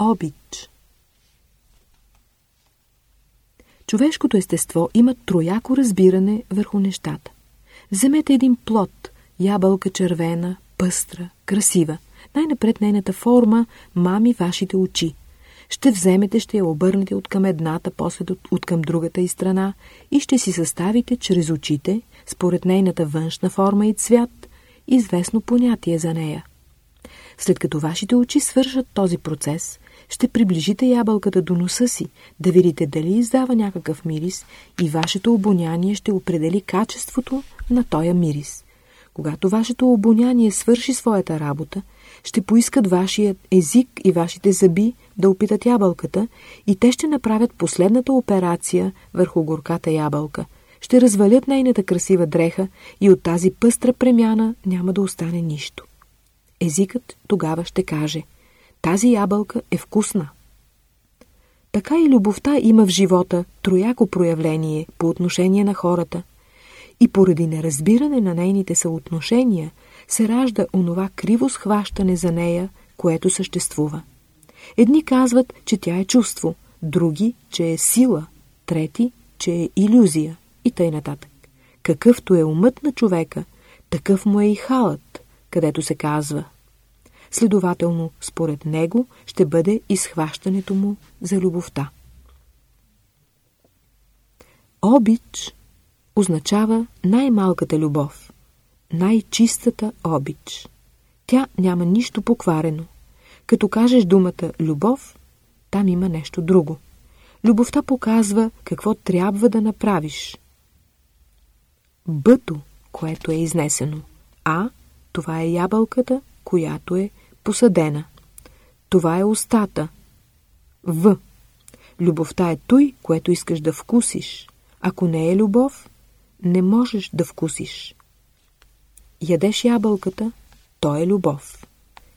Обич Човешкото естество има трояко разбиране върху нещата. Вземете един плод, ябълка червена, пъстра, красива. Най-напред нейната форма мами вашите очи. Ще вземете, ще я обърнете от към едната, после от, към другата и страна и ще си съставите чрез очите, според нейната външна форма и цвят, известно понятие за нея. След като вашите очи свършат този процес, ще приближите ябълката до носа си, да видите дали издава някакъв мирис и вашето обоняние ще определи качеството на тоя мирис. Когато вашето обоняние свърши своята работа, ще поискат вашият език и вашите зъби да опитат ябълката и те ще направят последната операция върху горката ябълка. Ще развалят нейната красива дреха и от тази пъстра премяна няма да остане нищо. Езикът тогава ще каже Тази ябълка е вкусна. Така и любовта има в живота трояко проявление по отношение на хората. И поради неразбиране на нейните съотношения се ражда онова криво схващане за нея, което съществува. Едни казват, че тя е чувство, други, че е сила, трети, че е иллюзия и тъй нататък. Какъвто е умът на човека, такъв му е и халът, където се казва. Следователно, според него ще бъде изхващането му за любовта. Обич означава най-малката любов, най-чистата обич. Тя няма нищо покварено. Като кажеш думата любов, там има нещо друго. Любовта показва какво трябва да направиш. Бъто, което е изнесено. А, това е ябълката, която е посадена. Това е устата. В. Любовта е той, което искаш да вкусиш. Ако не е любов, не можеш да вкусиш. Ядеш ябълката, то е любов.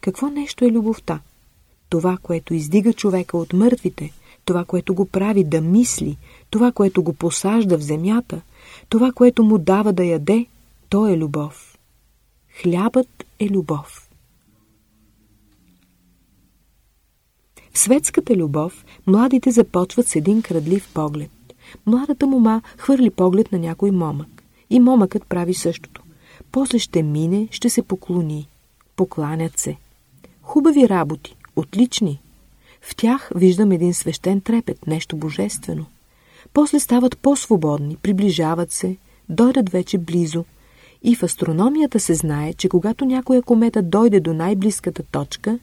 Какво нещо е любовта? Това, което издига човека от мъртвите, това, което го прави да мисли, това, което го посажда в земята, това, което му дава да яде, то е любов. Хлябът е любов. В светската любов младите започват с един крадлив поглед. Младата мома хвърли поглед на някой момък. И момъкът прави същото. После ще мине, ще се поклони. Покланят се. Хубави работи, отлични. В тях виждам един свещен трепет, нещо божествено. После стават по-свободни, приближават се, дойдат вече близо. И в астрономията се знае, че когато някоя комета дойде до най-близката точка,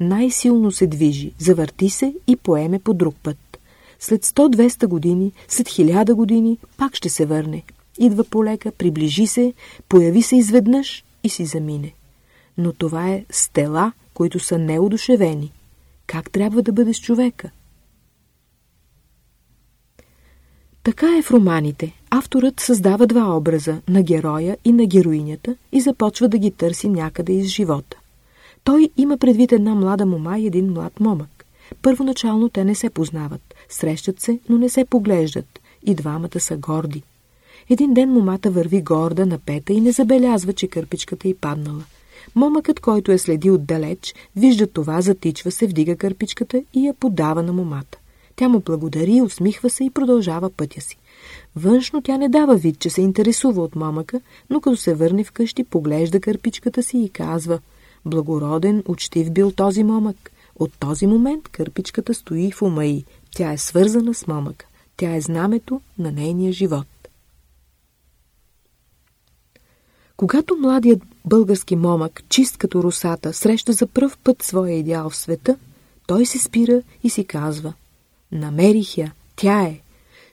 най-силно се движи, завърти се и поеме по друг път. След 100-200 години, след 1000 години, пак ще се върне. Идва полека, приближи се, появи се изведнъж и си замине. Но това е стела, които са неодушевени. Как трябва да бъде с човека? Така е в романите. Авторът създава два образа – на героя и на героинята и започва да ги търси някъде из живота. Той има предвид една млада мома и един млад момък. Първоначално те не се познават. Срещат се, но не се поглеждат. И двамата са горди. Един ден момата върви горда на пета и не забелязва, че кърпичката й паднала. Момъкът, който е следи отдалеч, вижда това, затичва се, вдига кърпичката и я подава на момата. Тя му благодари, усмихва се и продължава пътя си. Външно тя не дава вид, че се интересува от момъка, но като се върне вкъщи, поглежда кърпичката си и казва Благороден, учтив бил този момък. От този момент кърпичката стои в ума й. Тя е свързана с момъка. Тя е знамето на нейния живот. Когато младият български момък, чист като русата, среща за пръв път своя идеал в света, той се спира и си казва «Намерих я, тя е.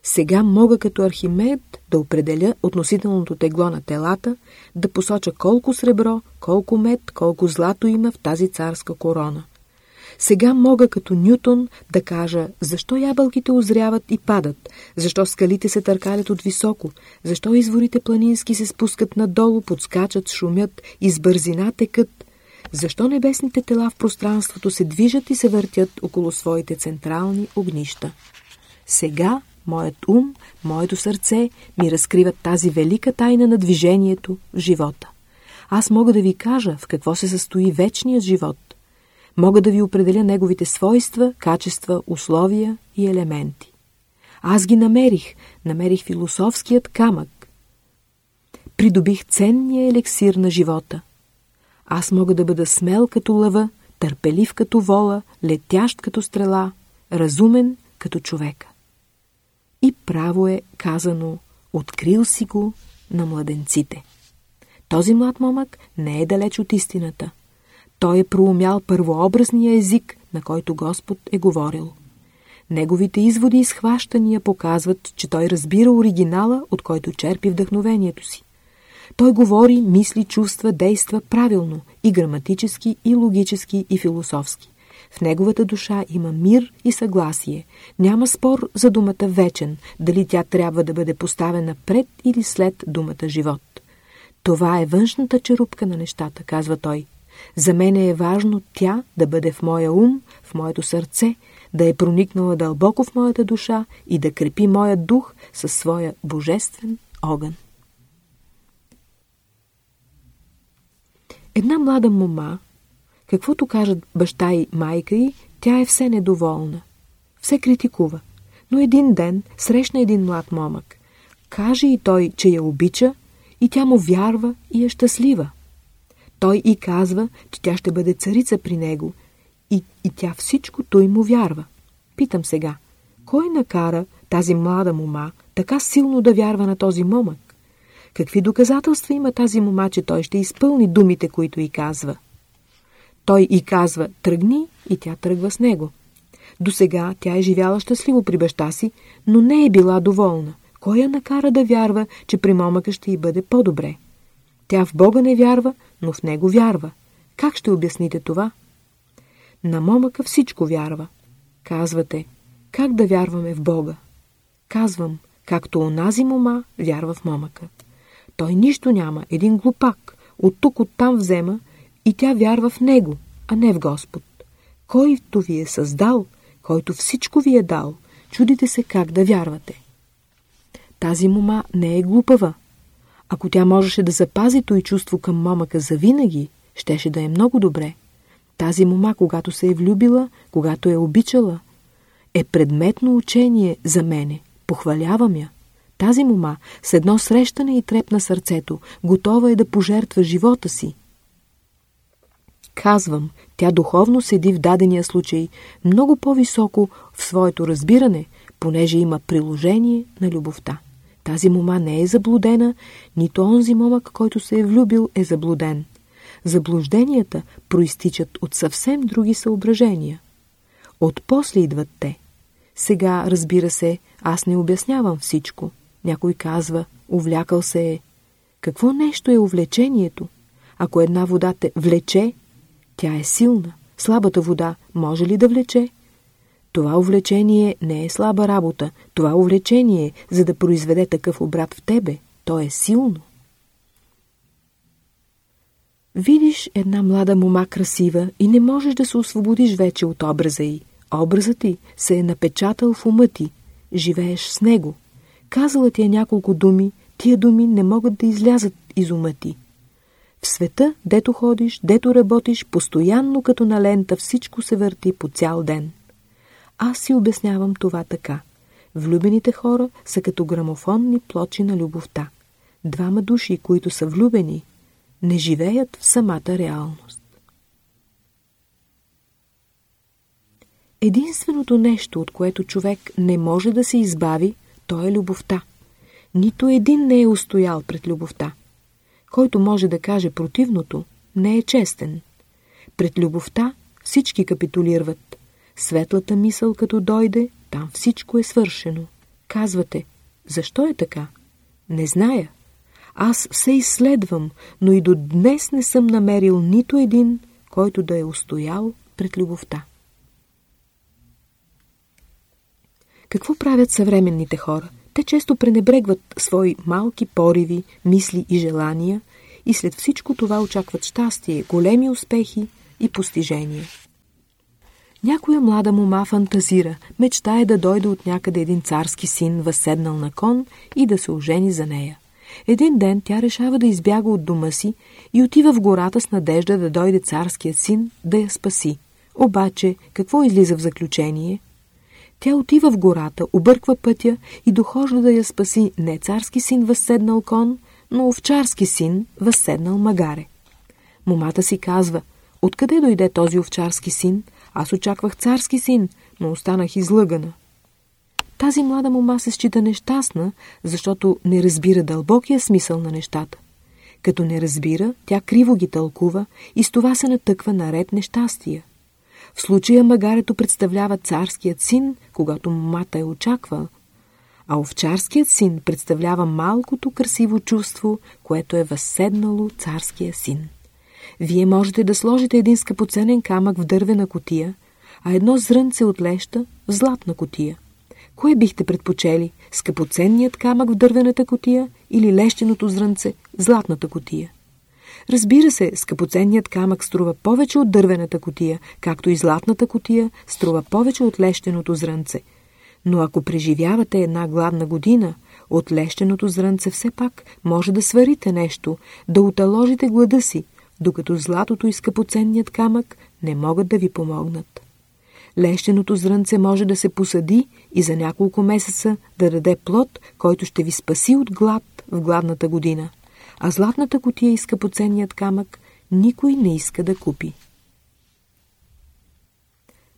Сега мога като Архимед да определя относителното тегло на телата, да посоча колко сребро, колко мед, колко злато има в тази царска корона. Сега мога като Нютон да кажа защо ябълките озряват и падат, защо скалите се търкалят от високо, защо изворите планински се спускат надолу, подскачат, шумят и с бързина текат, защо небесните тела в пространството се движат и се въртят около своите централни огнища. Сега моят ум, моето сърце ми разкриват тази велика тайна на движението в живота. Аз мога да ви кажа в какво се състои вечният живот. Мога да ви определя неговите свойства, качества, условия и елементи. Аз ги намерих, намерих философският камък. Придобих ценния елексир на живота. Аз мога да бъда смел като лъва, търпелив като вола, летящ като стрела, разумен като човека. И право е казано, открил си го на младенците. Този млад момък не е далеч от истината. Той е проумял първообразния език, на който Господ е говорил. Неговите изводи и схващания показват, че той разбира оригинала, от който черпи вдъхновението си. Той говори, мисли, чувства, действа правилно и граматически, и логически, и философски. В неговата душа има мир и съгласие. Няма спор за думата вечен, дали тя трябва да бъде поставена пред или след думата живот. Това е външната черупка на нещата, казва той. За мен е важно тя да бъде в моя ум, в моето сърце, да е проникнала дълбоко в моята душа и да крепи моя дух със своя божествен огън. Една млада мома, каквото кажат баща и майка й, тя е все недоволна. Все критикува. Но един ден срещна един млад момък. Каже и той, че я обича, и тя му вярва и е щастлива. Той и казва, че тя ще бъде царица при него, и, и тя всичко той му вярва. Питам сега, кой накара тази млада мома така силно да вярва на този момък? Какви доказателства има тази мома, че той ще изпълни думите, които й казва? Той и казва «тръгни» и тя тръгва с него. До сега тя е живяла щастливо при баща си, но не е била доволна. Кой я накара да вярва, че при момъка ще й бъде по-добре? Тя в Бога не вярва, но в него вярва. Как ще обясните това? На момъка всичко вярва. Казвате, как да вярваме в Бога? Казвам, както онази мома вярва в момъка. Той нищо няма, един глупак, от тук оттам взема и тя вярва в него, а не в Господ. Който ви е създал, който всичко ви е дал, чудите се как да вярвате. Тази мома не е глупава. Ако тя можеше да запази той чувство към момъка завинаги, щеше да е много добре. Тази мома, когато се е влюбила, когато е обичала, е предметно учение за мене. Похвалявам я. Тази мома с едно срещане и трепна сърцето, готова е да пожертва живота си. Казвам, тя духовно седи в дадения случай много по-високо в своето разбиране, понеже има приложение на любовта. Тази мома не е заблудена, нито онзи момък, който се е влюбил, е заблуден. Заблужденията проистичат от съвсем други съображения. От после идват те. Сега, разбира се, аз не обяснявам всичко. Някой казва, увлякал се е. Какво нещо е увлечението? Ако една вода те влече, тя е силна. Слабата вода може ли да влече? Това увлечение не е слаба работа. Това увлечение, за да произведе такъв обрат в тебе, то е силно. Видиш една млада мома красива и не можеш да се освободиш вече от образа й. Образът ти се е напечатал в ума ти. Живееш с него. Казала ти е няколко думи, тия думи не могат да излязат из ума ти. В света, дето ходиш, дето работиш, постоянно като на лента всичко се върти по цял ден. Аз си обяснявам това така. Влюбените хора са като грамофонни плочи на любовта. Двама души, които са влюбени, не живеят в самата реалност. Единственото нещо, от което човек не може да се избави, то е любовта. Нито един не е устоял пред любовта. Който може да каже противното, не е честен. Пред любовта всички капитулират. Светлата мисъл като дойде, там всичко е свършено. Казвате, защо е така? Не зная. Аз се изследвам, но и до днес не съм намерил нито един, който да е устоял пред любовта. Какво правят съвременните хора? Те често пренебрегват свои малки пориви, мисли и желания и след всичко това очакват щастие, големи успехи и постижения. Някоя млада мома фантазира, мечта е да дойде от някъде един царски син, възседнал на кон и да се ожени за нея. Един ден тя решава да избяга от дома си и отива в гората с надежда да дойде царският син да я спаси. Обаче, какво излиза в заключение? Тя отива в гората, обърква пътя и дохожда да я спаси не царски син възседнал кон, но овчарски син възседнал магаре. Момата си казва, откъде дойде този овчарски син? Аз очаквах царски син, но останах излъгана. Тази млада мома се счита нещастна, защото не разбира дълбокия смисъл на нещата. Като не разбира, тя криво ги тълкува и с това се натъква наред нещастия. В случая магарето представлява царският син, когато момата е очаква, а овчарският син представлява малкото красиво чувство, което е възседнало царския син. Вие можете да сложите един скъпоценен камък в дървена котия, а едно зрънце от леща в златна котия. Кое бихте предпочели? Скъпоценният камък в дървената котия или лещеното зрънце в златната котия? Разбира се, скъпоценният камък струва повече от дървената котия, както и златната котия струва повече от лещеното зрънце. Но ако преживявате една гладна година, от лещеното зрънце все пак може да сварите нещо, да оталожите глада си, докато златото и скъпоценният камък не могат да ви помогнат. Лещеното зрънце може да се посади и за няколко месеца да даде плод, който ще ви спаси от глад в гладната година а златната котия и скъпоценният камък никой не иска да купи.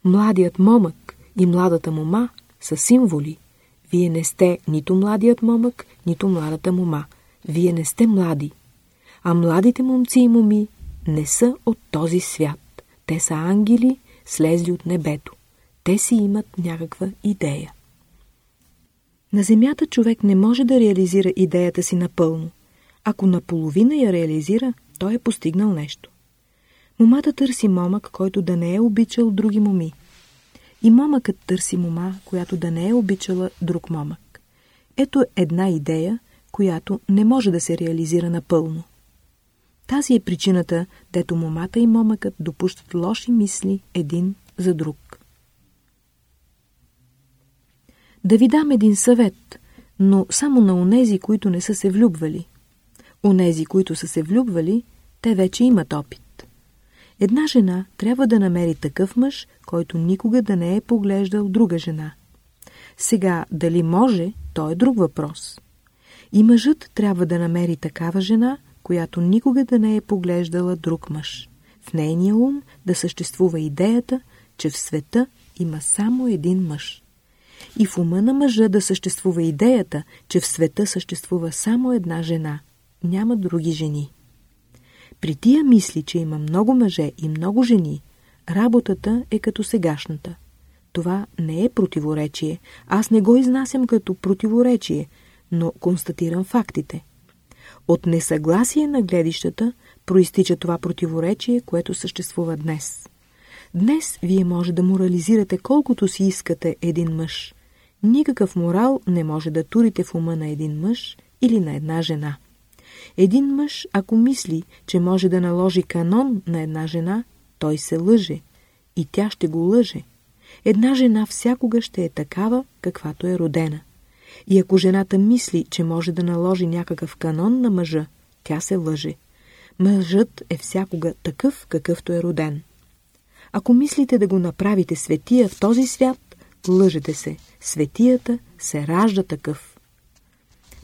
Младият момък и младата мома са символи. Вие не сте нито младият момък, нито младата мома. Вие не сте млади. А младите момци и моми не са от този свят. Те са ангели, слезли от небето. Те си имат някаква идея. На земята човек не може да реализира идеята си напълно – ако наполовина я реализира, той е постигнал нещо. Момата търси момък, който да не е обичал други моми. И момъкът търси мома, която да не е обичала друг момък. Ето една идея, която не може да се реализира напълно. Тази е причината, дето момата и момъкът допущат лоши мисли един за друг. Да ви дам един съвет, но само на онези, които не са се влюбвали. Онези, които са се влюбвали, те вече имат опит. Една жена трябва да намери такъв мъж, който никога да не е поглеждал друга жена. Сега, дали може, то е друг въпрос. И мъжът трябва да намери такава жена, която никога да не е поглеждала друг мъж. В нейния ум да съществува идеята, че в света има само един мъж. И в ума на мъжа да съществува идеята, че в света съществува само една жена – няма други жени. При тия мисли, че има много мъже и много жени, работата е като сегашната. Това не е противоречие. Аз не го изнасям като противоречие, но констатирам фактите. От несъгласие на гледищата проистича това противоречие, което съществува днес. Днес вие може да морализирате колкото си искате един мъж. Никакъв морал не може да турите в ума на един мъж или на една жена. Един мъж, ако мисли, че може да наложи канон на една жена, той се лъже и тя ще го лъже. Една жена всякога ще е такава, каквато е родена. И ако жената мисли, че може да наложи някакъв канон на мъжа, тя се лъже. Мъжът е всякога такъв, какъвто е роден. Ако мислите да го направите светия в този свят, лъжете се. Светията се ражда такъв.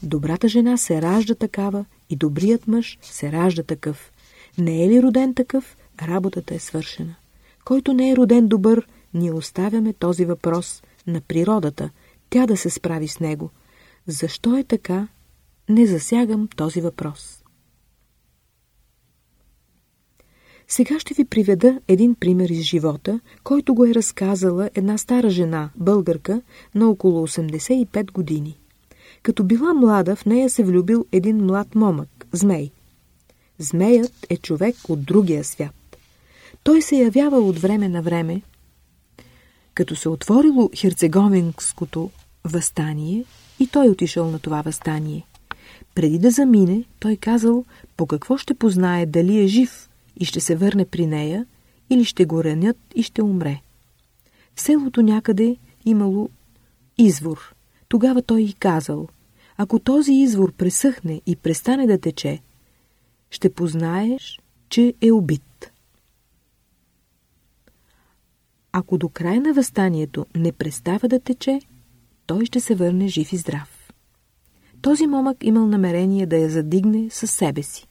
Добрата жена се ражда такава и добрият мъж се ражда такъв. Не е ли роден такъв, работата е свършена. Който не е роден добър, ние оставяме този въпрос на природата, тя да се справи с него. Защо е така, не засягам този въпрос. Сега ще ви приведа един пример из живота, който го е разказала една стара жена, българка, на около 85 години. Като била млада, в нея се влюбил един млад момък, змей. Змеят е човек от другия свят. Той се явявал от време на време. Като се отворило херцеговинското възстание, и той отишъл на това възстание. Преди да замине, той казал по какво ще познае дали е жив и ще се върне при нея, или ще го ранят и ще умре. В селото някъде имало извор – тогава той и казал, ако този извор пресъхне и престане да тече, ще познаеш, че е убит. ако до края на възстанието не престава да тече, той ще се върне жив и здрав. Този момък имал намерение да я задигне със себе си.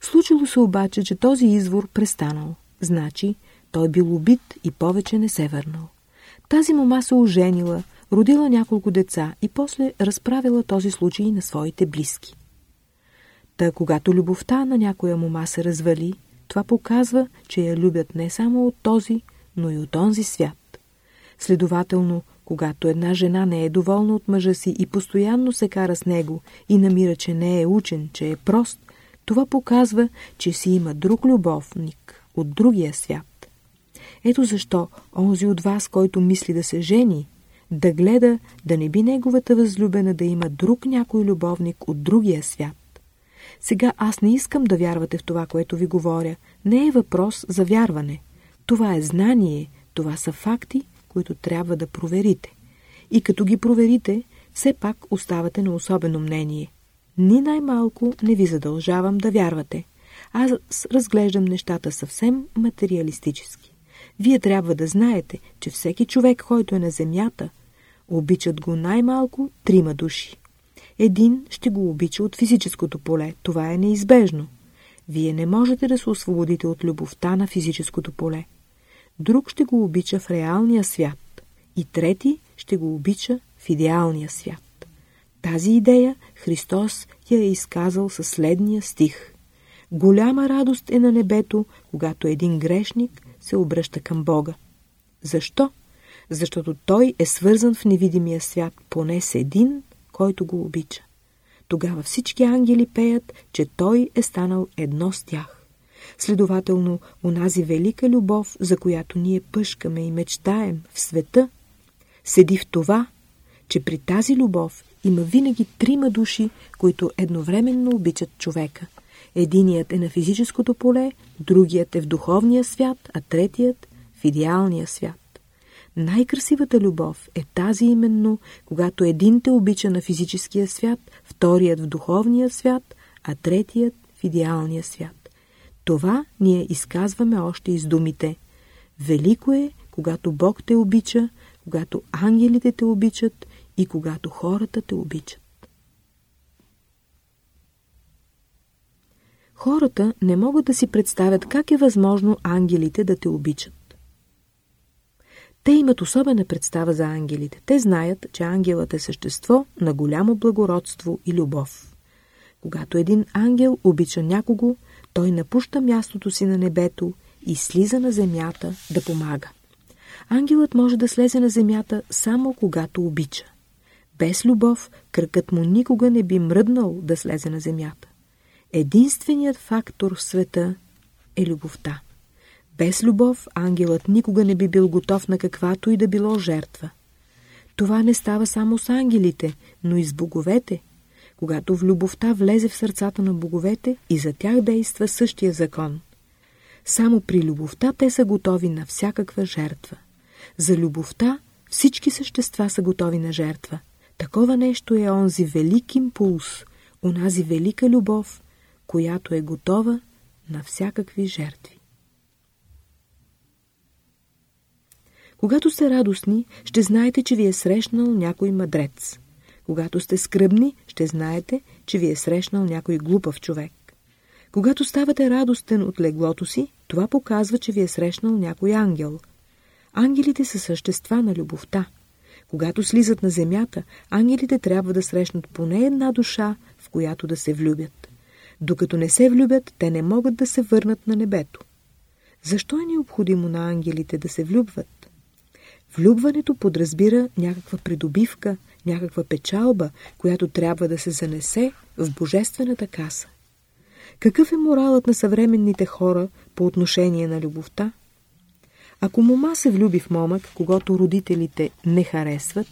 Случило се обаче, че този извор престанал. Значи, той бил убит и повече не се върнал. Тази мома се оженила, родила няколко деца и после разправила този случай на своите близки. Та когато любовта на някоя мома се развали, това показва, че я любят не само от този, но и от онзи свят. Следователно, когато една жена не е доволна от мъжа си и постоянно се кара с него и намира, че не е учен, че е прост, това показва, че си има друг любовник от другия свят. Ето защо онзи от вас, който мисли да се жени, да гледа да не би неговата възлюбена да има друг някой любовник от другия свят. Сега аз не искам да вярвате в това, което ви говоря. Не е въпрос за вярване. Това е знание, това са факти, които трябва да проверите. И като ги проверите, все пак оставате на особено мнение. Ни най-малко не ви задължавам да вярвате. Аз разглеждам нещата съвсем материалистически. Вие трябва да знаете, че всеки човек, който е на земята, обичат го най-малко трима души. Един ще го обича от физическото поле. Това е неизбежно. Вие не можете да се освободите от любовта на физическото поле. Друг ще го обича в реалния свят. И трети ще го обича в идеалния свят. Тази идея Христос я е изказал със следния стих. Голяма радост е на небето, когато един грешник се обръща към Бога. Защо? Защото той е свързан в невидимия свят поне с един който го обича. Тогава всички ангели пеят, че той е станал едно с тях. Следователно, онази велика любов, за която ние пъшкаме и мечтаем в света, седи в това, че при тази любов има винаги трима души, които едновременно обичат човека. Единият е на физическото поле, другият е в духовния свят, а третият в идеалния свят. Най-красивата любов е тази именно, когато един те обича на физическия свят, вторият в духовния свят, а третият в идеалния свят. Това ние изказваме още из думите. Велико е, когато Бог те обича, когато ангелите те обичат и когато хората те обичат. Хората не могат да си представят как е възможно ангелите да те обичат. Те имат особена представа за ангелите. Те знаят, че ангелът е същество на голямо благородство и любов. Когато един ангел обича някого, той напуща мястото си на небето и слиза на земята да помага. Ангелът може да слезе на земята само когато обича. Без любов кръкът му никога не би мръднал да слезе на земята. Единственият фактор в света е любовта. Без любов ангелът никога не би бил готов на каквато и да било жертва. Това не става само с ангелите, но и с боговете. Когато в любовта влезе в сърцата на боговете и за тях действа същия закон. Само при любовта те са готови на всякаква жертва. За любовта всички същества са готови на жертва. Такова нещо е онзи велик импулс, онази велика любов, която е готова на всякакви жертви. Когато сте радостни, ще знаете, че ви е срещнал някой мъдрец. Когато сте скръбни, ще знаете, че ви е срещнал някой глупав човек. Когато ставате радостен от леглото си, това показва, че ви е срещнал някой ангел. Ангелите са същества на любовта. Когато слизат на земята, ангелите трябва да срещнат поне една душа, в която да се влюбят. Докато не се влюбят, те не могат да се върнат на небето. Защо е необходимо на ангелите да се влюбват? Влюбването подразбира някаква придобивка, някаква печалба, която трябва да се занесе в божествената каса. Какъв е моралът на съвременните хора по отношение на любовта? Ако мома се влюби в момък, когато родителите не харесват,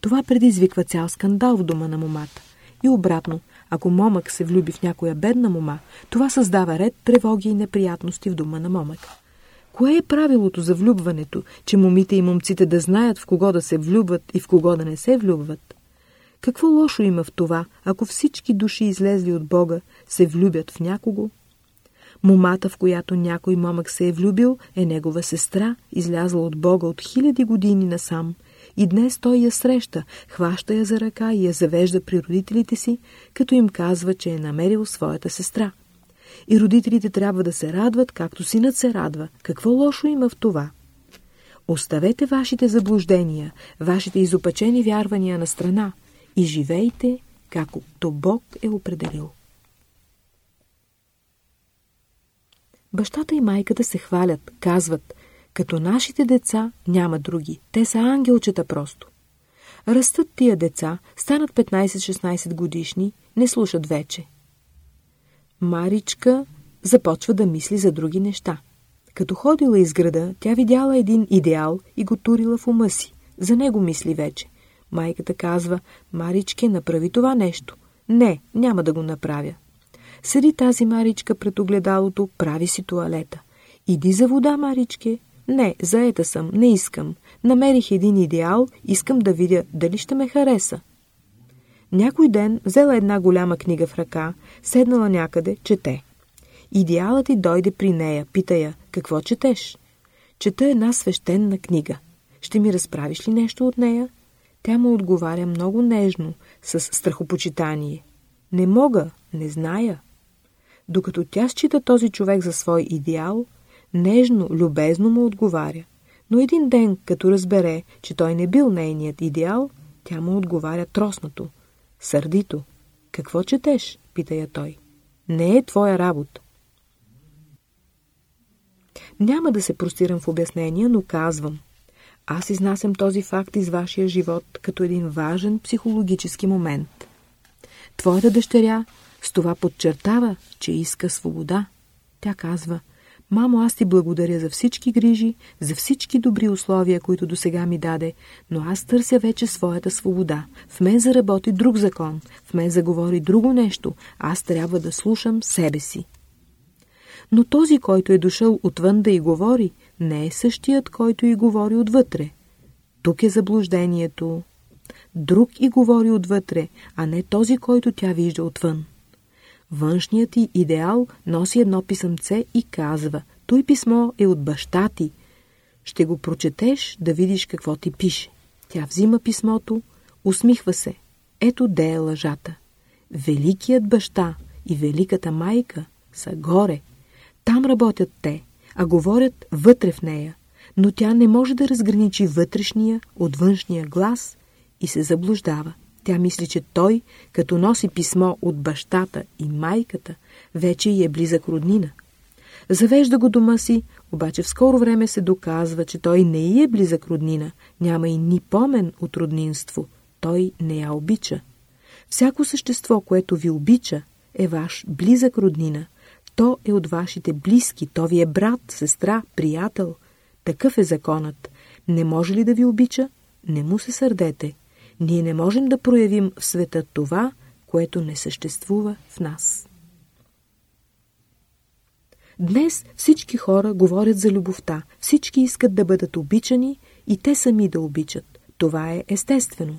това предизвиква цял скандал в дома на момата. И обратно, ако момък се влюби в някоя бедна мома, това създава ред тревоги и неприятности в дома на момъка. Кое е правилото за влюбването, че момите и момците да знаят в кого да се влюбват и в кого да не се влюбват? Какво лошо има в това, ако всички души излезли от Бога се влюбят в някого? Момата, в която някой момък се е влюбил, е негова сестра, излязла от Бога от хиляди години насам. И днес той я среща, хваща я за ръка и я завежда при родителите си, като им казва, че е намерил своята сестра. И родителите трябва да се радват, както синът се радва. Какво лошо има в това? Оставете вашите заблуждения, вашите изопачени вярвания на страна и живейте, както Бог е определил. Бащата и майката се хвалят, казват, като нашите деца няма други, те са ангелчета просто. Растат тия деца, станат 15-16 годишни, не слушат вече. Маричка започва да мисли за други неща. Като ходила из града, тя видяла един идеал и го турила в ума си. За него мисли вече. Майката казва, Маричке, направи това нещо. Не, няма да го направя. Седи тази Маричка пред огледалото, прави си туалета. Иди за вода, Маричке. Не, заета съм, не искам. Намерих един идеал, искам да видя дали ще ме хареса. Някой ден взела една голяма книга в ръка, седнала някъде, чете. Идеалът ти дойде при нея, пита я, какво четеш? Чета една свещена книга. Ще ми разправиш ли нещо от нея? Тя му отговаря много нежно, с страхопочитание. Не мога, не зная. Докато тя счита този човек за свой идеал, нежно, любезно му отговаря. Но един ден, като разбере, че той не бил нейният идеал, тя му отговаря троснато, сърдито. Какво четеш? пита я той. Не е твоя работа. Няма да се простирам в обяснения, но казвам. Аз изнасям този факт из вашия живот като един важен психологически момент. Твоята дъщеря с това подчертава, че иска свобода. Тя казва, мамо, аз ти благодаря за всички грижи, за всички добри условия, които до сега ми даде, но аз търся вече своята свобода. В мен заработи друг закон, в мен заговори друго нещо, аз трябва да слушам себе си. Но този, който е дошъл отвън да й говори, не е същият, който и говори отвътре. Тук е заблуждението. Друг и говори отвътре, а не този, който тя вижда отвън. Външният ти идеал носи едно писъмце и казва «Той писмо е от баща ти». Ще го прочетеш да видиш какво ти пише. Тя взима писмото, усмихва се. Ето де е лъжата. Великият баща и великата майка са горе. Там работят те, а говорят вътре в нея. Но тя не може да разграничи вътрешния от външния глас и се заблуждава. Тя мисли, че той, като носи писмо от бащата и майката, вече и е близък роднина. Завежда го дома си, обаче в скоро време се доказва, че той не и е близък роднина, няма и ни помен от роднинство. Той не я обича. Всяко същество, което ви обича, е ваш близък роднина. То е от вашите близки, то ви е брат, сестра, приятел. Такъв е законът. Не може ли да ви обича? Не му се сърдете. Ние не можем да проявим в света това, което не съществува в нас. Днес всички хора говорят за любовта. Всички искат да бъдат обичани и те сами да обичат. Това е естествено.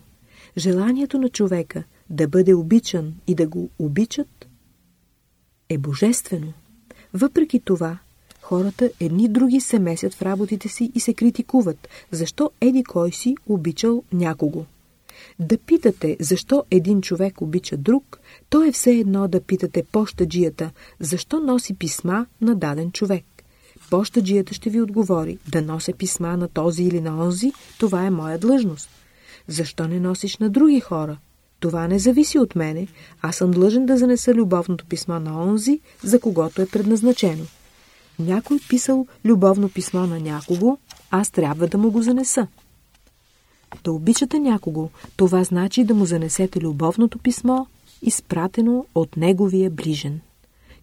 Желанието на човека да бъде обичан и да го обичат е божествено. Въпреки това, хората едни други се месят в работите си и се критикуват, защо еди кой си обичал някого. Да питате защо един човек обича друг, то е все едно да питате пощаджията защо носи писма на даден човек. Пощаджията ще ви отговори да нося писма на този или на онзи, това е моя длъжност. Защо не носиш на други хора? Това не зависи от мене, аз съм длъжен да занеса любовното писмо на онзи, за когото е предназначено. Някой писал любовно писмо на някого, аз трябва да му го занеса. Да обичате някого, това значи да му занесете любовното писмо, изпратено от неговия ближен.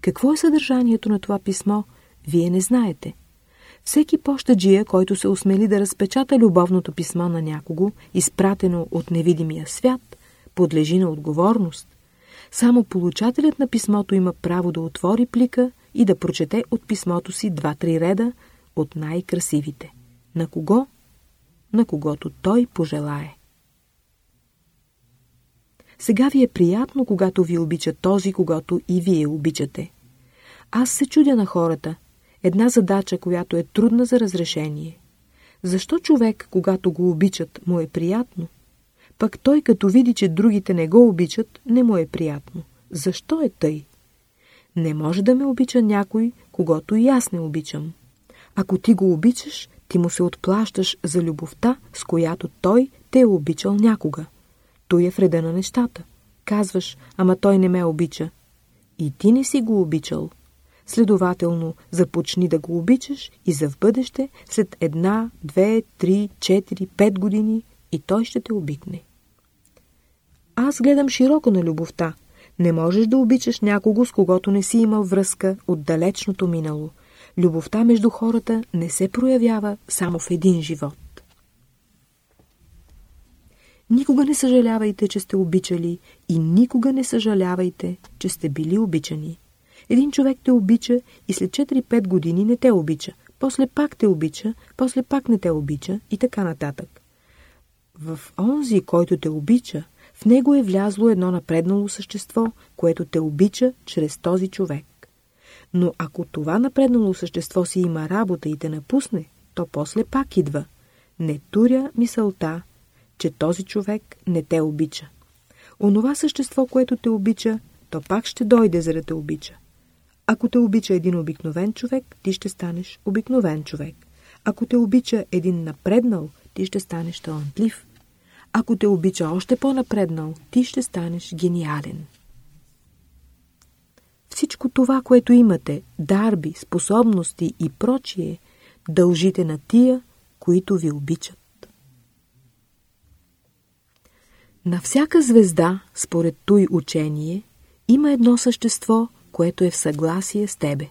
Какво е съдържанието на това писмо, вие не знаете. Всеки пощаджия, който се осмели да разпечата любовното писмо на някого, изпратено от невидимия свят, подлежи на отговорност. Само получателят на писмото има право да отвори плика и да прочете от писмото си два-три реда от най-красивите. На кого? На когото той пожелае. Сега ви е приятно, когато ви обича този, когато и вие обичате. Аз се чудя на хората. Една задача, която е трудна за разрешение. Защо човек, когато го обичат, му е приятно? Пък той, като види, че другите не го обичат, не му е приятно. Защо е тъй? Не може да ме обича някой, когато и аз не обичам. Ако ти го обичаш, ти му се отплащаш за любовта, с която той те е обичал някога. Той е вреда на нещата. Казваш, ама той не ме обича. И ти не си го обичал. Следователно, започни да го обичаш и за в бъдеще, след една, две, три, четири, пет години, и той ще те обикне. Аз гледам широко на любовта. Не можеш да обичаш някого, с когото не си имал връзка от далечното минало. Любовта между хората не се проявява само в един живот. Никога не съжалявайте, че сте обичали и никога не съжалявайте, че сте били обичани. Един човек те обича и след 4-5 години не те обича, после пак те обича, после пак не те обича и така нататък. В онзи, който те обича, в него е влязло едно напреднало същество, което те обича чрез този човек. Но ако това напреднало същество си има работа и те напусне, то после пак идва. Не туря мисълта, че този човек не те обича. Онова същество, което те обича, то пак ще дойде, за да те обича. Ако те обича един обикновен човек, ти ще станеш обикновен човек. Ако те обича един напреднал, ти ще станеш талантлив. Ако те обича още по-напреднал, ти ще станеш гениален. Всичко това, което имате, дарби, способности и прочие, дължите на тия, които ви обичат. На всяка звезда, според той учение, има едно същество, което е в съгласие с тебе.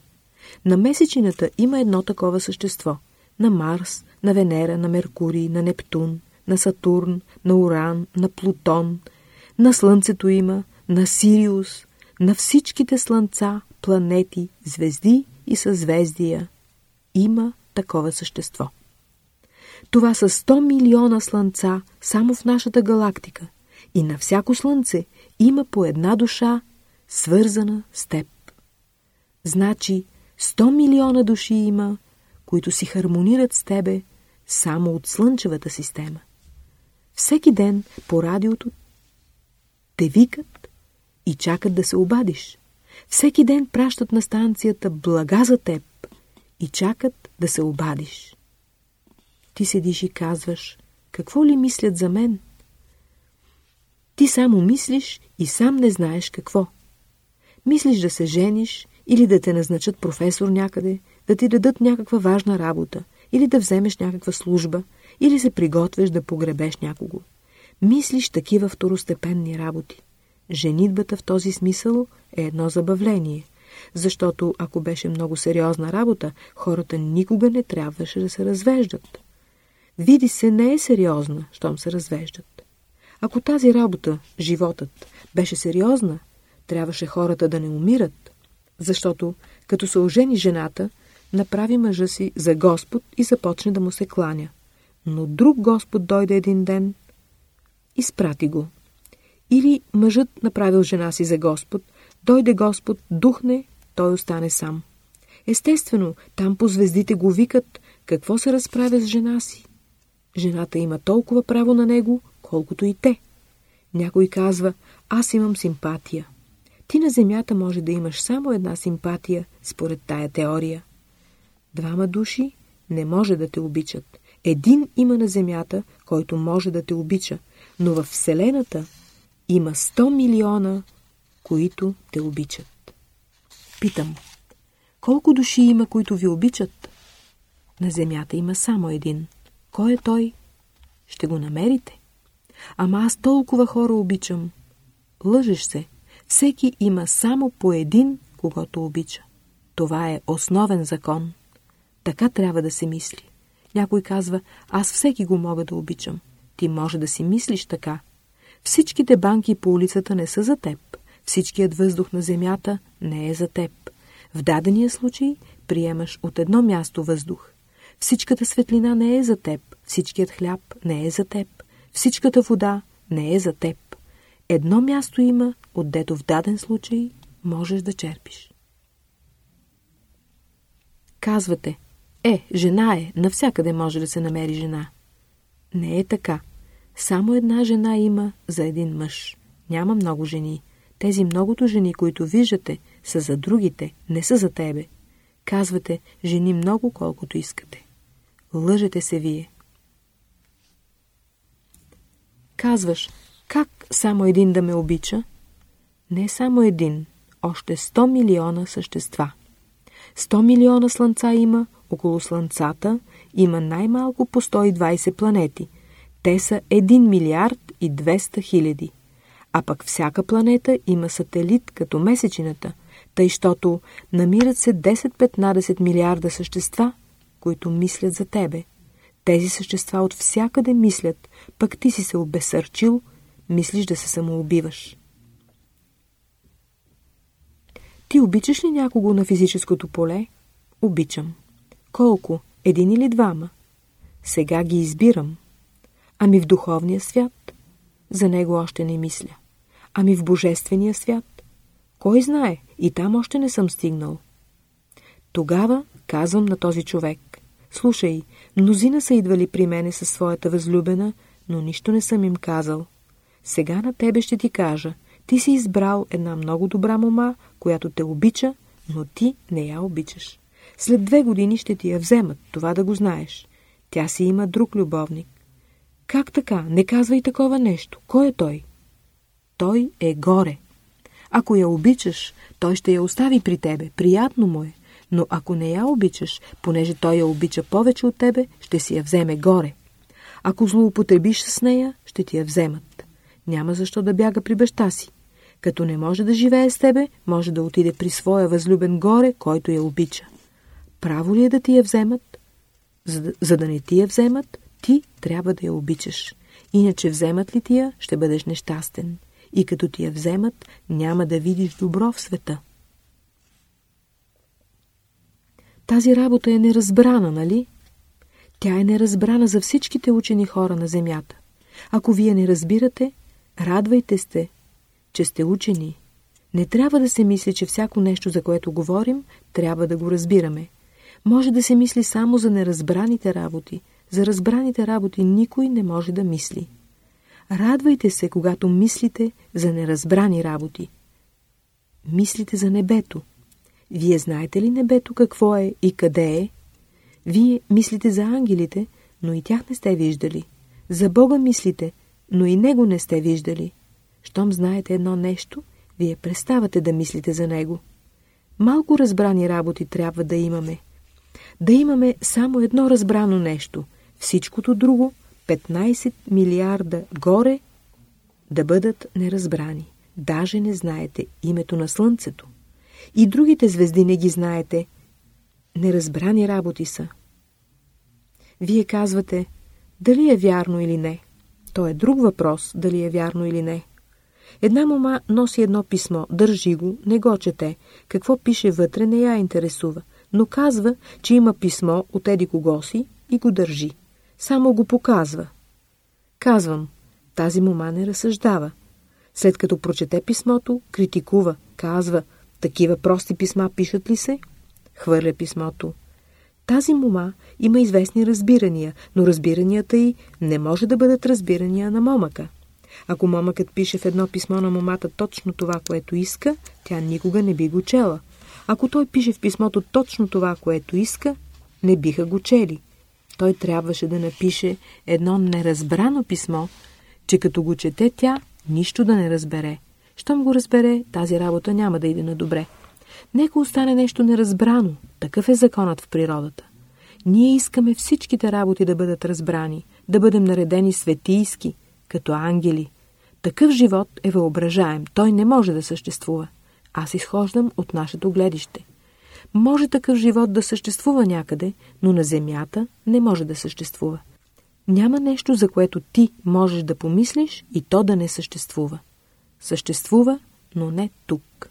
На месечината има едно такова същество. На Марс, на Венера, на Меркурий, на Нептун, на Сатурн, на Уран, на Плутон, на Слънцето има, на Сириус, на всичките слънца, планети, звезди и съзвездия. Има такова същество. Това са 100 милиона слънца само в нашата галактика и на всяко слънце има по една душа, свързана с теб. Значи 100 милиона души има, които си хармонират с тебе само от слънчевата система. Всеки ден по радиото те викат и чакат да се обадиш. Всеки ден пращат на станцията блага за теб и чакат да се обадиш. Ти седиш и казваш, какво ли мислят за мен? Ти само мислиш и сам не знаеш какво. Мислиш да се жениш или да те назначат професор някъде, да ти дадат някаква важна работа, или да вземеш някаква служба, или се приготвяш да погребеш някого. Мислиш такива второстепенни работи. Женитбата в този смисъл е едно забавление, защото ако беше много сериозна работа, хората никога не трябваше да се развеждат. Види се не е сериозна, щом се развеждат. Ако тази работа, животът, беше сериозна, трябваше хората да не умират, защото като се ожени жената, направи мъжа си за Господ и започне да му се кланя. Но друг Господ дойде един ден, и спрати го. Или мъжът направил жена си за Господ, дойде Господ, духне, той остане сам. Естествено, там по звездите го викат, какво се разправя с жена си. Жената има толкова право на него, колкото и те. Някой казва, аз имам симпатия. Ти на земята може да имаш само една симпатия, според тая теория. Двама души не може да те обичат. Един има на земята, който може да те обича, но в Вселената има 100 милиона, които те обичат. Питам, колко души има, които ви обичат? На земята има само един. Кой е той? Ще го намерите. Ама аз толкова хора обичам. Лъжеш се. Всеки има само по един, когато обича. Това е основен закон. Така трябва да се мисли. Някой казва, аз всеки го мога да обичам. Ти може да си мислиш така. Всичките банки по улицата не са за теб. Всичкият въздух на земята не е за теб. В дадения случай приемаш от едно място въздух. Всичката светлина не е за теб. Всичкият хляб не е за теб. Всичката вода не е за теб. Едно място има, отдето в даден случай можеш да черпиш. Казвате, е, жена е, навсякъде може да се намери жена. Не е така. Само една жена има за един мъж. Няма много жени. Тези многото жени, които виждате, са за другите, не са за тебе. Казвате, жени много колкото искате. Лъжете се вие. Казваш, как само един да ме обича? Не само един, още 100 милиона същества. 100 милиона слънца има, около слънцата има най-малко по 120 планети. Те са 1 милиард и 200 хиляди. А пък всяка планета има сателит като месечината, тъй, щото намират се 10-15 милиарда същества, които мислят за тебе. Тези същества от всякъде мислят, пък ти си се обесърчил, мислиш да се самоубиваш. Ти обичаш ли някого на физическото поле? Обичам. Колко? Един или двама? Сега ги избирам. Ами в духовния свят? За него още не мисля. Ами в божествения свят? Кой знае, и там още не съм стигнал. Тогава казвам на този човек. Слушай, мнозина са идвали при мене със своята възлюбена, но нищо не съм им казал. Сега на тебе ще ти кажа. Ти си избрал една много добра мома, която те обича, но ти не я обичаш. След две години ще ти я вземат, това да го знаеш. Тя си има друг любовник. Как така? Не казвай такова нещо. Кой е той? Той е горе. Ако я обичаш, той ще я остави при тебе. Приятно му е. Но ако не я обичаш, понеже той я обича повече от тебе, ще си я вземе горе. Ако злоупотребиш с нея, ще ти я вземат. Няма защо да бяга при баща си. Като не може да живее с тебе, може да отиде при своя възлюбен горе, който я обича. Право ли е да ти я вземат? За за да не ти я вземат, ти трябва да я обичаш. Иначе вземат ли ти я, ще бъдеш нещастен. И като ти я вземат, няма да видиш добро в света. Тази работа е неразбрана, нали? Тя е неразбрана за всичките учени хора на Земята. Ако вие не разбирате, радвайте сте, че сте учени. Не трябва да се мисли, че всяко нещо, за което говорим, трябва да го разбираме. Може да се мисли само за неразбраните работи. За разбраните работи никой не може да мисли. Радвайте се, когато мислите за неразбрани работи. Мислите за небето. Вие знаете ли небето какво е и къде е? Вие мислите за ангелите, но и тях не сте виждали. За Бога мислите, но и Него не сте виждали. Щом знаете едно нещо, вие преставате да мислите за Него. Малко разбрани работи трябва да имаме. Да имаме само едно разбрано нещо. Всичкото друго, 15 милиарда горе, да бъдат неразбрани. Даже не знаете името на Слънцето. И другите звезди не ги знаете. Неразбрани работи са. Вие казвате, дали е вярно или не. То е друг въпрос, дали е вярно или не. Една мома носи едно писмо, държи го, не го чете. Какво пише вътре, не я интересува. Но казва, че има писмо от еди кого си и го държи. Само го показва. Казвам, тази мома не разсъждава. След като прочете писмото, критикува, казва, такива прости писма пишат ли се? Хвърля писмото. Тази мома има известни разбирания, но разбиранията й не може да бъдат разбирания на момъка. Ако момъкът пише в едно писмо на момата точно това, което иска, тя никога не би го чела. Ако той пише в писмото точно това, което иска, не биха го чели. Той трябваше да напише едно неразбрано писмо, че като го чете тя, нищо да не разбере. Щом го разбере, тази работа няма да иде на добре. Нека остане нещо неразбрано. Такъв е законът в природата. Ние искаме всичките работи да бъдат разбрани, да бъдем наредени светийски, като ангели. Такъв живот е въображаем, той не може да съществува. Аз изхождам от нашето гледище. Може такъв живот да съществува някъде, но на земята не може да съществува. Няма нещо, за което ти можеш да помислиш и то да не съществува. Съществува, но не тук.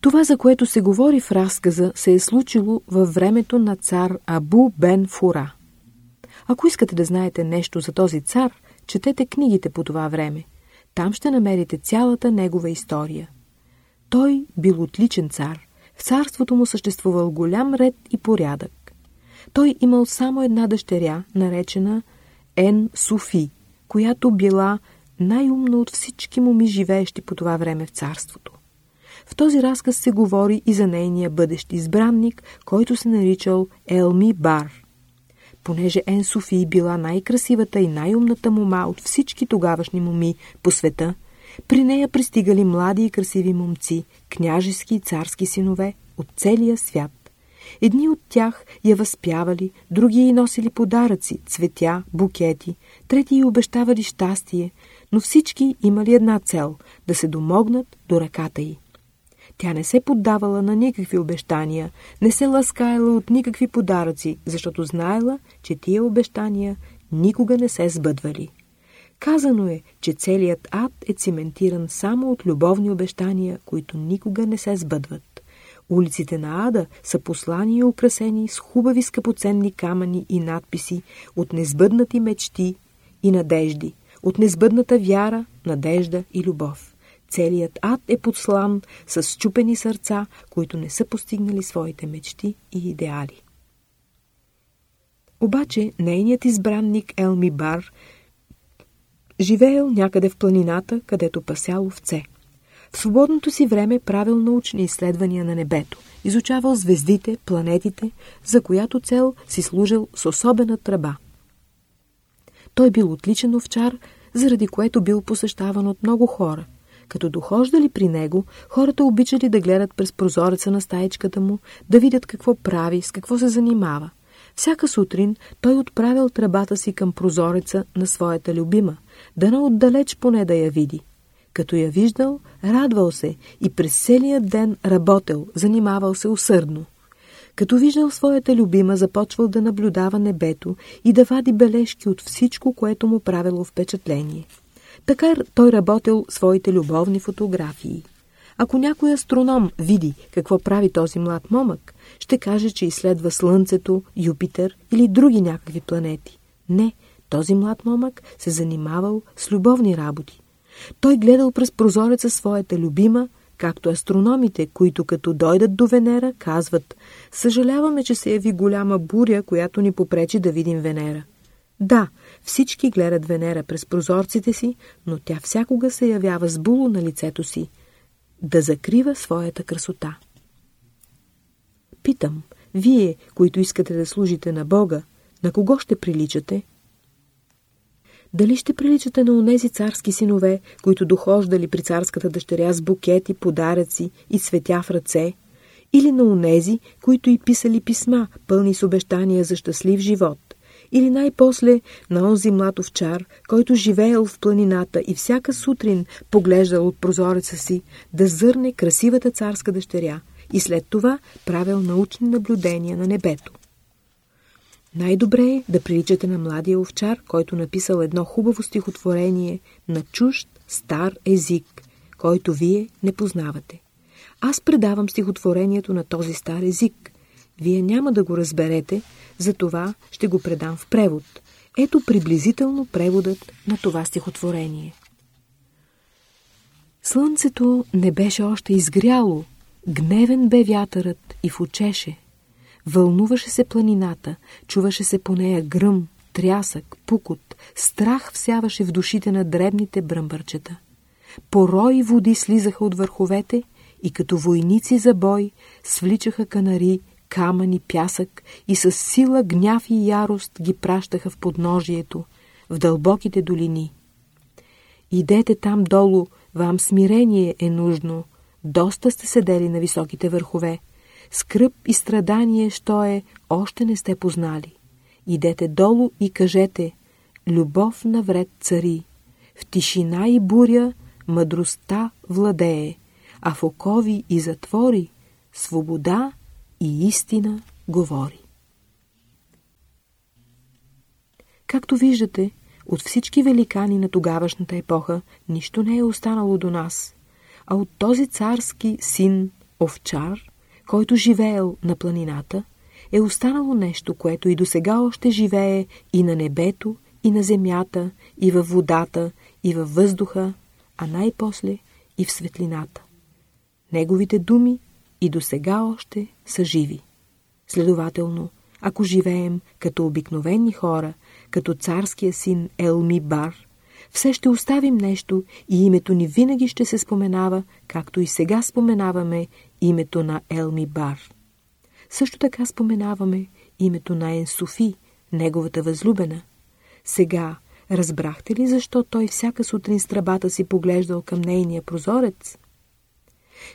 Това, за което се говори в разказа, се е случило във времето на цар Абу Бен Фура. Ако искате да знаете нещо за този цар, четете книгите по това време. Там ще намерите цялата негова история. Той бил отличен цар. В царството му съществувал голям ред и порядък. Той имал само една дъщеря, наречена Ен Суфи, която била най-умна от всички моми, живеещи по това време в царството. В този разказ се говори и за нейния бъдещ избранник, който се наричал Елми Бар. Понеже Ен Суфи била най-красивата и най-умната мома от всички тогавашни моми по света, при нея пристигали млади и красиви момци, княжески и царски синове от целия свят. Едни от тях я възпявали, други й носили подаръци, цветя, букети, трети й обещавали щастие, но всички имали една цел – да се домогнат до ръката й. Тя не се поддавала на никакви обещания, не се ласкаяла от никакви подаръци, защото знаела, че тия обещания никога не се сбъдвали. Казано е, че целият ад е циментиран само от любовни обещания, които никога не се сбъдват. Улиците на ада са послани и украсени с хубави скъпоценни камъни и надписи от незбъднати мечти и надежди, от незбъдната вяра, надежда и любов. Целият ад е подслан с щупени сърца, които не са постигнали своите мечти и идеали. Обаче нейният избранник Елми Бар живеел някъде в планината, където пасял овце. В свободното си време правил научни изследвания на небето, изучавал звездите, планетите, за която цел си служил с особена тръба. Той бил отличен овчар, заради което бил посещаван от много хора – като дохождали при него, хората обичали да гледат през прозореца на стаечката му, да видят какво прави, с какво се занимава. Всяка сутрин той отправил тръбата си към прозореца на своята любима, да на отдалеч поне да я види. Като я виждал, радвал се и през целия ден работел, занимавал се усърдно. Като виждал своята любима, започвал да наблюдава небето и да вади бележки от всичко, което му правило впечатление. Така той работил своите любовни фотографии. Ако някой астроном види какво прави този млад момък, ще каже, че изследва Слънцето, Юпитер или други някакви планети. Не, този млад момък се занимавал с любовни работи. Той гледал през прозореца своята любима, както астрономите, които като дойдат до Венера, казват «Съжаляваме, че се яви голяма буря, която ни попречи да видим Венера». Да, всички гледат Венера през прозорците си, но тя всякога се явява с було на лицето си, да закрива своята красота. Питам, вие, които искате да служите на Бога, на кого ще приличате? Дали ще приличате на онези царски синове, които дохождали при царската дъщеря с букети, подаръци и цветя в ръце, или на онези, които и писали писма, пълни с обещания за щастлив живот, или най-после на онзи млад овчар, който живеел в планината и всяка сутрин поглеждал от прозореца си да зърне красивата царска дъщеря и след това правил научни наблюдения на небето. Най-добре е да приличате на младия овчар, който написал едно хубаво стихотворение на чужд стар език, който вие не познавате. Аз предавам стихотворението на този стар език. Вие няма да го разберете, затова ще го предам в превод. Ето приблизително преводът на това стихотворение. Слънцето не беше още изгряло, гневен бе вятърът и фучеше. Вълнуваше се планината, чуваше се по нея гръм, трясък, пукот, страх всяваше в душите на дребните бръмбърчета. Порои води слизаха от върховете и като войници за бой свличаха канари камън и пясък и с сила, гняв и ярост ги пращаха в подножието, в дълбоките долини. Идете там долу, вам смирение е нужно. Доста сте седели на високите върхове. Скръп и страдание, що е, още не сте познали. Идете долу и кажете, любов навред цари. В тишина и буря мъдростта владее, а в окови и затвори свобода и истина говори. Както виждате, от всички великани на тогавашната епоха нищо не е останало до нас, а от този царски син, овчар, който живеел на планината, е останало нещо, което и до сега още живее и на небето, и на земята, и във водата, и във въздуха, а най-после и в светлината. Неговите думи и до сега още са живи. Следователно, ако живеем като обикновени хора, като царския син Елми Бар, все ще оставим нещо и името ни винаги ще се споменава, както и сега споменаваме името на Елми Бар. Също така споменаваме името на Енсофи, неговата възлюбена. Сега разбрахте ли защо той всяка сутрин с тръбата си поглеждал към нейния прозорец?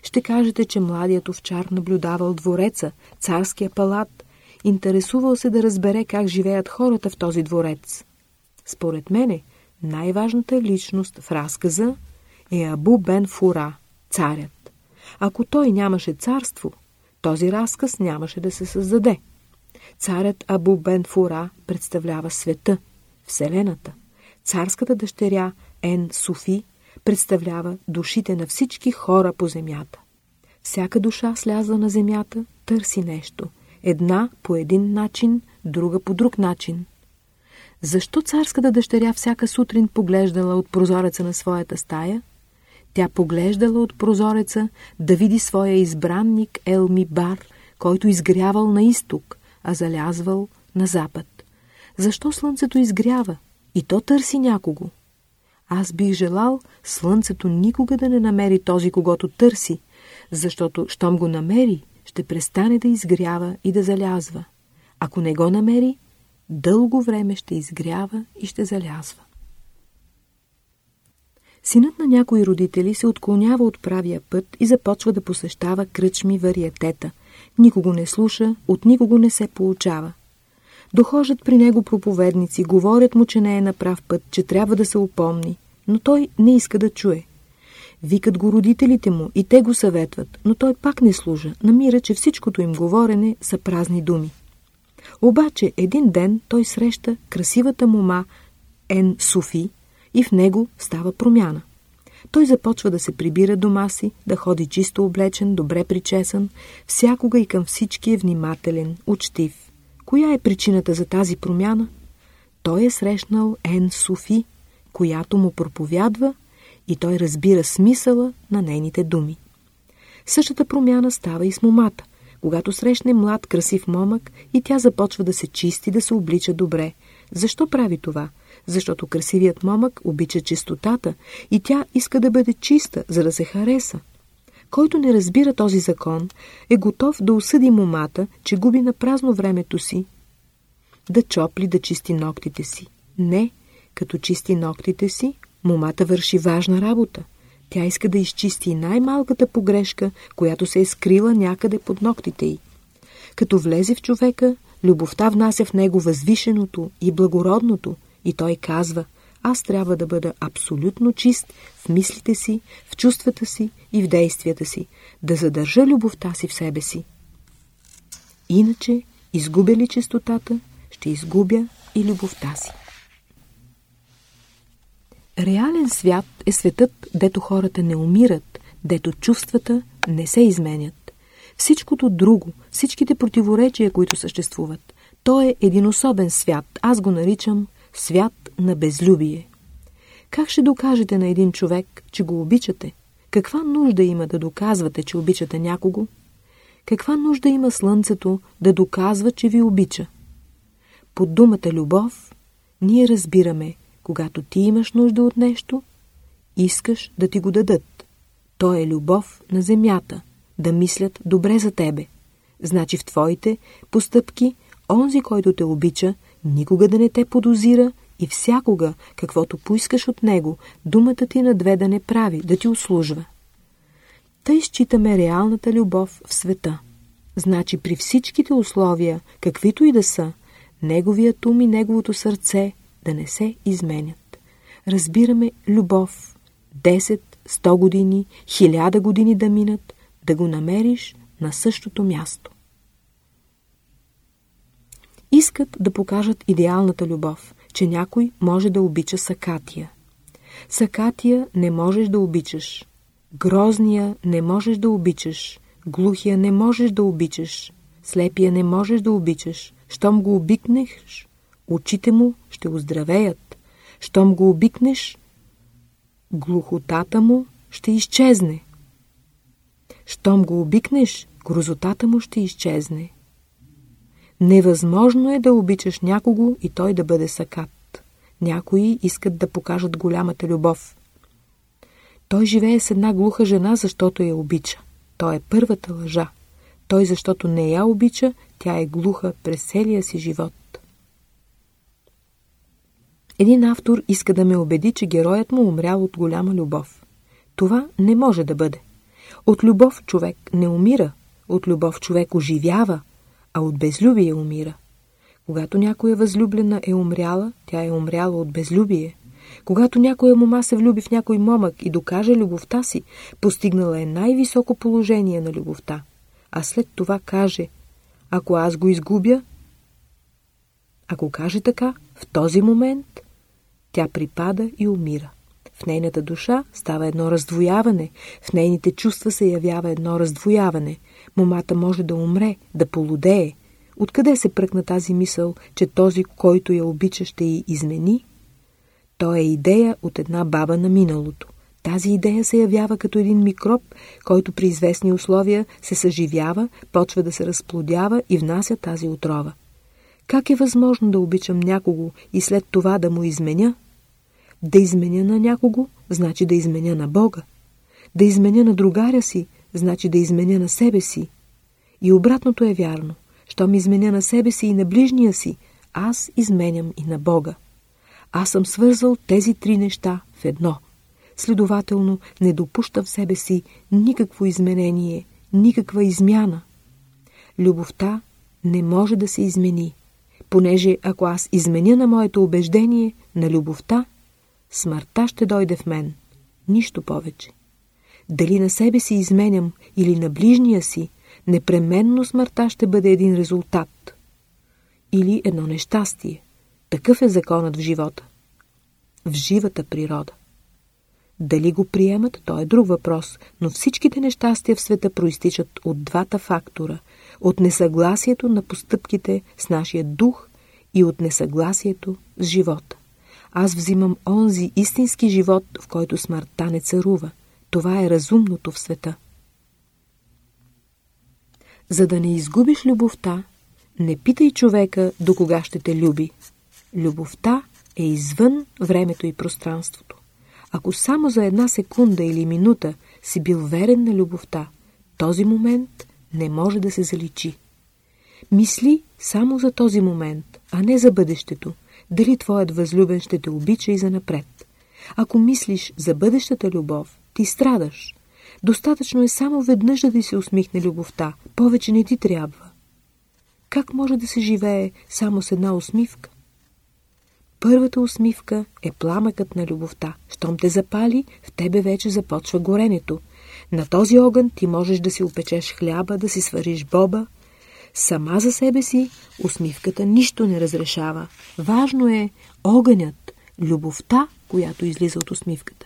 Ще кажете, че младият овчар наблюдавал двореца, царския палат, интересувал се да разбере как живеят хората в този дворец. Според мене, най-важната личност в разказа е Абу Бен Фура, царят. Ако той нямаше царство, този разказ нямаше да се създаде. Царят Абу Бен Фура представлява света, Вселената. Царската дъщеря Ен Суфи представлява душите на всички хора по земята. Всяка душа слязла на земята търси нещо. Една по един начин, друга по друг начин. Защо царската дъщеря всяка сутрин поглеждала от прозореца на своята стая? Тя поглеждала от прозореца да види своя избранник Елми Бар, който изгрявал на изток, а залязвал на запад. Защо слънцето изгрява? И то търси някого. Аз бих желал слънцето никога да не намери този, когато търси, защото, щом го намери, ще престане да изгрява и да залязва. Ако не го намери, дълго време ще изгрява и ще залязва. Синът на някои родители се отклонява от правия път и започва да посещава кръчми вариетета. Никого не слуша, от никого не се получава. Дохожат при него проповедници, говорят му, че не е на прав път, че трябва да се упомни, но той не иска да чуе. Викат го родителите му и те го съветват, но той пак не служа, намира, че всичкото им говорене са празни думи. Обаче един ден той среща красивата мома Ен Суфи и в него става промяна. Той започва да се прибира дома си, да ходи чисто облечен, добре причесан, всякога и към всички е внимателен, учтив. Коя е причината за тази промяна? Той е срещнал Ен Суфи, която му проповядва и той разбира смисъла на нейните думи. Същата промяна става и с момата, когато срещне млад, красив момък и тя започва да се чисти, да се облича добре. Защо прави това? Защото красивият момък обича чистотата и тя иска да бъде чиста, за да се хареса. Който не разбира този закон, е готов да осъди момата, че губи на празно времето си, да чопли, да чисти ногтите си. Не, като чисти ногтите си, момата върши важна работа. Тя иска да изчисти най-малката погрешка, която се е скрила някъде под ногтите й. Като влезе в човека, любовта внася в него възвишеното и благородното, и той казва, аз трябва да бъда абсолютно чист в мислите си, в чувствата си и в действията си, да задържа любовта си в себе си. Иначе, изгубя ли чистотата, ще изгубя и любовта си. Реален свят е светът, дето хората не умират, дето чувствата не се изменят. Всичкото друго, всичките противоречия, които съществуват, то е един особен свят. Аз го наричам свят на безлюбие. Как ще докажете на един човек, че го обичате? Каква нужда има да доказвате, че обичате някого? Каква нужда има слънцето да доказва, че ви обича? Под думата любов ние разбираме, когато ти имаш нужда от нещо, искаш да ти го дадат. То е любов на земята, да мислят добре за тебе. Значи в твоите постъпки, онзи, който те обича, никога да не те подозира и всякога, каквото поискаш от него, думата ти на две да не прави, да ти услужва. Тъй считаме реалната любов в света. Значи при всичките условия, каквито и да са, неговият ум и неговото сърце да не се изменят. Разбираме любов. 10, 100 години, 1000 години да минат, да го намериш на същото място. Искат да покажат идеалната любов, че някой може да обича Сакатия. Сакатия не можеш да обичаш. Грозния не можеш да обичаш. Глухия не можеш да обичаш. Слепия не можеш да обичаш. Щом го обикнеш, очите му ще оздравеят. Щом го обикнеш, глухотата му ще изчезне. Щом го обикнеш, грозотата му ще изчезне. Невъзможно е да обичаш някого и той да бъде сакат. Някои искат да покажат голямата любов. Той живее с една глуха жена, защото я обича. Той е първата лъжа. Той, защото не я обича, тя е глуха през целия си живот. Един автор иска да ме убеди, че героят му умрял от голяма любов. Това не може да бъде. От любов човек не умира, от любов човек оживява, а от безлюбие умира. Когато някоя възлюблена е умряла, тя е умряла от безлюбие. Когато някоя мома се влюби в някой момък и докаже любовта си, постигнала е най-високо положение на любовта. А след това каже, ако аз го изгубя, ако каже така, в този момент тя припада и умира. В нейната душа става едно раздвояване, в нейните чувства се явява едно раздвояване. Момата може да умре, да полудее. Откъде се пръкна тази мисъл, че този, който я обича, ще й измени? То е идея от една баба на миналото. Тази идея се явява като един микроб, който при известни условия се съживява, почва да се разплодява и внася тази отрова. Как е възможно да обичам някого и след това да му изменя? Да изменя на някого, значи да изменя на Бога. Да изменя на другаря си, значи да изменя на себе си. И обратното е вярно. Щом изменя на себе си и на ближния си, аз изменям и на Бога. Аз съм свързал тези три неща в едно. Следователно, не допуща в себе си никакво изменение, никаква измяна. Любовта не може да се измени, понеже ако аз изменя на моето убеждение, на любовта, смъртта ще дойде в мен. Нищо повече. Дали на себе си изменям или на ближния си, непременно смъртта ще бъде един резултат. Или едно нещастие. Такъв е законът в живота. В живата природа. Дали го приемат, то е друг въпрос, но всичките нещастия в света проистичат от двата фактора – от несъгласието на постъпките с нашия дух и от несъгласието с живота. Аз взимам онзи истински живот, в който смъртта не царува. Това е разумното в света. За да не изгубиш любовта, не питай човека до кога ще те люби. Любовта е извън времето и пространството. Ако само за една секунда или минута си бил верен на любовта, този момент не може да се заличи. Мисли само за този момент, а не за бъдещето, дали твоят възлюбен ще те обича и за напред. Ако мислиш за бъдещата любов, ти страдаш. Достатъчно е само веднъж да ти се усмихне любовта, повече не ти трябва. Как може да се живее само с една усмивка? Първата усмивка е пламъкът на любовта. Щом те запали, в тебе вече започва горенето. На този огън ти можеш да си опечеш хляба, да си свариш боба. Сама за себе си усмивката нищо не разрешава. Важно е огънят, любовта, която излиза от усмивката.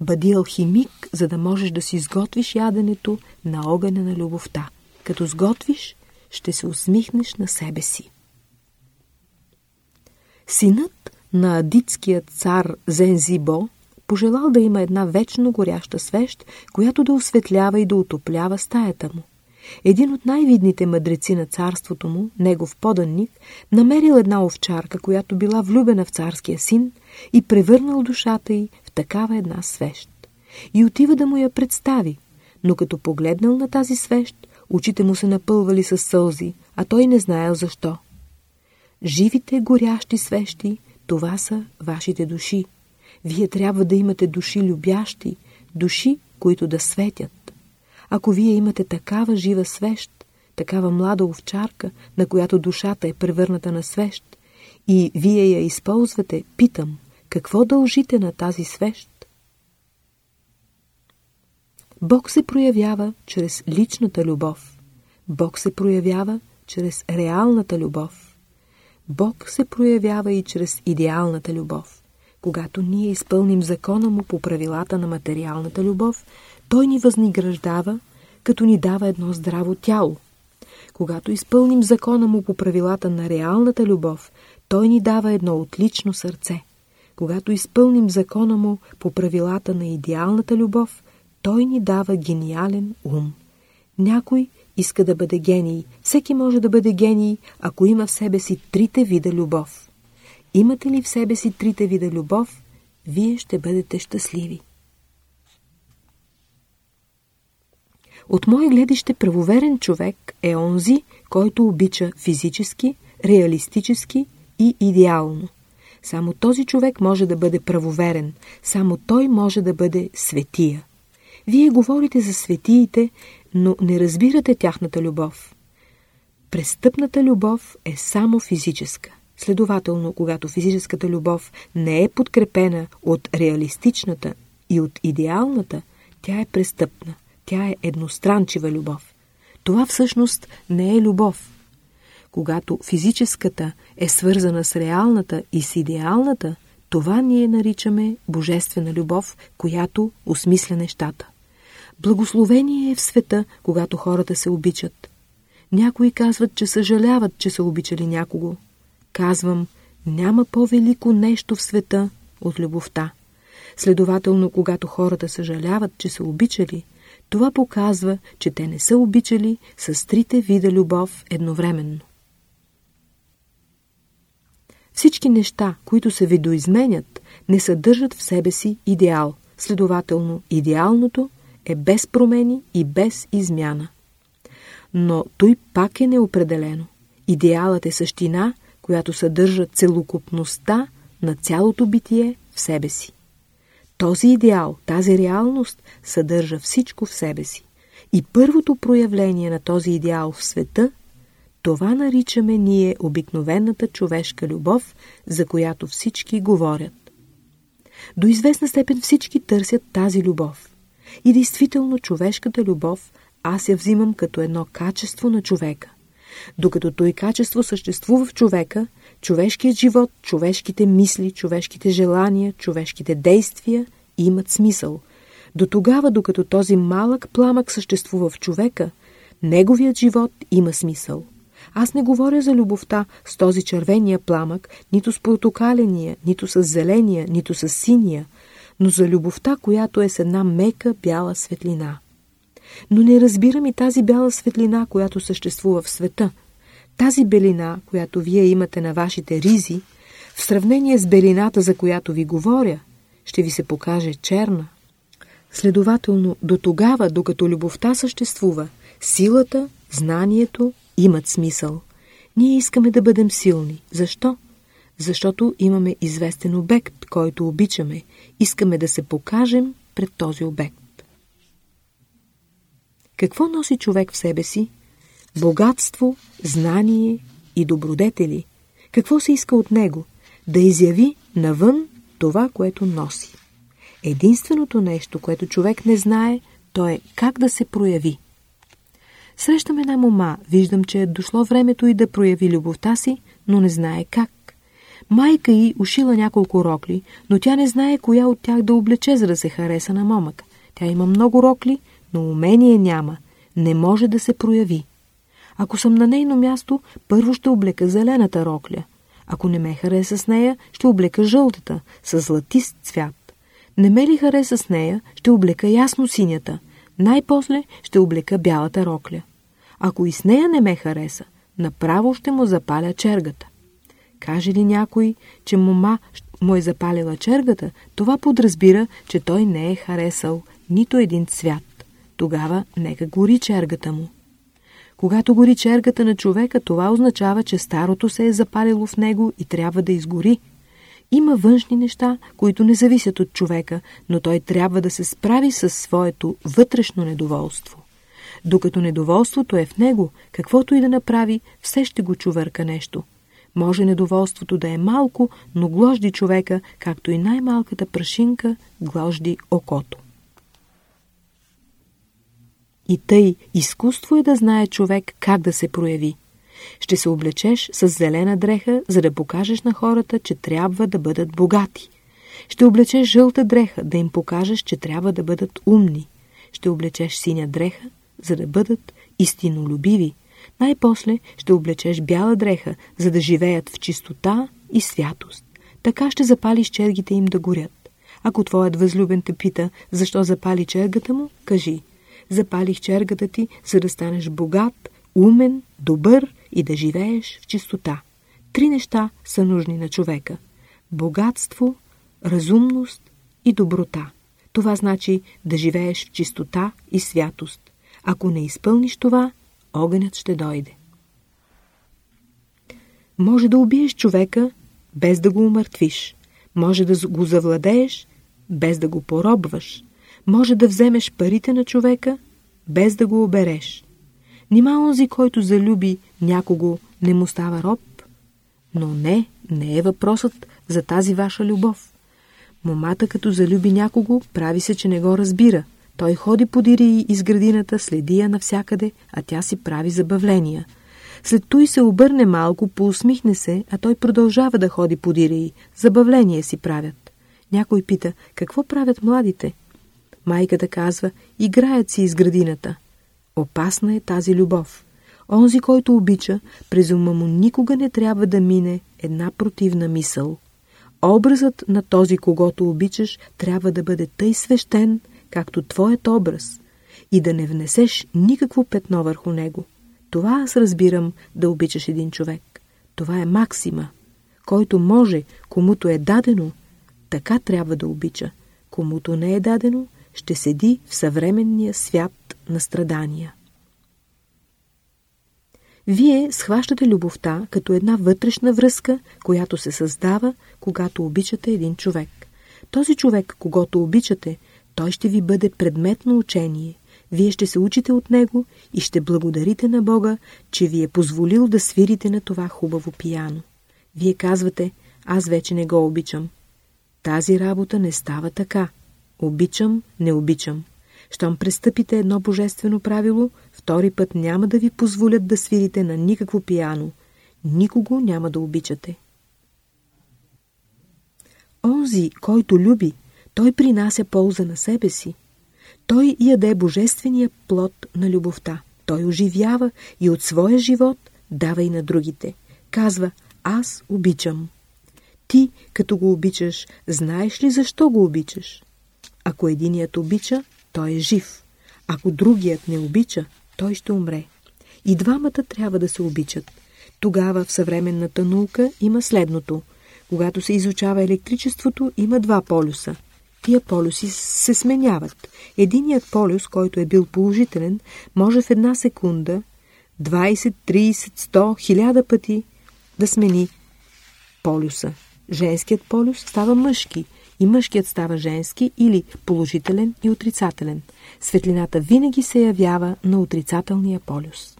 Бъди алхимик, за да можеш да си изготвиш яденето на огъня на любовта. Като сготвиш, ще се усмихнеш на себе си. Синът на адитския цар Зензибо пожелал да има една вечно горяща свещ, която да осветлява и да отоплява стаята му. Един от най-видните мъдреци на царството му, негов поданник, намерил една овчарка, която била влюбена в царския син и превърнал душата й в такава една свещ. И отива да му я представи, но като погледнал на тази свещ, очите му се напълвали с сълзи, а той не знаел защо. Живите горящи свещи, това са вашите души. Вие трябва да имате души любящи, души, които да светят. Ако вие имате такава жива свещ, такава млада овчарка, на която душата е превърната на свещ, и вие я използвате, питам, какво дължите на тази свещ? Бог се проявява чрез личната любов. Бог се проявява чрез реалната любов. Бог се проявява и чрез идеалната любов. Когато ние изпълним закона му по правилата на материалната любов, той ни възнаграждава, като ни дава едно здраво тяло. Когато изпълним закона му по правилата на реалната любов, той ни дава едно отлично сърце. Когато изпълним закона му по правилата на идеалната любов, той ни дава гениален ум. Някой иска да бъде гений. Всеки може да бъде гений, ако има в себе си трите вида любов. Имате ли в себе си трите вида любов, вие ще бъдете щастливи. От мое гледище правоверен човек е онзи, който обича физически, реалистически и идеално. Само този човек може да бъде правоверен, само той може да бъде светия. Вие говорите за светиите, но не разбирате тяхната любов. Престъпната любов е само физическа. Следователно, когато физическата любов не е подкрепена от реалистичната и от идеалната, тя е престъпна. Тя е едностранчива любов. Това всъщност не е любов. Когато физическата е свързана с реалната и с идеалната, това ние наричаме божествена любов, която осмисля нещата. Благословение е в света, когато хората се обичат. Някои казват, че съжаляват, че са обичали някого. Казвам, няма по-велико нещо в света от любовта. Следователно, когато хората съжаляват, че са обичали, това показва, че те не са обичали с трите вида любов едновременно. Всички неща, които се видоизменят, не съдържат в себе си идеал. Следователно, идеалното е без промени и без измяна. Но той пак е неопределено. Идеалът е същина, която съдържа целокупността на цялото битие в себе си. Този идеал, тази реалност съдържа всичко в себе си. И първото проявление на този идеал в света, това наричаме ние обикновената човешка любов, за която всички говорят. До известна степен всички търсят тази любов. И действително човешката любов аз я взимам като едно качество на човека. Докато той качество съществува в човека, човешкият живот, човешките мисли, човешките желания, човешките действия имат смисъл. До тогава, докато този малък пламък съществува в човека, неговият живот има смисъл. Аз не говоря за любовта с този червения пламък, нито с портокаления, нито с зеления, нито с синия, но за любовта, която е с една мека бяла светлина. Но не разбирам и тази бяла светлина, която съществува в света. Тази белина, която вие имате на вашите ризи, в сравнение с белината, за която ви говоря, ще ви се покаже черна. Следователно, до тогава, докато любовта съществува, силата, знанието имат смисъл. Ние искаме да бъдем силни. Защо? Защото имаме известен обект, който обичаме. Искаме да се покажем пред този обект. Какво носи човек в себе си? Богатство, знание и добродетели. Какво се иска от него? Да изяви навън това, което носи. Единственото нещо, което човек не знае, то е как да се прояви. Срещам една мома, виждам, че е дошло времето и да прояви любовта си, но не знае как. Майка й ушила няколко рокли, но тя не знае коя от тях да облече, за да се хареса на момък. Тя има много рокли, но умение няма, не може да се прояви. Ако съм на нейно място, първо ще облека зелената рокля. Ако не ме хареса с нея, ще облека жълтата, с златист цвят. Не ме ли хареса с нея, ще облека ясно синята. Най-после ще облека бялата рокля. Ако и с нея не ме хареса, направо ще му запаля чергата. Каже ли някой, че мома му е запалила чергата, това подразбира, че той не е харесал нито един цвят тогава нека гори чергата му. Когато гори чергата на човека, това означава, че старото се е запалило в него и трябва да изгори. Има външни неща, които не зависят от човека, но той трябва да се справи с своето вътрешно недоволство. Докато недоволството е в него, каквото и да направи, все ще го чувърка нещо. Може недоволството да е малко, но гложди човека, както и най-малката прашинка гложди окото. И тъй изкуство е да знае човек как да се прояви. Ще се облечеш с зелена дреха, за да покажеш на хората, че трябва да бъдат богати. Ще облечеш жълта дреха, да им покажеш, че трябва да бъдат умни. Ще облечеш синя дреха, за да бъдат истинолюбиви. Най-после ще облечеш бяла дреха, за да живеят в чистота и святост. Така ще запалиш чергите им да горят. Ако твоят възлюбен те пита, защо запали чергата му, кажи – Запалих чергата ти, за да станеш богат, умен, добър и да живееш в чистота. Три неща са нужни на човека. Богатство, разумност и доброта. Това значи да живееш в чистота и святост. Ако не изпълниш това, огънят ще дойде. Може да убиеш човека, без да го умъртвиш. Може да го завладееш, без да го поробваш. Може да вземеш парите на човека, без да го обереш. Нима онзи, който залюби някого, не му става роб? Но не, не е въпросът за тази ваша любов. Момата, като залюби някого, прави се, че не го разбира. Той ходи по дири из градината, следи я навсякъде, а тя си прави забавления. След той се обърне малко, поусмихне се, а той продължава да ходи по дири. Забавления си правят. Някой пита, какво правят младите? Майката казва, играят си из градината. Опасна е тази любов. Онзи, който обича, през ума му никога не трябва да мине една противна мисъл. Образът на този, когато обичаш, трябва да бъде тъй свещен, както твоят образ, и да не внесеш никакво петно върху него. Това аз разбирам да обичаш един човек. Това е максима. Който може, комуто е дадено, така трябва да обича. Комуто не е дадено, ще седи в съвременния свят на страдания. Вие схващате любовта като една вътрешна връзка, която се създава, когато обичате един човек. Този човек, когато обичате, той ще ви бъде предмет на учение. Вие ще се учите от него и ще благодарите на Бога, че ви е позволил да свирите на това хубаво пияно. Вие казвате, аз вече не го обичам. Тази работа не става така. Обичам, не обичам. Щом престъпите едно божествено правило, втори път няма да ви позволят да свирите на никакво пияно. Никого няма да обичате. Онзи, който люби, той принася полза на себе си. Той яде божествения плод на любовта. Той оживява и от своя живот дава и на другите. Казва, аз обичам. Ти, като го обичаш, знаеш ли защо го обичаш? Ако единият обича, той е жив. Ако другият не обича, той ще умре. И двамата трябва да се обичат. Тогава в съвременната наука има следното. Когато се изучава електричеството, има два полюса. Тия полюси се сменяват. Единият полюс, който е бил положителен, може в една секунда 20, 30, 100, 1000 пъти да смени полюса. Женският полюс става мъжки – и мъжкият става женски или положителен и отрицателен. Светлината винаги се явява на отрицателния полюс.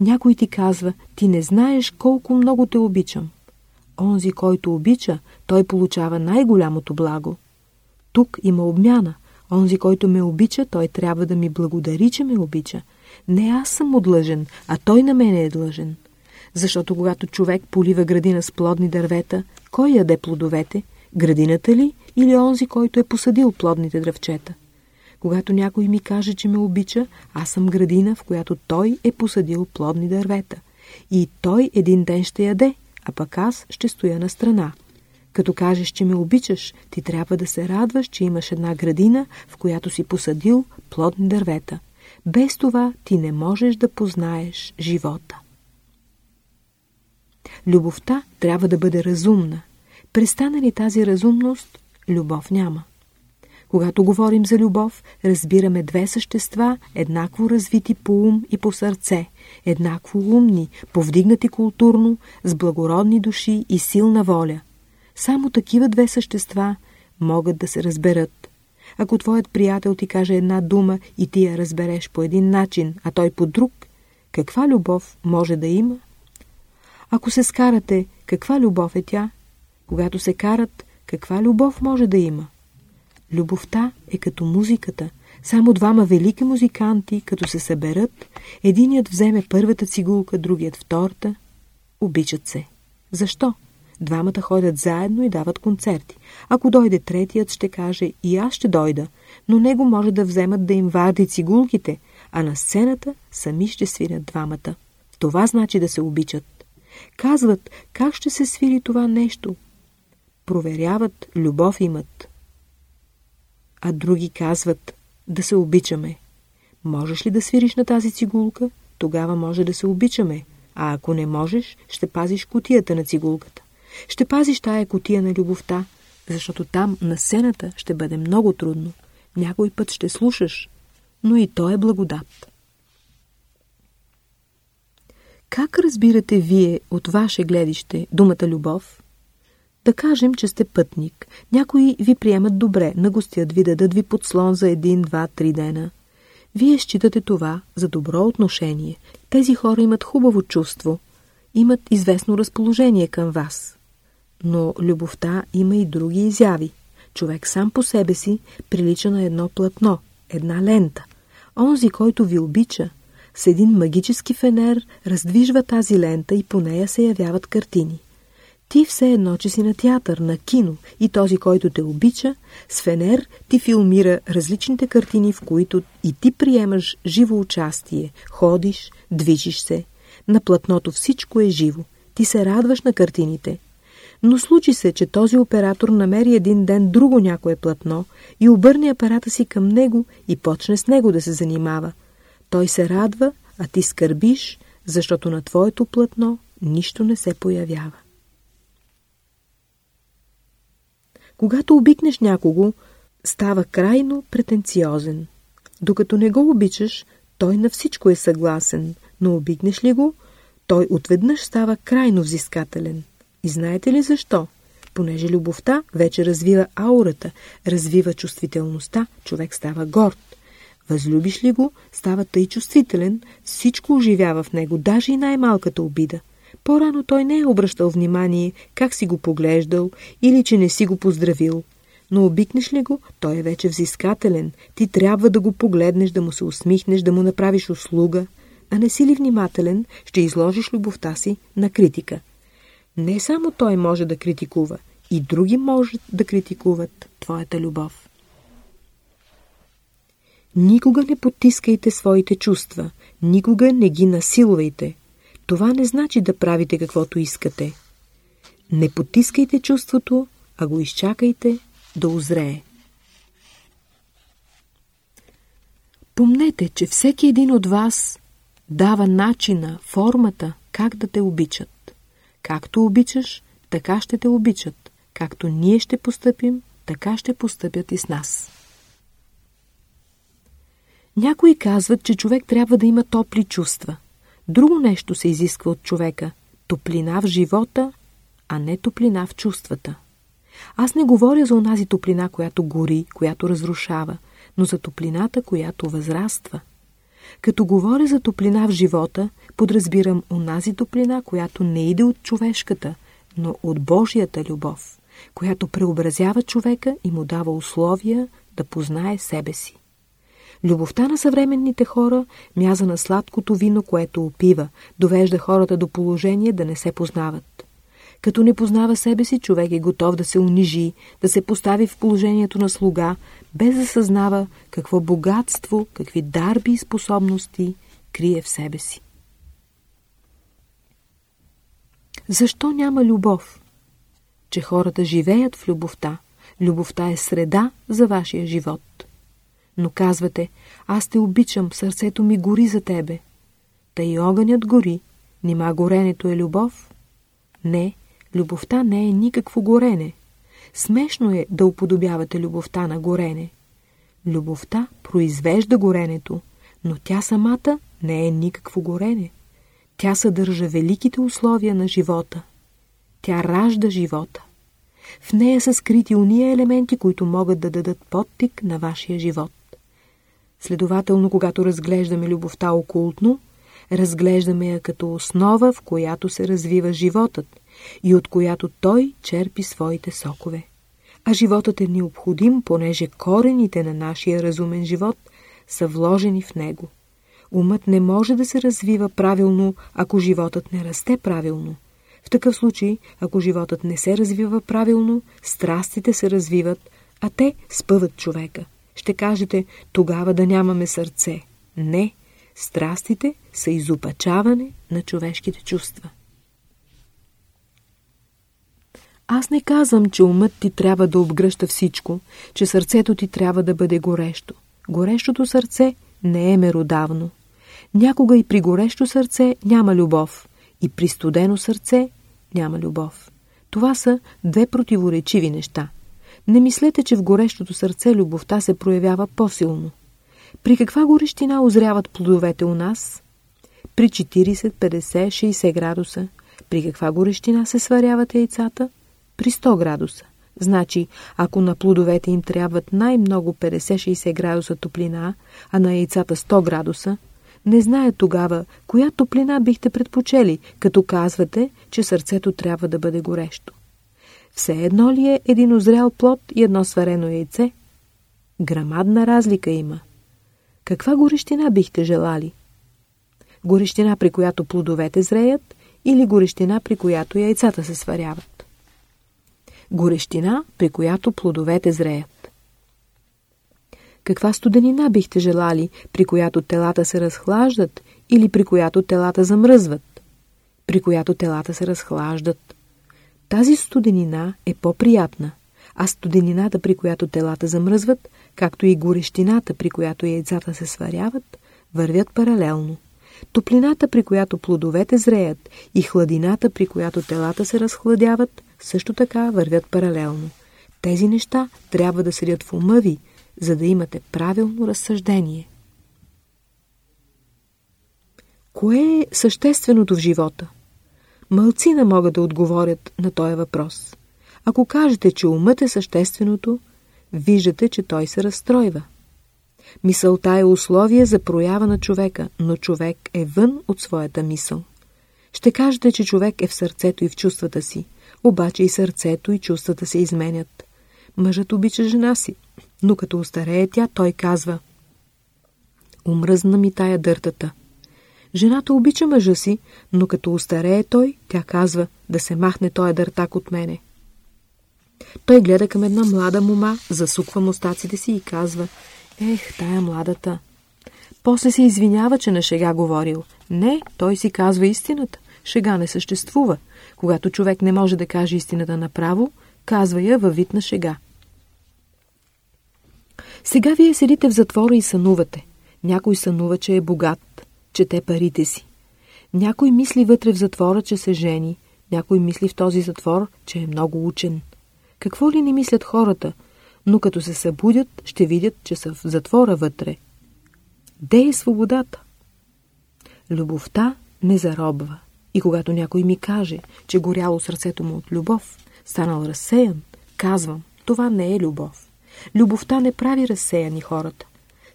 Някой ти казва, ти не знаеш колко много те обичам. Онзи, който обича, той получава най-голямото благо. Тук има обмяна. Онзи, който ме обича, той трябва да ми благодари, че ме обича. Не аз съм отлъжен, а той на мене е длъжен. Защото когато човек полива градина с плодни дървета, кой яде плодовете? Градината ли или онзи, който е посадил плодните дръвчета? Когато някой ми каже, че ме обича, аз съм градина, в която той е посадил плодни дървета. И той един ден ще яде, а пък аз ще стоя на страна. Като кажеш, че ме обичаш, ти трябва да се радваш, че имаш една градина, в която си посадил плодни дървета. Без това ти не можеш да познаеш живота. Любовта трябва да бъде разумна. Престана ли тази разумност, любов няма. Когато говорим за любов, разбираме две същества, еднакво развити по ум и по сърце, еднакво умни, повдигнати културно, с благородни души и силна воля. Само такива две същества могат да се разберат. Ако твоят приятел ти каже една дума и ти я разбереш по един начин, а той по друг, каква любов може да има? Ако се скарате, каква любов е тя? Когато се карат, каква любов може да има? Любовта е като музиката. Само двама велики музиканти, като се съберат, единият вземе първата цигулка, другият втората. Обичат се. Защо? Двамата ходят заедно и дават концерти. Ако дойде третият, ще каже и аз ще дойда, но него може да вземат да им вади цигулките, а на сцената сами ще свирят двамата. Това значи да се обичат. Казват, как ще се свири това нещо? Проверяват, любов имат. А други казват, да се обичаме. Можеш ли да свириш на тази цигулка? Тогава може да се обичаме. А ако не можеш, ще пазиш котията на цигулката. Ще пазиш тая котия на любовта, защото там на сцената ще бъде много трудно. Някой път ще слушаш, но и то е благодат. Как разбирате вие от ваше гледище думата любов? Да кажем, че сте пътник. Някои ви приемат добре, нагостят ви, дадат ви подслон за един, два, три дена. Вие считате това за добро отношение. Тези хора имат хубаво чувство, имат известно разположение към вас. Но любовта има и други изяви. Човек сам по себе си прилича на едно платно, една лента. Онзи, който ви обича, с един магически фенер раздвижва тази лента и по нея се явяват картини. Ти все едно, че си на театър, на кино и този, който те обича, с фенер ти филмира различните картини, в които и ти приемаш живо участие, ходиш, движиш се. На платното всичко е живо. Ти се радваш на картините. Но случи се, че този оператор намери един ден друго някое платно и обърне апарата си към него и почне с него да се занимава. Той се радва, а ти скърбиш, защото на твоето платно нищо не се появява. Когато обикнеш някого, става крайно претенциозен. Докато не го обичаш, той на всичко е съгласен, но обикнеш ли го, той отведнъж става крайно взискателен. И знаете ли защо? Понеже любовта вече развива аурата, развива чувствителността, човек става горд. Възлюбиш ли го, става тъй чувствителен, всичко оживява в него, даже и най-малката обида. По-рано той не е обръщал внимание как си го поглеждал или че не си го поздравил. Но обикнеш ли го, той е вече взискателен. Ти трябва да го погледнеш, да му се усмихнеш, да му направиш услуга. А не си ли внимателен, ще изложиш любовта си на критика. Не само той може да критикува, и други може да критикуват твоята любов. Никога не потискайте своите чувства, никога не ги насилвайте. Това не значи да правите каквото искате. Не потискайте чувството, а го изчакайте да озрее. Помнете, че всеки един от вас дава начина, формата, как да те обичат. Както обичаш, така ще те обичат. Както ние ще постъпим, така ще постъпят и с нас. Някои казват, че човек трябва да има топли чувства. Друго нещо се изисква от човека – топлина в живота, а не топлина в чувствата. Аз не говоря за онази топлина, която гори, която разрушава, но за топлината, която възраства. Като говоря за топлина в живота, подразбирам онази топлина, която не иде от човешката, но от Божията любов, която преобразява човека и му дава условия да познае себе си. Любовта на съвременните хора мяза на сладкото вино, което опива, довежда хората до положение да не се познават. Като не познава себе си, човек е готов да се унижи, да се постави в положението на слуга, без да съзнава какво богатство, какви дарби и способности крие в себе си. Защо няма любов? Че хората живеят в любовта. Любовта е среда за вашия живот. Но казвате, аз те обичам, сърцето ми гори за тебе. Та и огънят гори, нима горенето е любов? Не, любовта не е никакво горене. Смешно е да уподобявате любовта на горене. Любовта произвежда горенето, но тя самата не е никакво горене. Тя съдържа великите условия на живота. Тя ражда живота. В нея са скрити уния елементи, които могат да дадат подтик на вашия живот. Следователно, когато разглеждаме любовта окултно, разглеждаме я като основа, в която се развива животът и от която той черпи своите сокове. А животът е необходим, понеже корените на нашия разумен живот са вложени в него. Умът не може да се развива правилно, ако животът не расте правилно. В такъв случай, ако животът не се развива правилно, страстите се развиват, а те спъват човека. Ще кажете, тогава да нямаме сърце. Не, страстите са изопачаване на човешките чувства. Аз не казвам, че умът ти трябва да обгръща всичко, че сърцето ти трябва да бъде горещо. Горещото сърце не е меродавно. Някога и при горещо сърце няма любов, и при студено сърце няма любов. Това са две противоречиви неща. Не мислете, че в горещото сърце любовта се проявява по-силно. При каква горещина озряват плодовете у нас? При 40, 50, 60 градуса. При каква горещина се сваряват яйцата? При 100 градуса. Значи, ако на плодовете им трябват най-много 50-60 градуса топлина, а на яйцата 100 градуса, не зная тогава, коя топлина бихте предпочели, като казвате, че сърцето трябва да бъде горещо. Все едно ли е един озрял плод и едно сварено яйце? Грамадна разлика има. Каква горещина бихте желали? Горещина, при която плодовете зреят, или горещина, при която яйцата се сваряват? Горещина, при която плодовете зреят. Каква студенина бихте желали, при която телата се разхлаждат или при която телата замръзват? При която телата се разхлаждат. Тази студенина е по-приятна, а студенината, при която телата замръзват, както и горещината, при която яйцата се сваряват, вървят паралелно. Топлината, при която плодовете зреят и хладината, при която телата се разхладяват, също така вървят паралелно. Тези неща трябва да седят в ума ви, за да имате правилно разсъждение. Кое е същественото в живота? Мълцина могат да отговорят на този въпрос. Ако кажете, че умът е същественото, виждате, че той се разстройва. Мисълта е условие за проява на човека, но човек е вън от своята мисъл. Ще кажете, че човек е в сърцето и в чувствата си, обаче и сърцето и чувствата се изменят. Мъжът обича жена си, но като устарее тя, той казва Умръзна ми тая дъртата. Жената обича мъжа си, но като устарее той, тя казва да се махне той дъртак от мене. Той гледа към една млада мома, засуква мустаците си и казва Ех, тая младата. После се извинява, че на шега говорил. Не, той си казва истината. Шега не съществува. Когато човек не може да каже истината направо, казва я във вид на шега. Сега вие седите в затвора и сънувате. Някой сънува, че е богат, чете парите си. Някой мисли вътре в затвора, че се жени. Някой мисли в този затвор, че е много учен. Какво ли не мислят хората, но като се събудят, ще видят, че са в затвора вътре. Де е свободата? Любовта не заробва. И когато някой ми каже, че горяло сърцето му от любов, станал разсеян, казвам, това не е любов. Любовта не прави разсеяни хората.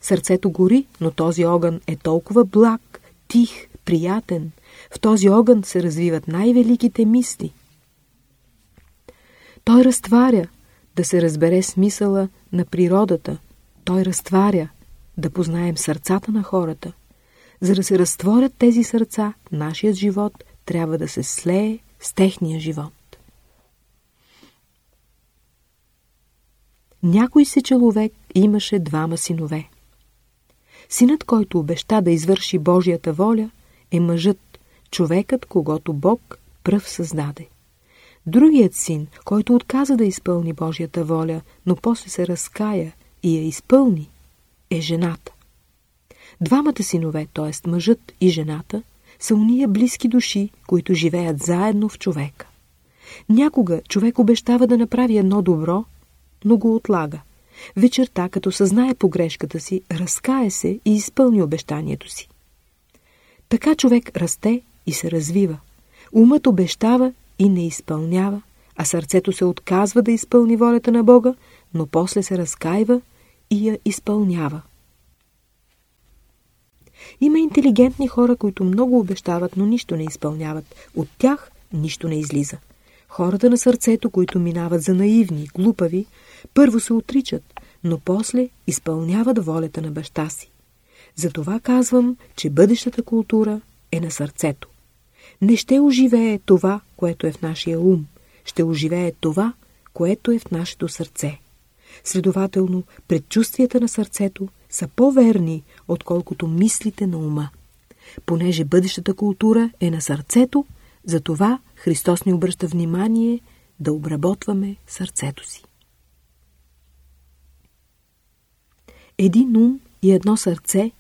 Сърцето гори, но този огън е толкова благ, тих, приятен. В този огън се развиват най-великите мисли. Той разтваря, да се разбере смисъла на природата. Той разтваря, да познаем сърцата на хората. За да се разтворят тези сърца, нашият живот трябва да се слее с техния живот. Някой си човек имаше двама синове. Синът, който обеща да извърши Божията воля, е мъжът, човекът, когато Бог пръв създаде. Другият син, който отказа да изпълни Божията воля, но после се разкая и я изпълни, е жената. Двамата синове, т.е. мъжът и жената, са уния близки души, които живеят заедно в човека. Някога човек обещава да направи едно добро, но го отлага. Вечерта, като съзнае погрешката си, разкае се и изпълни обещанието си. Така човек расте и се развива. Умът обещава и не изпълнява, а сърцето се отказва да изпълни волята на Бога, но после се разкаива и я изпълнява. Има интелигентни хора, които много обещават, но нищо не изпълняват. От тях нищо не излиза. Хората на сърцето, които минават за наивни, глупави, първо се отричат, но после изпълняват волята на баща си. Затова казвам, че бъдещата култура е на сърцето. Не ще оживее това, което е в нашия ум. Ще оживее това, което е в нашето сърце. Следователно, предчувствията на сърцето са по-верни, отколкото мислите на ума. Понеже бъдещата култура е на сърцето, затова Христос ни обръща внимание да обработваме сърцето си. Един ум и едно сърце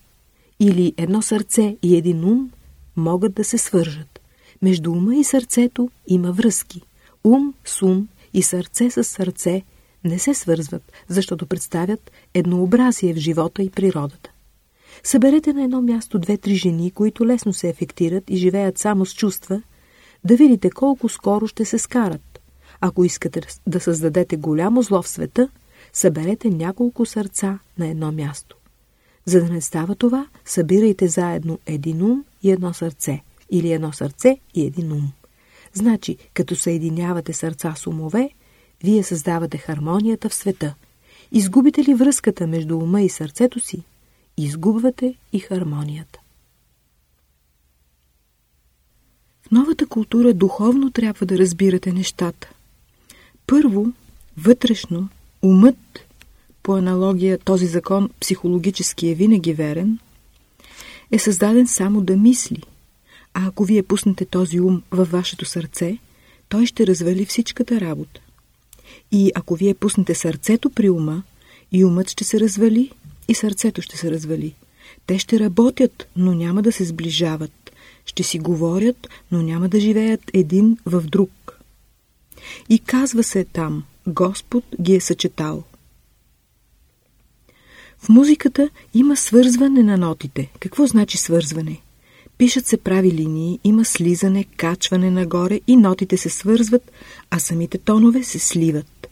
или едно сърце и един ум могат да се свържат. Между ума и сърцето има връзки. Ум с ум и сърце с сърце не се свързват, защото представят еднообразие в живота и природата. Съберете на едно място две-три жени, които лесно се ефектират и живеят само с чувства, да видите колко скоро ще се скарат. Ако искате да създадете голямо зло в света, съберете няколко сърца на едно място. За да не става това, събирайте заедно един ум и едно сърце, или едно сърце и един ум. Значи, като съединявате сърца с умове, вие създавате хармонията в света. Изгубите ли връзката между ума и сърцето си, изгубвате и хармонията. В новата култура духовно трябва да разбирате нещата. Първо, вътрешно, умът, по аналогия този закон психологически е винаги верен, е създаден само да мисли. А ако вие пуснете този ум във вашето сърце, той ще развали всичката работа. И ако вие пуснете сърцето при ума, и умът ще се развали, и сърцето ще се развали. Те ще работят, но няма да се сближават. Ще си говорят, но няма да живеят един в друг. И казва се там, Господ ги е съчетал. В музиката има свързване на нотите. Какво значи свързване? Пишат се прави линии, има слизане, качване нагоре и нотите се свързват, а самите тонове се сливат.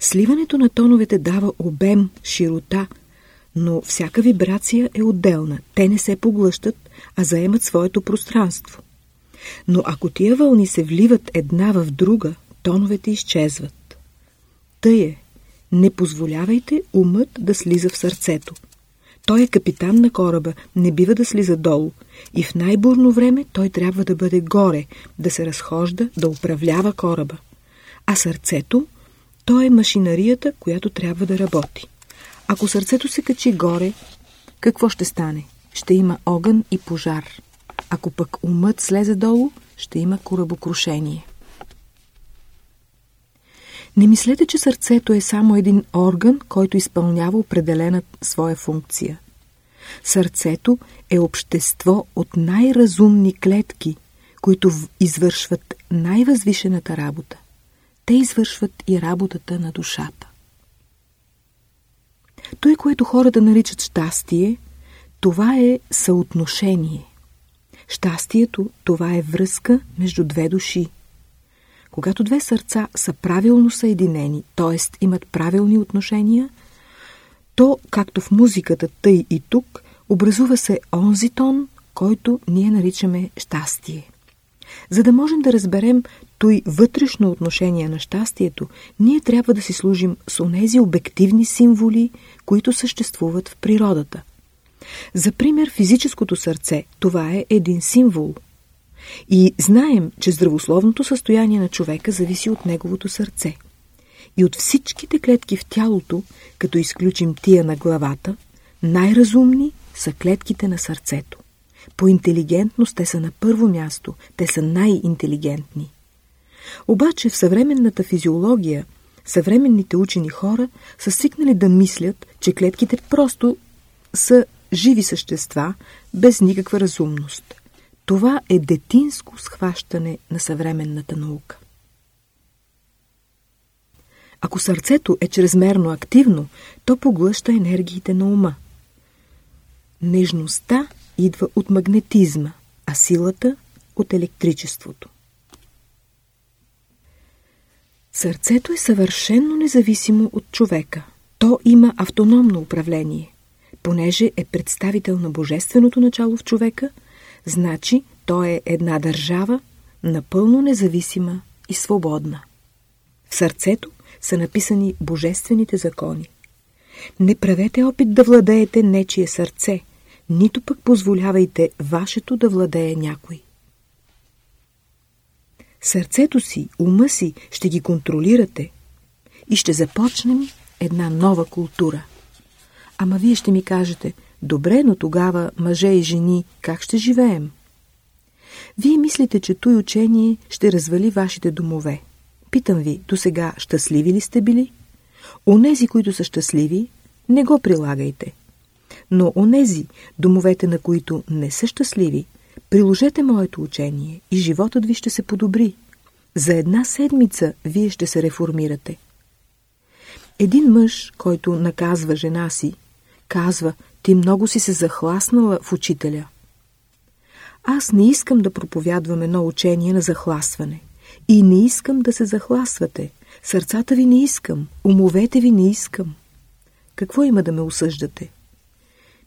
Сливането на тоновете дава обем, широта, но всяка вибрация е отделна. Те не се поглъщат, а заемат своето пространство. Но ако тия вълни се вливат една в друга, тоновете изчезват. Тъй е, не позволявайте умът да слиза в сърцето. Той е капитан на кораба, не бива да слиза долу. И в най-бурно време той трябва да бъде горе, да се разхожда, да управлява кораба. А сърцето, то е машинарията, която трябва да работи. Ако сърцето се качи горе, какво ще стане? Ще има огън и пожар. Ако пък умът слезе долу, ще има корабокрушение. Не мислете, че сърцето е само един орган, който изпълнява определена своя функция. Сърцето е общество от най-разумни клетки, които извършват най-възвишената работа. Те извършват и работата на душата. Той, което хората наричат щастие, това е съотношение. Щастието, това е връзка между две души. Когато две сърца са правилно съединени, т.е. имат правилни отношения, то, както в музиката, тъй и тук, образува се онзи тон, който ние наричаме щастие. За да можем да разберем той вътрешно отношение на щастието, ние трябва да си служим с онези обективни символи, които съществуват в природата. За пример, физическото сърце – това е един символ. И знаем, че здравословното състояние на човека зависи от неговото сърце. И от всичките клетки в тялото, като изключим тия на главата, най-разумни са клетките на сърцето. По интелигентност те са на първо място, те са най-интелигентни. Обаче в съвременната физиология съвременните учени хора са свикнали да мислят, че клетките просто са живи същества без никаква разумност. Това е детинско схващане на съвременната наука. Ако сърцето е чрезмерно активно, то поглъща енергиите на ума. Нежността идва от магнетизма, а силата от електричеството. Сърцето е съвършенно независимо от човека. То има автономно управление. Понеже е представител на божественото начало в човека, значи то е една държава, напълно независима и свободна. В сърцето са написани божествените закони. Не правете опит да владеете нечие сърце, нито пък позволявайте вашето да владее някой. Сърцето си, ума си ще ги контролирате и ще започнем една нова култура. Ама вие ще ми кажете, добре, но тогава мъже и жени как ще живеем? Вие мислите, че той учение ще развали вашите домове. Питам ви, до сега щастливи ли сте били? Онези, които са щастливи, не го прилагайте. Но онези, домовете на които не са щастливи, приложете моето учение и животът ви ще се подобри. За една седмица вие ще се реформирате. Един мъж, който наказва жена си, казва, ти много си се захласнала в учителя. Аз не искам да проповядвам едно учение на захласване. И не искам да се захласвате. Сърцата ви не искам, умовете ви не искам. Какво има да ме осъждате?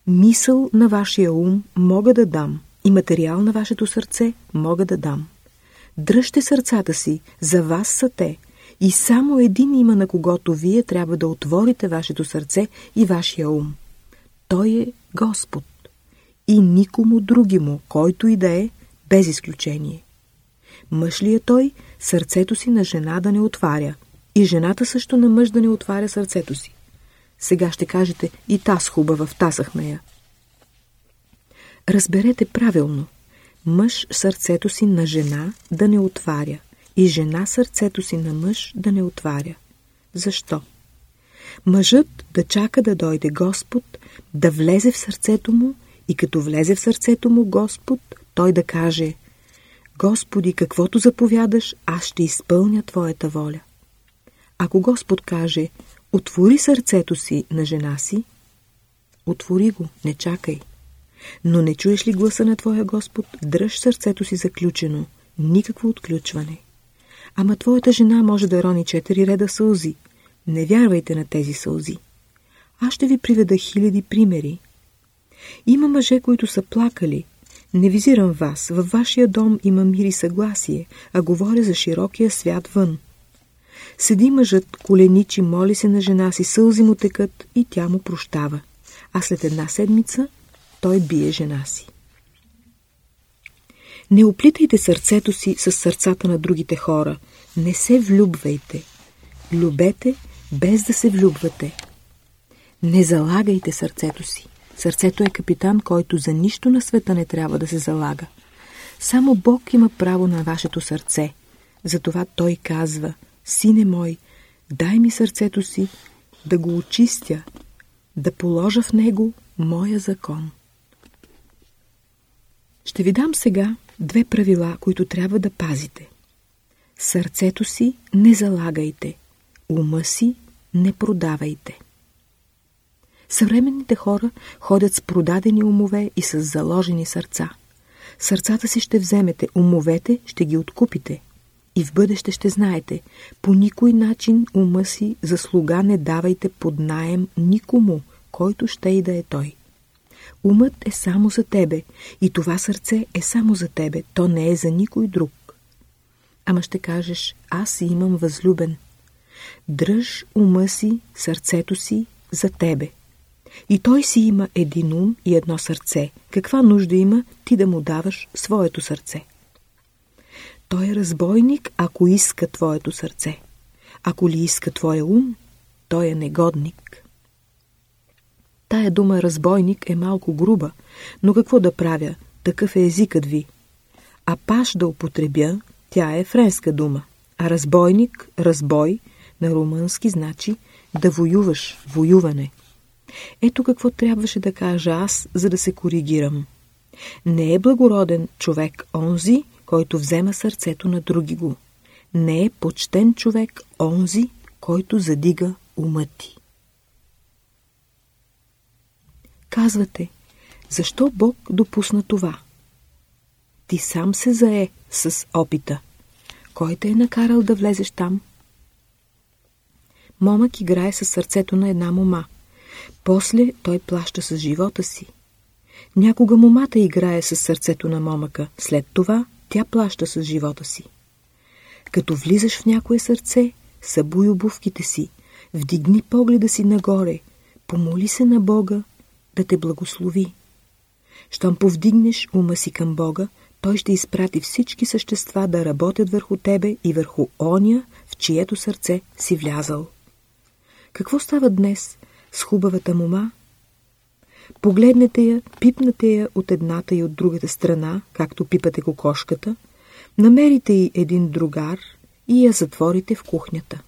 Мисъл на вашия ум мога да дам и материал на вашето сърце мога да дам. Дръжте сърцата си, за вас са те, и само един има на когото вие трябва да отворите вашето сърце и вашия ум. Той е Господ и никому други му, който и да е, без изключение. Мъж ли е той, сърцето си на жена да не отваря, и жената също на мъж да не отваря сърцето си. Сега ще кажете, и таз хубава, втасахме я. Разберете правилно. Мъж сърцето си на жена да не отваря и жена сърцето си на мъж да не отваря. Защо? Мъжът да чака да дойде Господ, да влезе в сърцето му и като влезе в сърцето му Господ, той да каже Господи, каквото заповядаш, аз ще изпълня Твоята воля. Ако Господ каже Отвори сърцето си на жена си, отвори го, не чакай. Но не чуеш ли гласа на Твоя Господ, дръж сърцето си заключено, никакво отключване. Ама твоята жена може да рони четири реда сълзи. Не вярвайте на тези сълзи. Аз ще ви приведа хиляди примери. Има мъже, които са плакали. Не визирам вас. Във вашия дом има мир и съгласие, а говоря за широкия свят вън. Седи мъжът, коленичи, моли се на жена си, сълзи му текат и тя му прощава. А след една седмица той бие жена си. Не оплитайте сърцето си с сърцата на другите хора. Не се влюбвайте. Любете, без да се влюбвате. Не залагайте сърцето си. Сърцето е капитан, който за нищо на света не трябва да се залага. Само Бог има право на вашето сърце. Затова Той казва, Сине мой, дай ми сърцето си да го очистя, да положа в него моя закон. Ще ви дам сега две правила, които трябва да пазите. Сърцето си не залагайте, ума си не продавайте. Съвременните хора ходят с продадени умове и с заложени сърца. Сърцата си ще вземете, умовете ще ги откупите. И в бъдеще ще знаете, по никой начин ума си за слуга не давайте под наем никому, който ще и да е той. Умът е само за тебе и това сърце е само за тебе, то не е за никой друг. Ама ще кажеш, аз имам възлюбен. Дръж ума си, сърцето си за тебе. И той си има един ум и едно сърце. Каква нужда има ти да му даваш своето сърце? Той е разбойник, ако иска твоето сърце. Ако ли иска твоя ум, той е негодник. Тая дума разбойник е малко груба, но какво да правя? Такъв е езикът ви. А паш да употребя, тя е френска дума. А разбойник, разбой, на румънски значи да воюваш, воюване. Ето какво трябваше да кажа аз, за да се коригирам. Не е благороден човек онзи, който взема сърцето на други го. Не е почтен човек онзи, който задига ума ти. Казвате, защо Бог допусна това? Ти сам се зае с опита. Кой те е накарал да влезеш там? Момък играе със сърцето на една мома. После той плаща с живота си. Някога момата играе с сърцето на момъка. След това тя плаща с живота си. Като влизаш в някое сърце, събуй обувките си, вдигни погледа си нагоре, помоли се на Бога да те благослови. Щом повдигнеш ума си към Бога, Той ще изпрати всички същества да работят върху тебе и върху оня, в чието сърце си влязал. Какво става днес с хубавата мума, Погледнете я, пипнете я от едната и от другата страна, както пипате кокошката, намерите й един другар и я затворите в кухнята.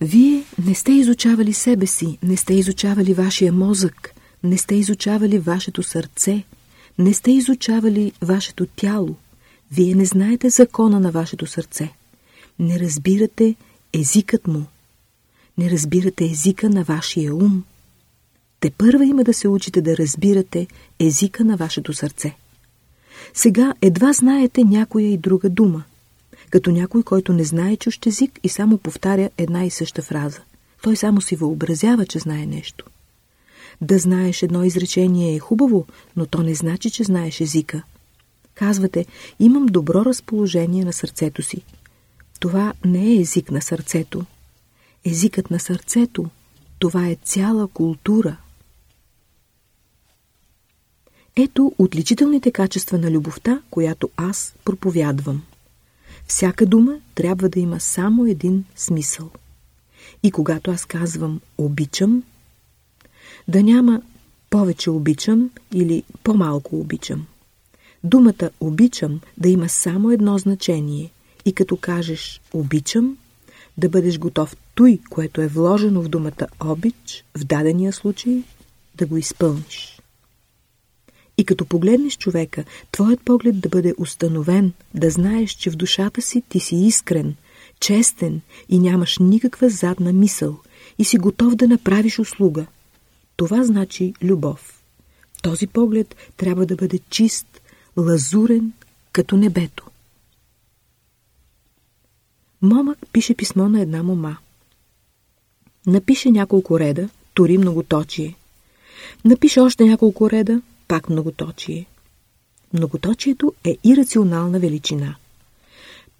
Вие не сте изучавали себе си, не сте изучавали вашия мозък, не сте изучавали вашето сърце, не сте изучавали вашето тяло. Вие не знаете закона на вашето сърце. Не разбирате езикът му. Не разбирате езика на вашия ум. Те първа има да се учите да разбирате езика на вашето сърце. Сега едва знаете някоя и друга дума, като някой, който не знае чущ език и само повтаря една и съща фраза. Той само си въобразява, че знае нещо. Да знаеш едно изречение е хубаво, но то не значи, че знаеш езика. Казвате, имам добро разположение на сърцето си. Това не е език на сърцето. Езикът на сърцето, това е цяла култура – ето отличителните качества на любовта, която аз проповядвам. Всяка дума трябва да има само един смисъл. И когато аз казвам обичам, да няма повече обичам или по-малко обичам. Думата обичам да има само едно значение и като кажеш обичам, да бъдеш готов той, което е вложено в думата обич, в дадения случай, да го изпълниш. И като погледнеш човека, твоят поглед да бъде установен, да знаеш, че в душата си ти си искрен, честен и нямаш никаква задна мисъл и си готов да направиш услуга. Това значи любов. Този поглед трябва да бъде чист, лазурен, като небето. Момък пише писмо на една мома. Напише няколко реда, тори многоточие. Напише още няколко реда, пак многоточие. Многоточието е ирационална величина.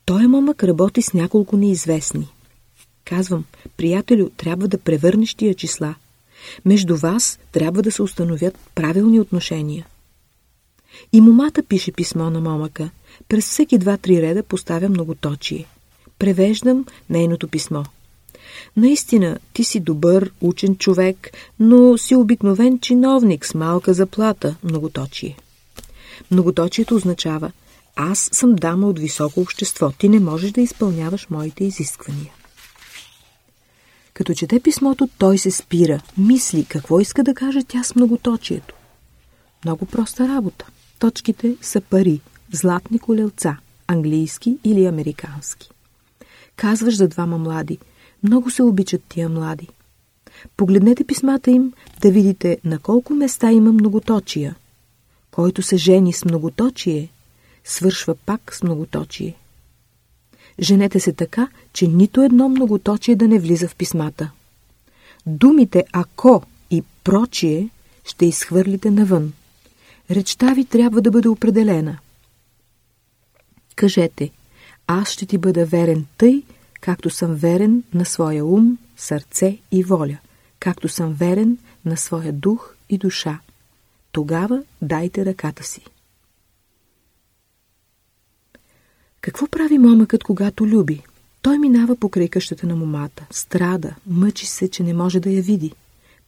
Той момък работи с няколко неизвестни. Казвам, приятелю, трябва да превърнеш тия числа. Между вас трябва да се установят правилни отношения. И момата пише писмо на момъка. През всеки два-три реда поставя многоточие. Превеждам нейното писмо. Наистина, ти си добър, учен човек, но си обикновен чиновник с малка заплата, многоточие. Многоточието означава аз съм дама от високо общество, ти не можеш да изпълняваш моите изисквания. Като чете писмото, той се спира, мисли какво иска да каже тя с многоточието. Много проста работа. Точките са пари, златни колелца, английски или американски. Казваш за двама млади – много се обичат тия млади. Погледнете писмата им, да видите на колко места има многоточия. Който се жени с многоточие, свършва пак с многоточие. Женете се така, че нито едно многоточие да не влиза в писмата. Думите «ако» и «прочие» ще изхвърлите навън. Речта ви трябва да бъде определена. Кажете, аз ще ти бъда верен тъй, както съм верен на своя ум, сърце и воля, както съм верен на своя дух и душа. Тогава дайте ръката си. Какво прави момъкът, когато люби? Той минава покрай къщата на момата, страда, мъчи се, че не може да я види.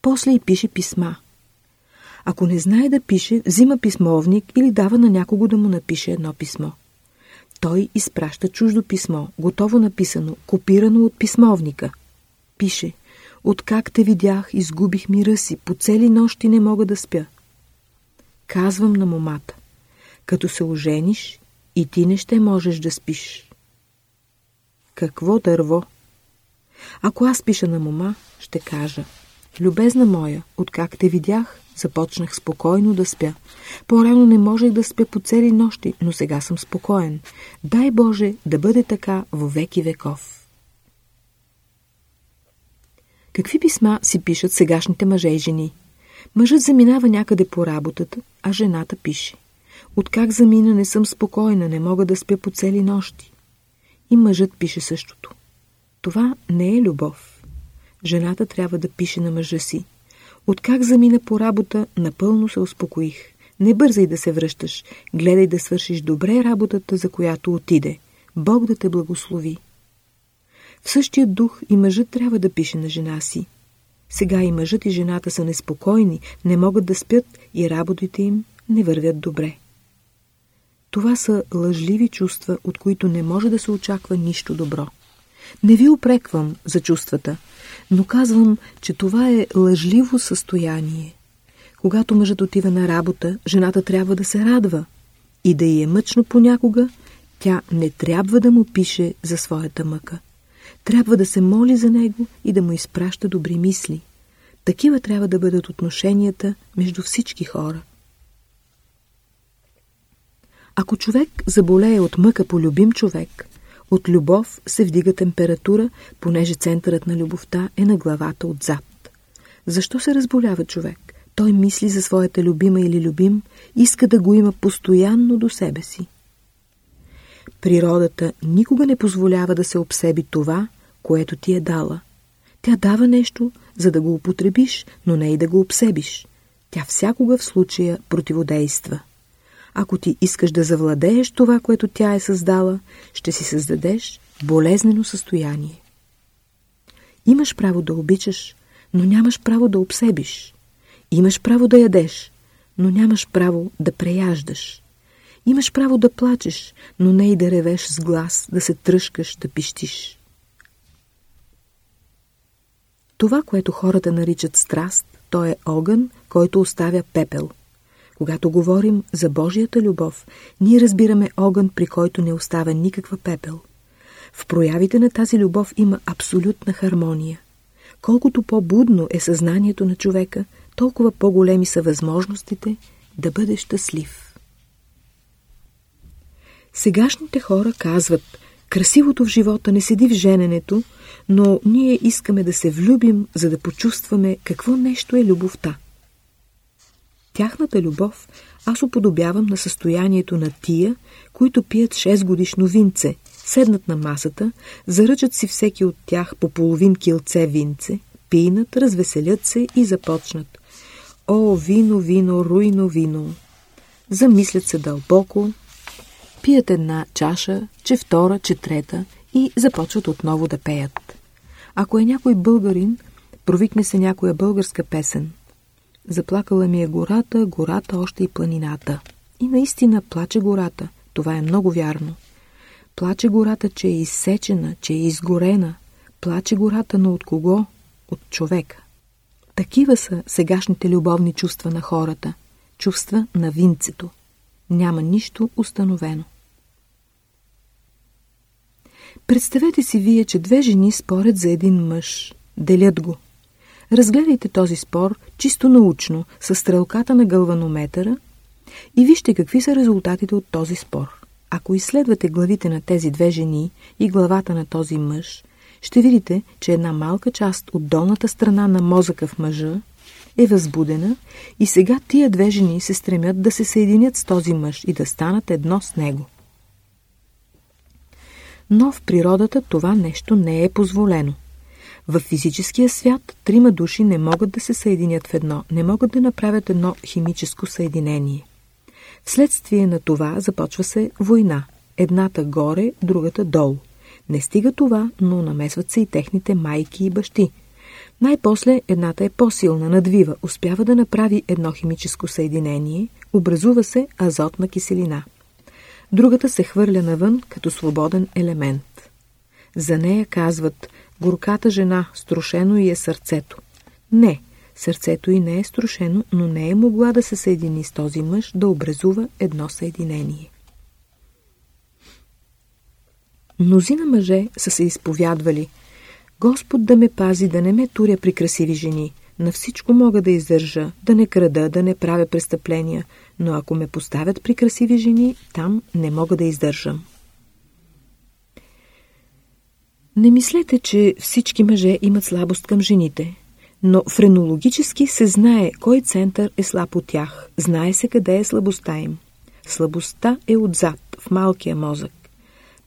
После и пише писма. Ако не знае да пише, взима писмовник или дава на някого да му напише едно писмо. Той изпраща чуждо писмо, готово написано, копирано от писмовника. Пише, откак те видях, изгубих мира си, по цели нощи не мога да спя. Казвам на момата, като се ожениш, и ти не ще можеш да спиш. Какво дърво? Ако аз пиша на мома, ще кажа, любезна моя, откак те видях, Започнах спокойно да спя. По-рано не можех да спя по цели нощи, но сега съм спокоен. Дай Боже да бъде така во веки веков. Какви писма си пишат сегашните мъже и жени? Мъжът заминава някъде по работата, а жената пише. Откак замина не съм спокойна, не мога да спя по цели нощи. И мъжът пише същото. Това не е любов. Жената трябва да пише на мъжа си. Откак замина по работа, напълно се успокоих. Не бързай да се връщаш. Гледай да свършиш добре работата, за която отиде. Бог да те благослови. В същия дух и мъжът трябва да пише на жена си. Сега и мъжът и жената са неспокойни, не могат да спят и работите им не вървят добре. Това са лъжливи чувства, от които не може да се очаква нищо добро. Не ви опреквам за чувствата, но казвам, че това е лъжливо състояние. Когато мъжът отива на работа, жената трябва да се радва. И да й е мъчно понякога, тя не трябва да му пише за своята мъка. Трябва да се моли за него и да му изпраща добри мисли. Такива трябва да бъдат отношенията между всички хора. Ако човек заболее от мъка по любим човек, от любов се вдига температура, понеже центърът на любовта е на главата отзад. Защо се разболява човек? Той мисли за своята любима или любим, иска да го има постоянно до себе си. Природата никога не позволява да се обсеби това, което ти е дала. Тя дава нещо, за да го употребиш, но не и да го обсебиш. Тя всякога в случая противодейства. Ако ти искаш да завладееш това, което тя е създала, ще си създадеш болезнено състояние. Имаш право да обичаш, но нямаш право да обсебиш. Имаш право да ядеш, но нямаш право да преяждаш. Имаш право да плачеш, но не и да ревеш с глас, да се тръжкаш, да пищиш. Това, което хората наричат страст, то е огън, който оставя пепел. Когато говорим за Божията любов, ние разбираме огън, при който не оставя никаква пепел. В проявите на тази любов има абсолютна хармония. Колкото по-будно е съзнанието на човека, толкова по-големи са възможностите да бъде щастлив. Сегашните хора казват, красивото в живота не седи в жененето, но ние искаме да се влюбим, за да почувстваме какво нещо е любовта. Тяхната любов аз уподобявам на състоянието на тия, които пият 6 годишно винце, седнат на масата, заръчат си всеки от тях по половин килце винце, пинат, развеселят се и започнат. О, вино, вино, руйно вино! Замислят се дълбоко, пият една чаша, че втора, че трета и започват отново да пеят. Ако е някой българин, провикне се някоя българска песен. Заплакала ми е гората, гората още и планината. И наистина плаче гората. Това е много вярно. Плаче гората, че е изсечена, че е изгорена. Плаче гората, но от кого? От човека. Такива са сегашните любовни чувства на хората. Чувства на винцето. Няма нищо установено. Представете си вие, че две жени спорят за един мъж. Делят го. Разгледайте този спор чисто научно, с стрелката на гълванометъра и вижте какви са резултатите от този спор. Ако изследвате главите на тези две жени и главата на този мъж, ще видите, че една малка част от долната страна на мозъка в мъжа е възбудена и сега тия две жени се стремят да се съединят с този мъж и да станат едно с него. Но в природата това нещо не е позволено. В физическия свят трима души не могат да се съединят в едно, не могат да направят едно химическо съединение. Вследствие на това започва се война. Едната горе, другата долу. Не стига това, но намесват се и техните майки и бащи. Най-после едната е по-силна, надвива, успява да направи едно химическо съединение, образува се азотна киселина. Другата се хвърля навън като свободен елемент. За нея казват горката жена, струшено и е сърцето. Не, сърцето и не е струшено, но не е могла да се съедини с този мъж, да образува едно съединение. Мнозина мъже са се изповядвали. Господ да ме пази, да не ме туря при красиви жени. На всичко мога да издържа, да не крада, да не правя престъпления, но ако ме поставят при красиви жени, там не мога да издържам. Не мислете, че всички мъже имат слабост към жените, но френологически се знае кой център е слаб от тях, знае се къде е слабостта им. Слабостта е отзад, в малкия мозък.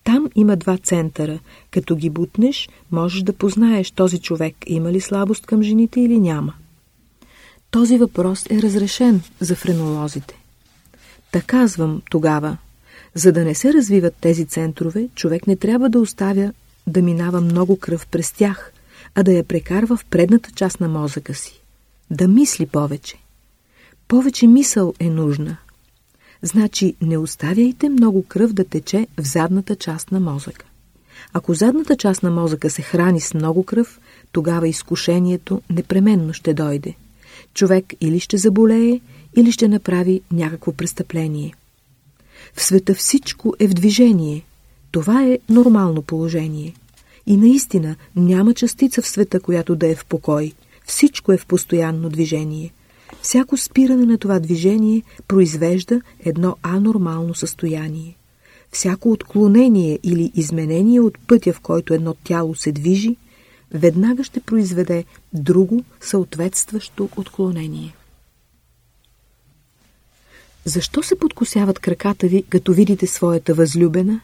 Там има два центъра. Като ги бутнеш, можеш да познаеш този човек има ли слабост към жените или няма. Този въпрос е разрешен за френолозите. Та казвам тогава, за да не се развиват тези центрове, човек не трябва да оставя да минава много кръв през тях, а да я прекарва в предната част на мозъка си. Да мисли повече. Повече мисъл е нужна. Значи не оставяйте много кръв да тече в задната част на мозъка. Ако задната част на мозъка се храни с много кръв, тогава изкушението непременно ще дойде. Човек или ще заболее, или ще направи някакво престъпление. В света всичко е в движение. Това е нормално положение. И наистина няма частица в света, която да е в покой. Всичко е в постоянно движение. Всяко спиране на това движение произвежда едно анормално състояние. Всяко отклонение или изменение от пътя, в който едно тяло се движи, веднага ще произведе друго съответстващо отклонение. Защо се подкосяват краката ви, като видите своята възлюбена?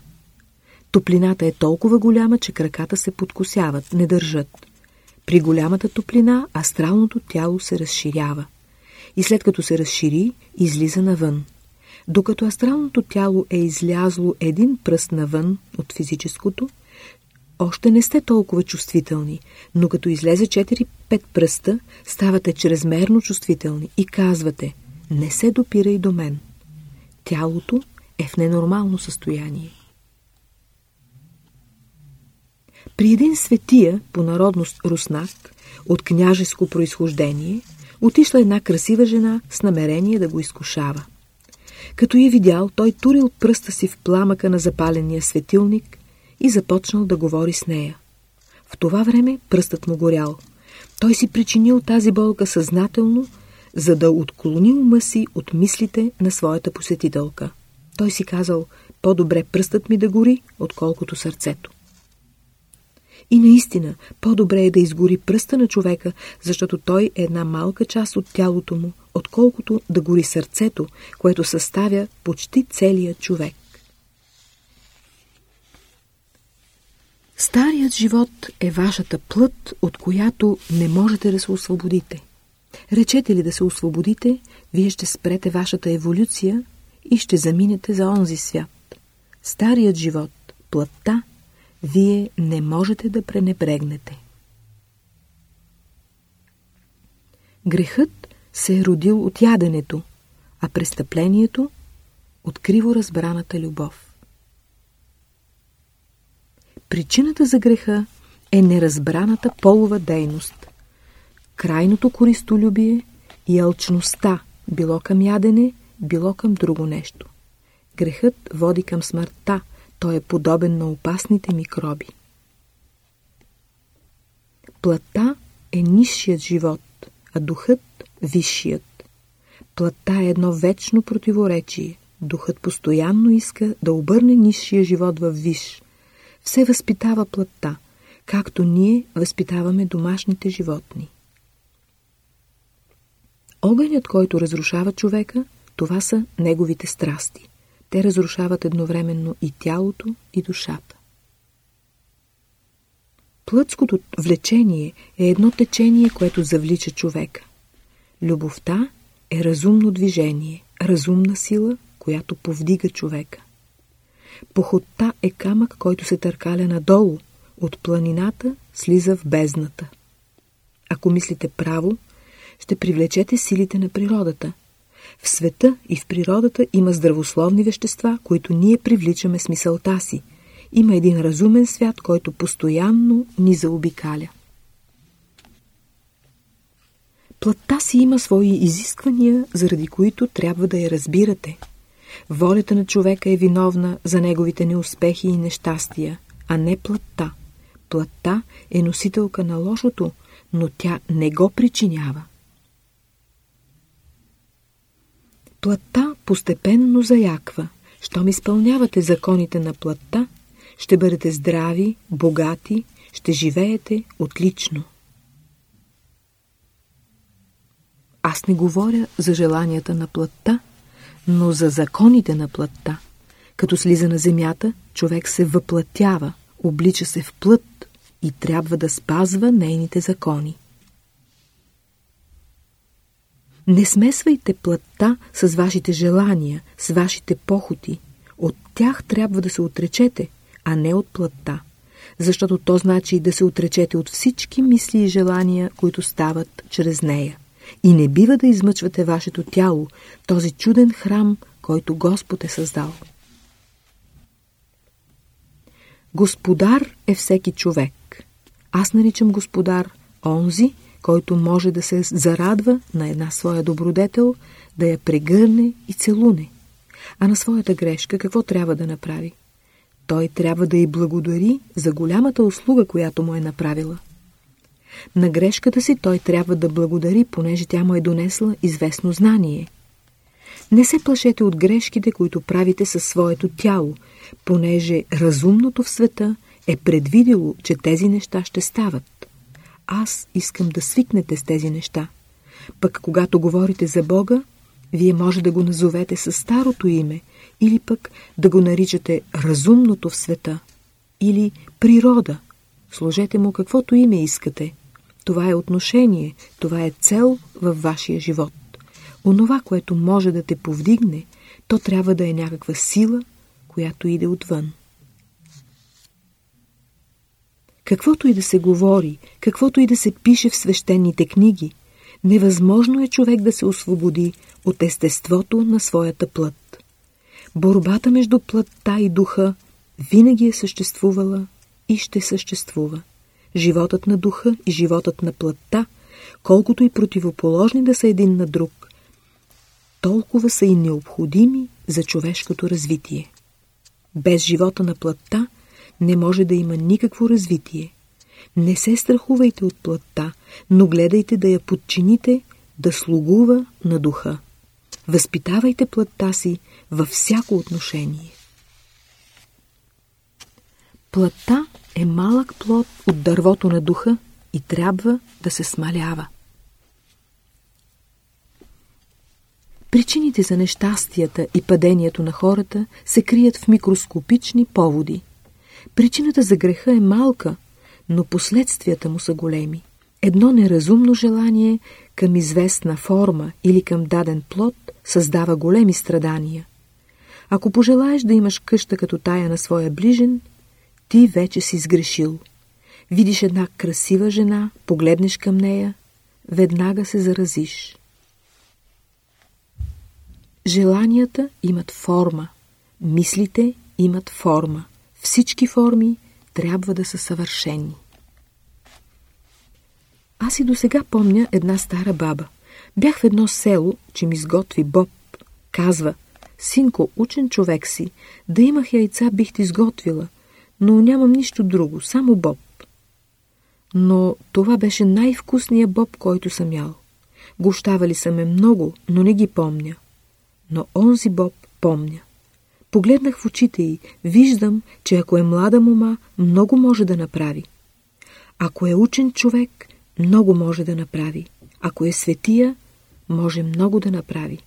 Топлината е толкова голяма, че краката се подкосяват, не държат. При голямата топлина астралното тяло се разширява. И след като се разшири, излиза навън. Докато астралното тяло е излязло един пръст навън от физическото, още не сте толкова чувствителни, но като излезе 4-5 пръста, ставате чрезмерно чувствителни и казвате «Не се допирай до мен». Тялото е в ненормално състояние. При един светия, по народност руснак, от княжеско произхождение, отишла една красива жена с намерение да го изкушава. Като я видял, той турил пръста си в пламъка на запаления светилник и започнал да говори с нея. В това време пръстът му горял. Той си причинил тази болка съзнателно, за да отклони ума си от мислите на своята посетителка. Той си казал, по-добре пръстът ми да гори, отколкото сърцето. И наистина, по-добре е да изгори пръста на човека, защото той е една малка част от тялото му, отколкото да гори сърцето, което съставя почти целият човек. Старият живот е вашата плът, от която не можете да се освободите. Речете ли да се освободите, вие ще спрете вашата еволюция и ще заминете за онзи свят. Старият живот, плътта, вие не можете да пренебрегнете. Грехът се е родил от яденето, а престъплението от криво разбраната любов. Причината за греха е неразбраната полова дейност, крайното користолюбие и алчността, било към ядене, било към друго нещо. Грехът води към смъртта, той е подобен на опасните микроби. Плата е нисшият живот, а духът – висшият. Плата е едно вечно противоречие. Духът постоянно иска да обърне нисшия живот в виш. Все възпитава плътта, както ние възпитаваме домашните животни. Огънят, който разрушава човека, това са неговите страсти. Те разрушават едновременно и тялото, и душата. Плътското влечение е едно течение, което завлича човека. Любовта е разумно движение, разумна сила, която повдига човека. Походта е камък, който се търкаля надолу, от планината слиза в бездната. Ако мислите право, ще привлечете силите на природата. В света и в природата има здравословни вещества, които ние привличаме с мисълта си. Има един разумен свят, който постоянно ни заобикаля. Плътта си има свои изисквания, заради които трябва да я разбирате. Волята на човека е виновна за неговите неуспехи и нещастия, а не плътта. Плътта е носителка на лошото, но тя не го причинява. Плътта постепенно заяква. Щом изпълнявате законите на плътта, ще бъдете здрави, богати, ще живеете отлично. Аз не говоря за желанията на плътта, но за законите на плътта. Като слиза на земята, човек се въплътява, облича се в плът и трябва да спазва нейните закони. Не смесвайте плътта с вашите желания, с вашите похоти. От тях трябва да се отречете, а не от плътта. Защото то значи да се отречете от всички мисли и желания, които стават чрез нея. И не бива да измъчвате вашето тяло, този чуден храм, който Господ е създал. Господар е всеки човек. Аз наричам господар онзи, който може да се зарадва на една своя добродетел, да я прегърне и целуне. А на своята грешка какво трябва да направи? Той трябва да й благодари за голямата услуга, която му е направила. На грешката си той трябва да благодари, понеже тя му е донесла известно знание. Не се плашете от грешките, които правите със своето тяло, понеже разумното в света е предвидело, че тези неща ще стават. Аз искам да свикнете с тези неща. Пък когато говорите за Бога, вие може да го назовете със старото име, или пък да го наричате разумното в света, или природа. Сложете му каквото име искате. Това е отношение, това е цел във вашия живот. Онова, което може да те повдигне, то трябва да е някаква сила, която иде отвън. Каквото и да се говори, каквото и да се пише в свещените книги, невъзможно е човек да се освободи от естеството на своята плът. Борбата между плътта и духа винаги е съществувала и ще съществува. Животът на духа и животът на плътта, колкото и противоположни да са един на друг, толкова са и необходими за човешкото развитие. Без живота на плътта не може да има никакво развитие. Не се страхувайте от плътта, но гледайте да я подчините да слугува на духа. Възпитавайте плътта си във всяко отношение. Плътта е малък плод от дървото на духа и трябва да се смалява. Причините за нещастията и падението на хората се крият в микроскопични поводи. Причината за греха е малка, но последствията му са големи. Едно неразумно желание към известна форма или към даден плод създава големи страдания. Ако пожелаеш да имаш къща като тая на своя ближен, ти вече си сгрешил. Видиш една красива жена, погледнеш към нея, веднага се заразиш. Желанията имат форма, мислите имат форма. Всички форми трябва да са съвършени. Аз и до сега помня една стара баба. Бях в едно село, че ми сготви Боб. Казва, синко, учен човек си, да имах яйца бих ти сготвила, но нямам нищо друго, само Боб. Но това беше най-вкусният Боб, който съм ял. Гощавали са ме много, но не ги помня. Но онзи Боб помня. Погледнах в очите й, виждам, че ако е млада мома, много може да направи. Ако е учен човек, много може да направи. Ако е светия, може много да направи.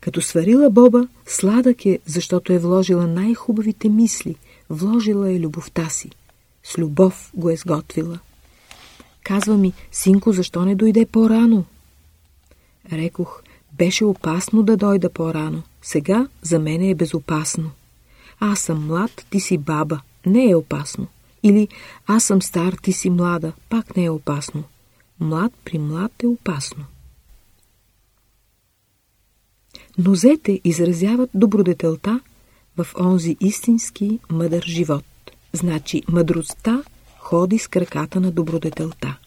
Като сварила Боба, сладък е, защото е вложила най-хубавите мисли, вложила е любовта си. С любов го е сготвила. Казва ми, синко, защо не дойде по-рано? Рекох, беше опасно да дойда по-рано. Сега за мене е безопасно. Аз съм млад, ти си баба. Не е опасно. Или аз съм стар, ти си млада. Пак не е опасно. Млад при млад е опасно. Нозете изразяват добродетелта в онзи истински мъдър живот. Значи мъдростта ходи с краката на добродетелта.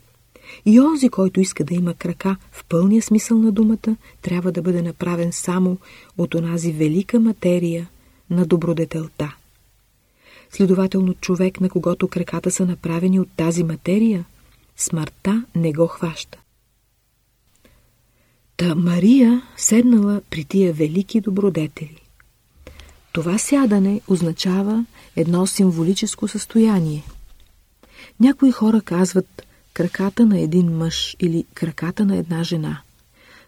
И онзи, който иска да има крака в пълния смисъл на думата, трябва да бъде направен само от онази велика материя на добродетелта. Следователно човек, на когото краката са направени от тази материя, смъртта не го хваща. Та Мария седнала при тия велики добродетели. Това сядане означава едно символическо състояние. Някои хора казват краката на един мъж или краката на една жена.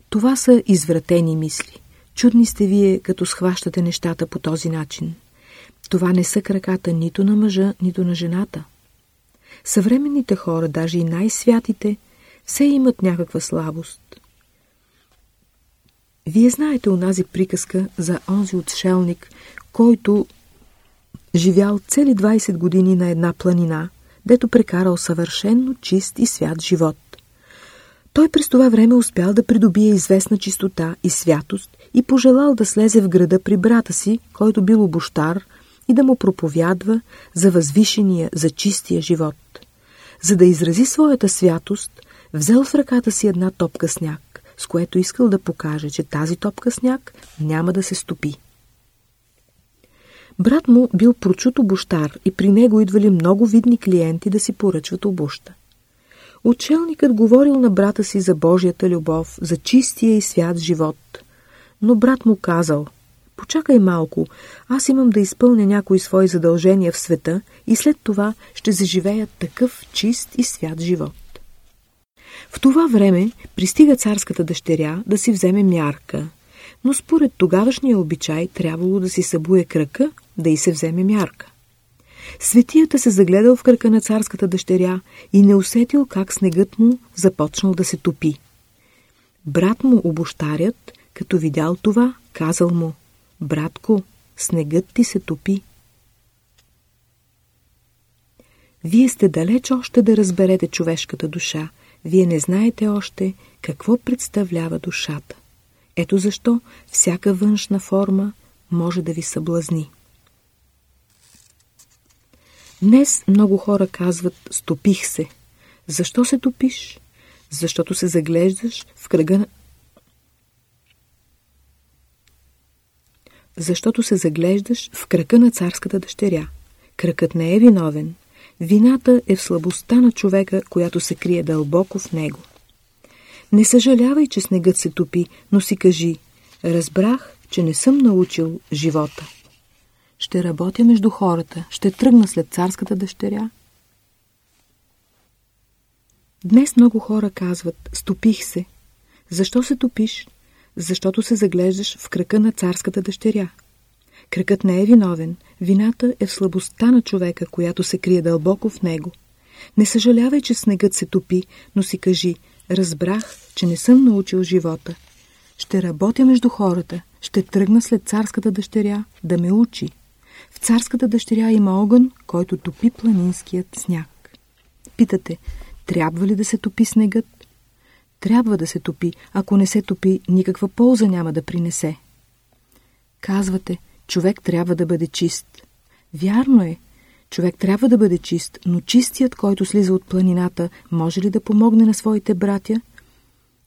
Това са извратени мисли. Чудни сте вие, като схващате нещата по този начин. Това не са краката нито на мъжа, нито на жената. Съвременните хора, даже и най-святите, все имат някаква слабост. Вие знаете онази приказка за онзи отшелник, който живял цели 20 години на една планина, дето прекарал съвършенно чист и свят живот. Той през това време успял да придобие известна чистота и святост и пожелал да слезе в града при брата си, който бил обощар и да му проповядва за възвишения, за чистия живот. За да изрази своята святост, взел в ръката си една топка сняг, с което искал да покаже, че тази топка сняг няма да се стопи. Брат му бил прочут обощар и при него идвали много видни клиенти да си поръчват обуща. Учелникът говорил на брата си за Божията любов, за чистия и свят живот. Но брат му казал, почакай малко, аз имам да изпълня някои свои задължения в света и след това ще заживея такъв чист и свят живот. В това време пристига царската дъщеря да си вземе мярка, но според тогавашния обичай трябвало да си събуе кръка, да й се вземе мярка. Светията се загледал в кръка на царската дъщеря и не усетил как снегът му започнал да се топи. Брат му обощарят, като видял това, казал му, «Братко, снегът ти се топи». Вие сте далеч още да разберете човешката душа. Вие не знаете още какво представлява душата. Ето защо всяка външна форма може да ви съблазни. Днес много хора казват «стопих се». Защо се топиш? Защото се заглеждаш в кръга на... Защото се заглеждаш в кръка на царската дъщеря. Кръкът не е виновен. Вината е в слабостта на човека, която се крие дълбоко в него. Не съжалявай, че снегът се топи, но си кажи «Разбрах, че не съм научил живота». Ще работя между хората, ще тръгна след царската дъщеря. Днес много хора казват «Стопих се». Защо се топиш? Защото се заглеждаш в кръка на царската дъщеря. Кръкът не е виновен. Вината е в слабостта на човека, която се крие дълбоко в него. Не съжалявай, че снегът се топи, но си кажи «Разбрах, че не съм научил живота. Ще работя между хората, ще тръгна след царската дъщеря да ме учи». В царската дъщеря има огън, който топи планинският сняг. Питате, трябва ли да се топи снегът? Трябва да се топи. Ако не се топи, никаква полза няма да принесе. Казвате, човек трябва да бъде чист. Вярно е, човек трябва да бъде чист, но чистият, който слиза от планината, може ли да помогне на своите братя?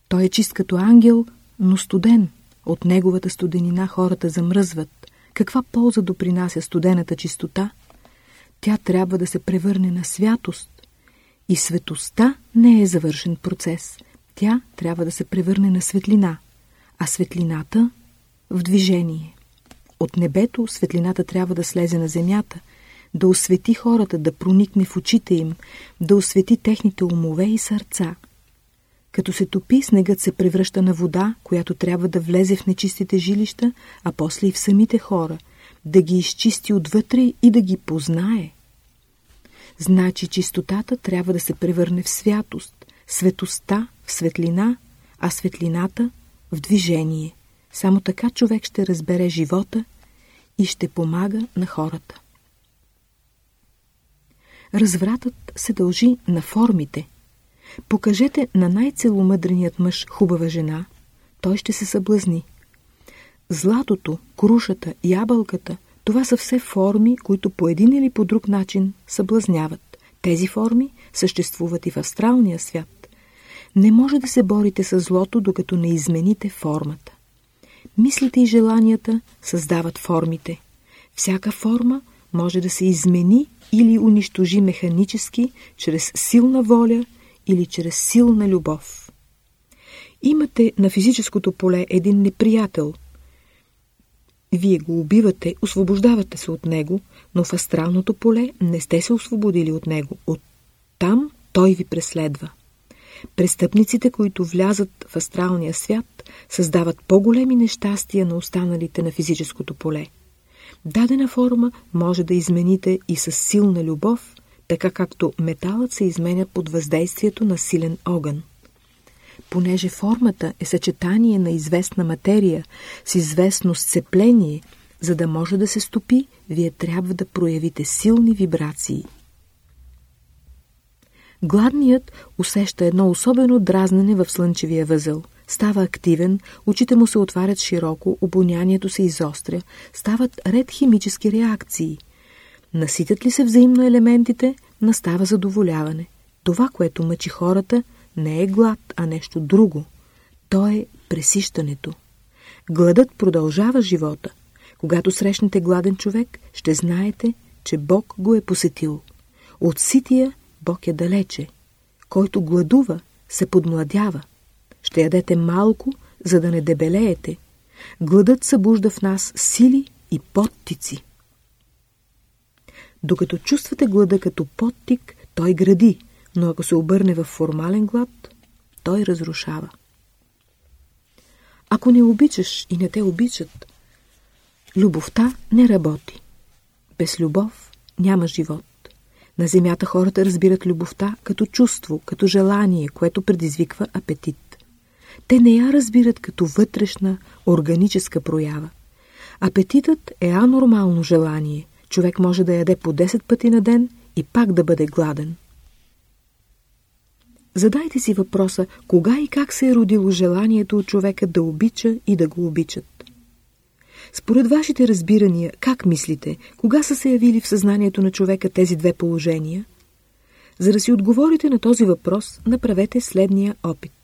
Той е чист като ангел, но студен. От неговата студенина хората замръзват. Каква полза допринася студената чистота? Тя трябва да се превърне на святост. И светостта не е завършен процес. Тя трябва да се превърне на светлина, а светлината в движение. От небето светлината трябва да слезе на земята, да освети хората, да проникне в очите им, да освети техните умове и сърца – като се топи, снегът се превръща на вода, която трябва да влезе в нечистите жилища, а после и в самите хора, да ги изчисти отвътре и да ги познае. Значи чистотата трябва да се превърне в святост, светостта в светлина, а светлината в движение. Само така човек ще разбере живота и ще помага на хората. Развратът се дължи на формите – Покажете на най-целомъдреният мъж хубава жена, той ще се съблазни. Златото, крушата, ябълката, това са все форми, които по един или по друг начин съблазняват. Тези форми съществуват и в астралния свят. Не може да се борите с злото, докато не измените формата. Мислите и желанията създават формите. Всяка форма може да се измени или унищожи механически, чрез силна воля или чрез силна любов. Имате на физическото поле един неприятел. Вие го убивате, освобождавате се от него, но в астралното поле не сте се освободили от него. От там той ви преследва. Престъпниците, които влязат в астралния свят, създават по-големи нещастия на останалите на физическото поле. Дадена форма може да измените и с силна любов, така както металът се изменя под въздействието на силен огън. Понеже формата е съчетание на известна материя с известно сцепление, за да може да се стопи, вие трябва да проявите силни вибрации. Гладният усеща едно особено дразнене в слънчевия възъл. Става активен, очите му се отварят широко, обонянието се изостря, стават ред химически реакции – Наситят ли се взаимно елементите, настава задоволяване. Това, което мъчи хората, не е глад, а нещо друго. То е пресищането. Гладът продължава живота. Когато срещнете гладен човек, ще знаете, че Бог го е посетил. От сития Бог е далече. Който гладува, се подмладява. Ще ядете малко, за да не дебелеете. Гладът събужда в нас сили и подтици. Докато чувствате глада като подтик, той гради, но ако се обърне в формален глад, той разрушава. Ако не обичаш и не те обичат, любовта не работи. Без любов няма живот. На земята хората разбират любовта като чувство, като желание, което предизвиква апетит. Те не я разбират като вътрешна, органическа проява. Апетитът е анормално желание. Човек може да яде по 10 пъти на ден и пак да бъде гладен. Задайте си въпроса, кога и как се е родило желанието от човека да обича и да го обичат. Според вашите разбирания, как мислите, кога са се явили в съзнанието на човека тези две положения? За да си отговорите на този въпрос, направете следния опит.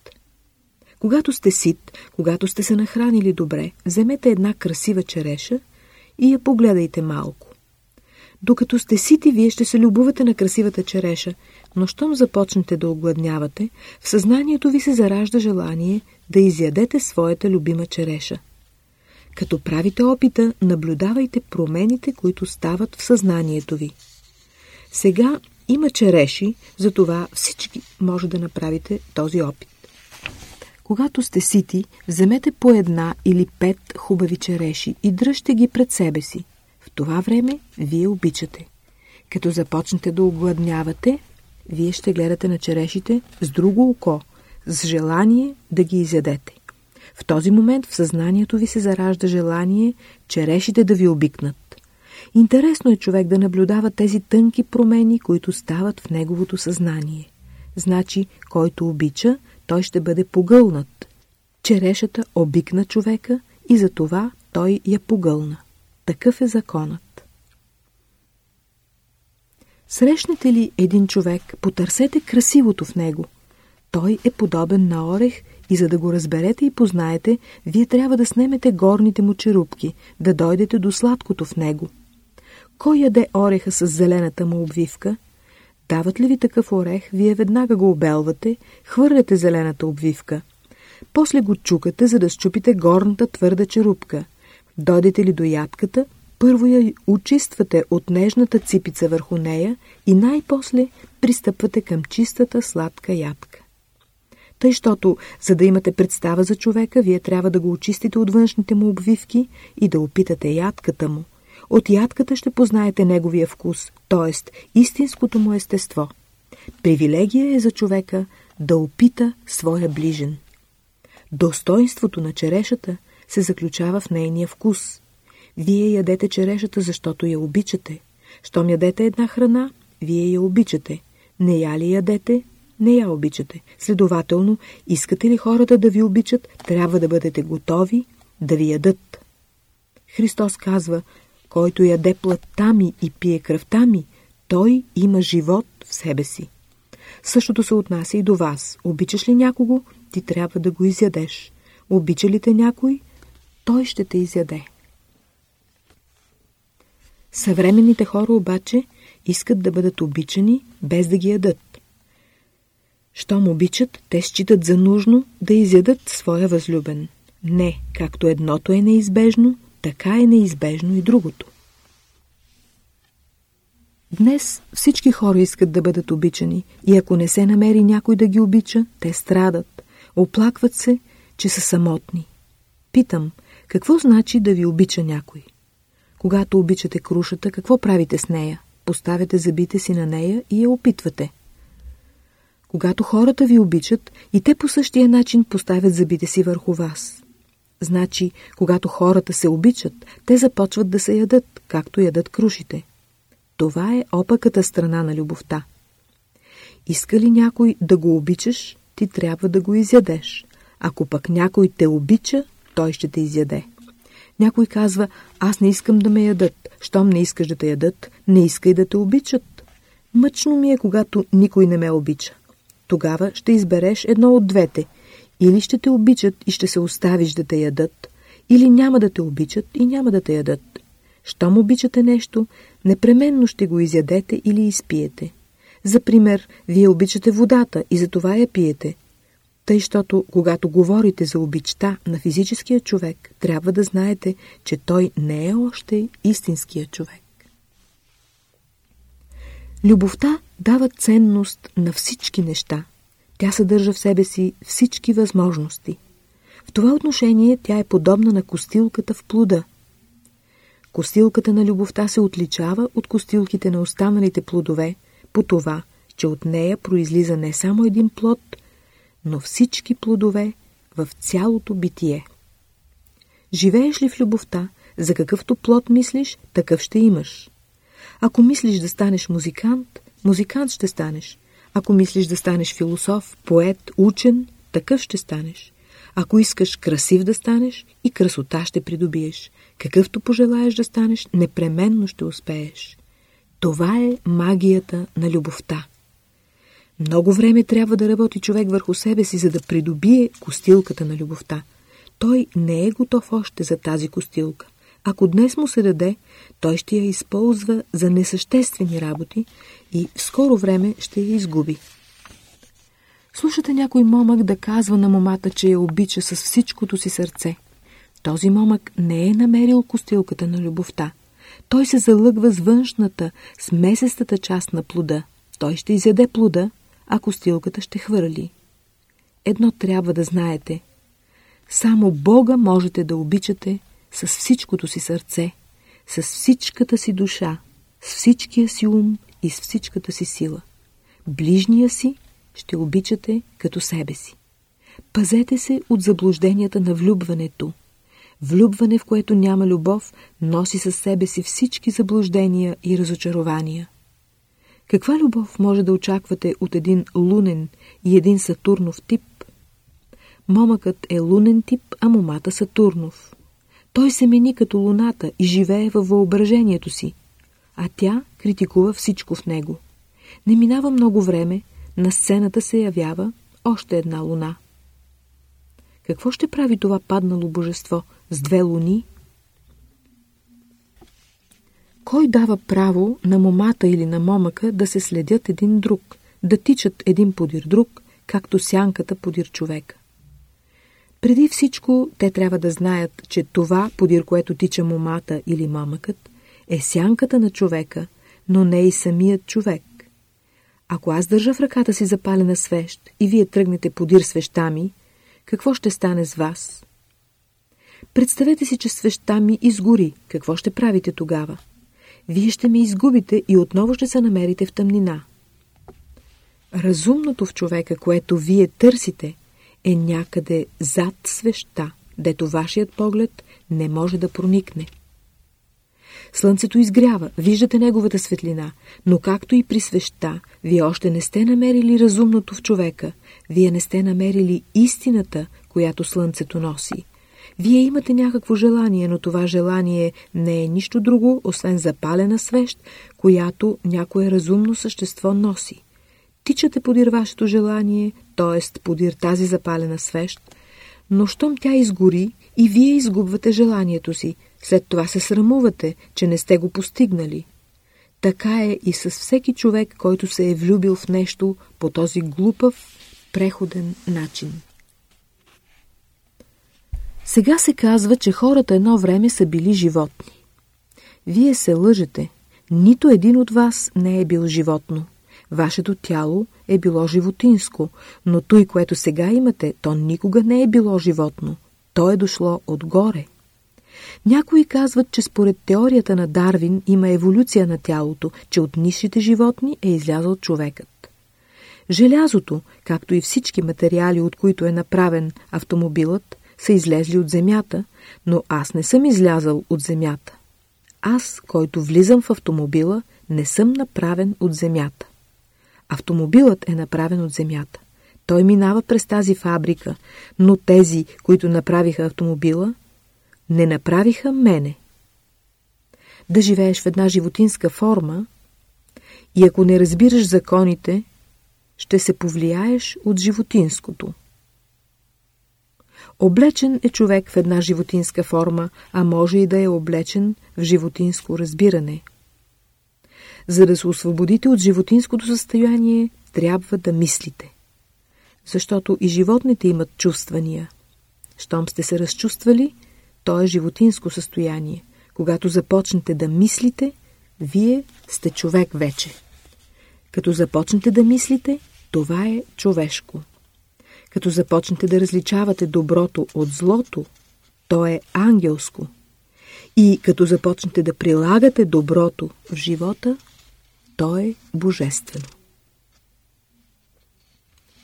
Когато сте сит, когато сте се нахранили добре, вземете една красива череша и я погледайте малко. Докато сте сити, вие ще се любувате на красивата череша, но щом започнете да огладнявате, в съзнанието ви се заражда желание да изядете своята любима череша. Като правите опита, наблюдавайте промените, които стават в съзнанието ви. Сега има череши, затова всички може да направите този опит. Когато сте сити, вземете по една или пет хубави череши и дръжте ги пред себе си. В това време вие обичате. Като започнете да огладнявате, вие ще гледате на черешите с друго око, с желание да ги изядете. В този момент в съзнанието ви се заражда желание черешите да ви обикнат. Интересно е човек да наблюдава тези тънки промени, които стават в неговото съзнание. Значи, който обича, той ще бъде погълнат. Черешата обикна човека и за това той я погълна. Такъв е законът. Срещнете ли един човек, потърсете красивото в него. Той е подобен на орех и за да го разберете и познаете, вие трябва да снемете горните му черупки, да дойдете до сладкото в него. Кой яде ореха с зелената му обвивка? Дават ли ви такъв орех, вие веднага го обелвате, хвърляте зелената обвивка. После го чукате, за да щупите горната твърда черупка. Дойдете ли до ядката, първо я очиствате от нежната ципица върху нея и най-после пристъпвате към чистата сладка ядка. Тъй, щото, за да имате представа за човека, вие трябва да го очистите от външните му обвивки и да опитате ядката му. От ядката ще познаете неговия вкус, т.е. истинското му естество. Привилегия е за човека да опита своя ближен. Достоинството на черешата се заключава в нейния вкус. Вие ядете черешата, защото я обичате. Щом ядете една храна, вие я обичате. Не я ли ядете, не я обичате. Следователно, искате ли хората да ви обичат, трябва да бъдете готови да ви ядат. Христос казва, който яде плътта ми и пие кръвта ми, той има живот в себе си. Същото се отнася и до вас. Обичаш ли някого, ти трябва да го изядеш. Обича ли те някой, той ще те изяде. Съвременните хора обаче искат да бъдат обичани, без да ги ядат. Щом обичат, те считат за нужно да изядат своя възлюбен. Не, както едното е неизбежно, така е неизбежно и другото. Днес всички хора искат да бъдат обичани и ако не се намери някой да ги обича, те страдат. Оплакват се, че са самотни. Питам, какво значи да ви обича някой? Когато обичате крушата, какво правите с нея? Поставяте зъбите си на нея и я опитвате – когато хората ви обичат, и те по същия начин поставят зъбите си върху вас. Значи, когато хората се обичат, те започват да се ядат, както ядат крушите. Това е опаката страна на любовта. Иска ли някой да го обичаш, ти трябва да го изядеш. Ако пък някой те обича, той ще те изяде. Някой казва, аз не искам да ме ядат. Щом не искаш да те ядат, не искай да те обичат. Мъчно ми е, когато никой не ме обича. Тогава ще избереш едно от двете. Или ще те обичат и ще се оставиш да те ядат, или няма да те обичат и няма да те ядат. Щом обичате нещо, непременно ще го изядете или изпиете. За пример, вие обичате водата и за това я пиете. Тъй, щото когато говорите за обичта на физическия човек, трябва да знаете, че той не е още истинския човек. Любовта дава ценност на всички неща. Тя съдържа в себе си всички възможности. В това отношение тя е подобна на костилката в плода. Костилката на любовта се отличава от костилките на останалите плодове по това, че от нея произлиза не само един плод, но всички плодове в цялото битие. Живееш ли в любовта, за какъвто плод мислиш, такъв ще имаш. Ако мислиш да станеш музикант, музикант ще станеш. Ако мислиш да станеш философ, поет, учен, такъв ще станеш. Ако искаш красив да станеш, и красота ще придобиеш. Какъвто пожелаеш да станеш, непременно ще успееш. Това е магията на любовта. Много време трябва да работи човек върху себе си, за да придобие костилката на любовта. Той не е готов още за тази костилка. Ако днес му се даде, той ще я използва за несъществени работи и в скоро време ще я изгуби. Слушате някой момък да казва на момата, че я обича с всичкото си сърце. Този момък не е намерил костилката на любовта. Той се залъгва с външната, с месестата част на плода. Той ще изяде плода, а костилката ще хвърли. Едно трябва да знаете. Само Бога можете да обичате с всичкото си сърце, с всичката си душа, с всичкия си ум и с всичката си сила. Ближния си ще обичате като себе си. Пазете се от заблужденията на влюбването. Влюбване, в което няма любов, носи със себе си всички заблуждения и разочарования. Каква любов може да очаквате от един лунен и един Сатурнов тип? Момъкът е лунен тип, а момата Сатурнов. Той се мени като луната и живее във въображението си, а тя критикува всичко в него. Не минава много време, на сцената се явява още една луна. Какво ще прави това паднало божество с две луни? Кой дава право на момата или на момъка да се следят един друг, да тичат един подир друг, както сянката подир човека? Преди всичко те трябва да знаят, че това, подир което тича момата или момъкът, е сянката на човека, но не и самият човек. Ако аз държа в ръката си запалена свещ и вие тръгнете подир свеща ми, какво ще стане с вас? Представете си, че свеща ми изгори. Какво ще правите тогава? Вие ще ме изгубите и отново ще се намерите в тъмнина. Разумното в човека, което вие търсите, е някъде зад свеща, дето вашият поглед не може да проникне. Слънцето изгрява, виждате неговата светлина, но както и при свеща, вие още не сте намерили разумното в човека, вие не сте намерили истината, която слънцето носи. Вие имате някакво желание, но това желание не е нищо друго, освен запалена свещ, която някое разумно същество носи. Тичате подир вашето желание, т.е. подир тази запалена свещ, но щом тя изгори и вие изгубвате желанието си, след това се срамувате, че не сте го постигнали. Така е и с всеки човек, който се е влюбил в нещо по този глупав, преходен начин. Сега се казва, че хората едно време са били животни. Вие се лъжете. Нито един от вас не е бил животно. Вашето тяло е било животинско, но той, което сега имате, то никога не е било животно. То е дошло отгоре. Някои казват, че според теорията на Дарвин има еволюция на тялото, че от низшите животни е излязъл човекът. Желязото, както и всички материали, от които е направен автомобилът, са излезли от земята, но аз не съм излязал от земята. Аз, който влизам в автомобила, не съм направен от земята. Автомобилът е направен от земята. Той минава през тази фабрика, но тези, които направиха автомобила, не направиха мене. Да живееш в една животинска форма и ако не разбираш законите, ще се повлияеш от животинското. Облечен е човек в една животинска форма, а може и да е облечен в животинско разбиране. За да се освободите от животинското състояние, трябва да мислите. Защото и животните имат чувствания. Щом сте се разчувствали, то е животинско състояние. Когато започнете да мислите, вие сте човек вече. Като започнете да мислите, това е човешко. Като започнете да различавате доброто от злото, то е ангелско. И като започнете да прилагате доброто в живота, то е божествено.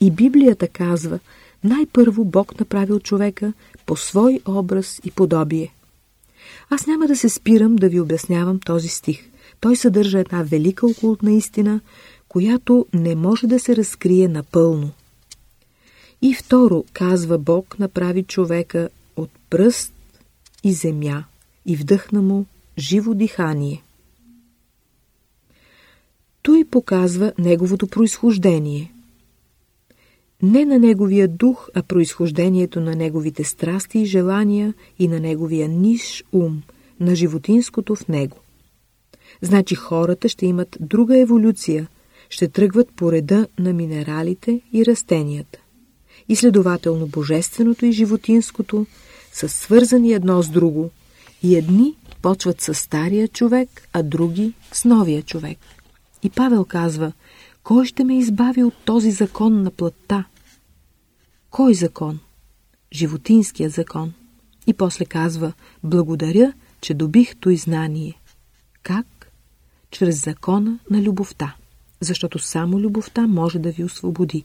И Библията казва, най-първо Бог направил човека по свой образ и подобие. Аз няма да се спирам да ви обяснявам този стих. Той съдържа една велика окултна истина, която не може да се разкрие напълно. И второ, казва Бог, направи човека от пръст и земя и вдъхна му живо дихание. Той показва неговото произхождение. Не на неговия дух, а произхождението на неговите страсти и желания и на неговия ниш ум, на животинското в него. Значи хората ще имат друга еволюция, ще тръгват по реда на минералите и растенията и следователно божественото и животинското са свързани едно с друго и едни почват с стария човек, а други с новия човек. И Павел казва, кой ще ме избави от този закон на плътта? Кой закон? Животинският закон. И после казва, благодаря, че добих той знание. Как? Чрез закона на любовта. Защото само любовта може да ви освободи.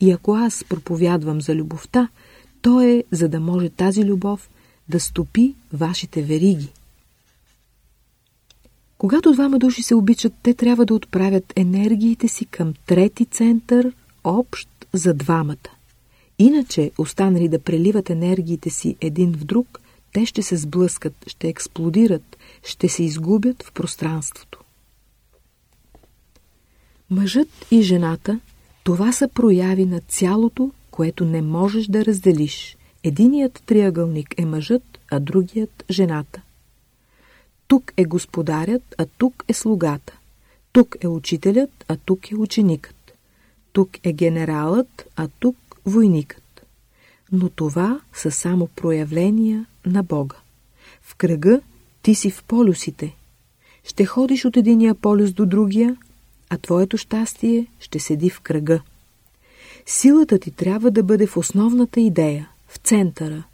И ако аз проповядвам за любовта, то е за да може тази любов да стопи вашите вериги. Когато двама души се обичат, те трябва да отправят енергиите си към трети център, общ за двамата. Иначе, останали да преливат енергиите си един в друг, те ще се сблъскат, ще експлодират, ще се изгубят в пространството. Мъжът и жената това са прояви на цялото, което не можеш да разделиш. Единият триъгълник е мъжът, а другият – жената. Тук е господарят, а тук е слугата. Тук е учителят, а тук е ученикът. Тук е генералът, а тук войникът. Но това са само проявления на Бога. В кръга ти си в полюсите. Ще ходиш от единия полюс до другия, а твоето щастие ще седи в кръга. Силата ти трябва да бъде в основната идея, в центъра.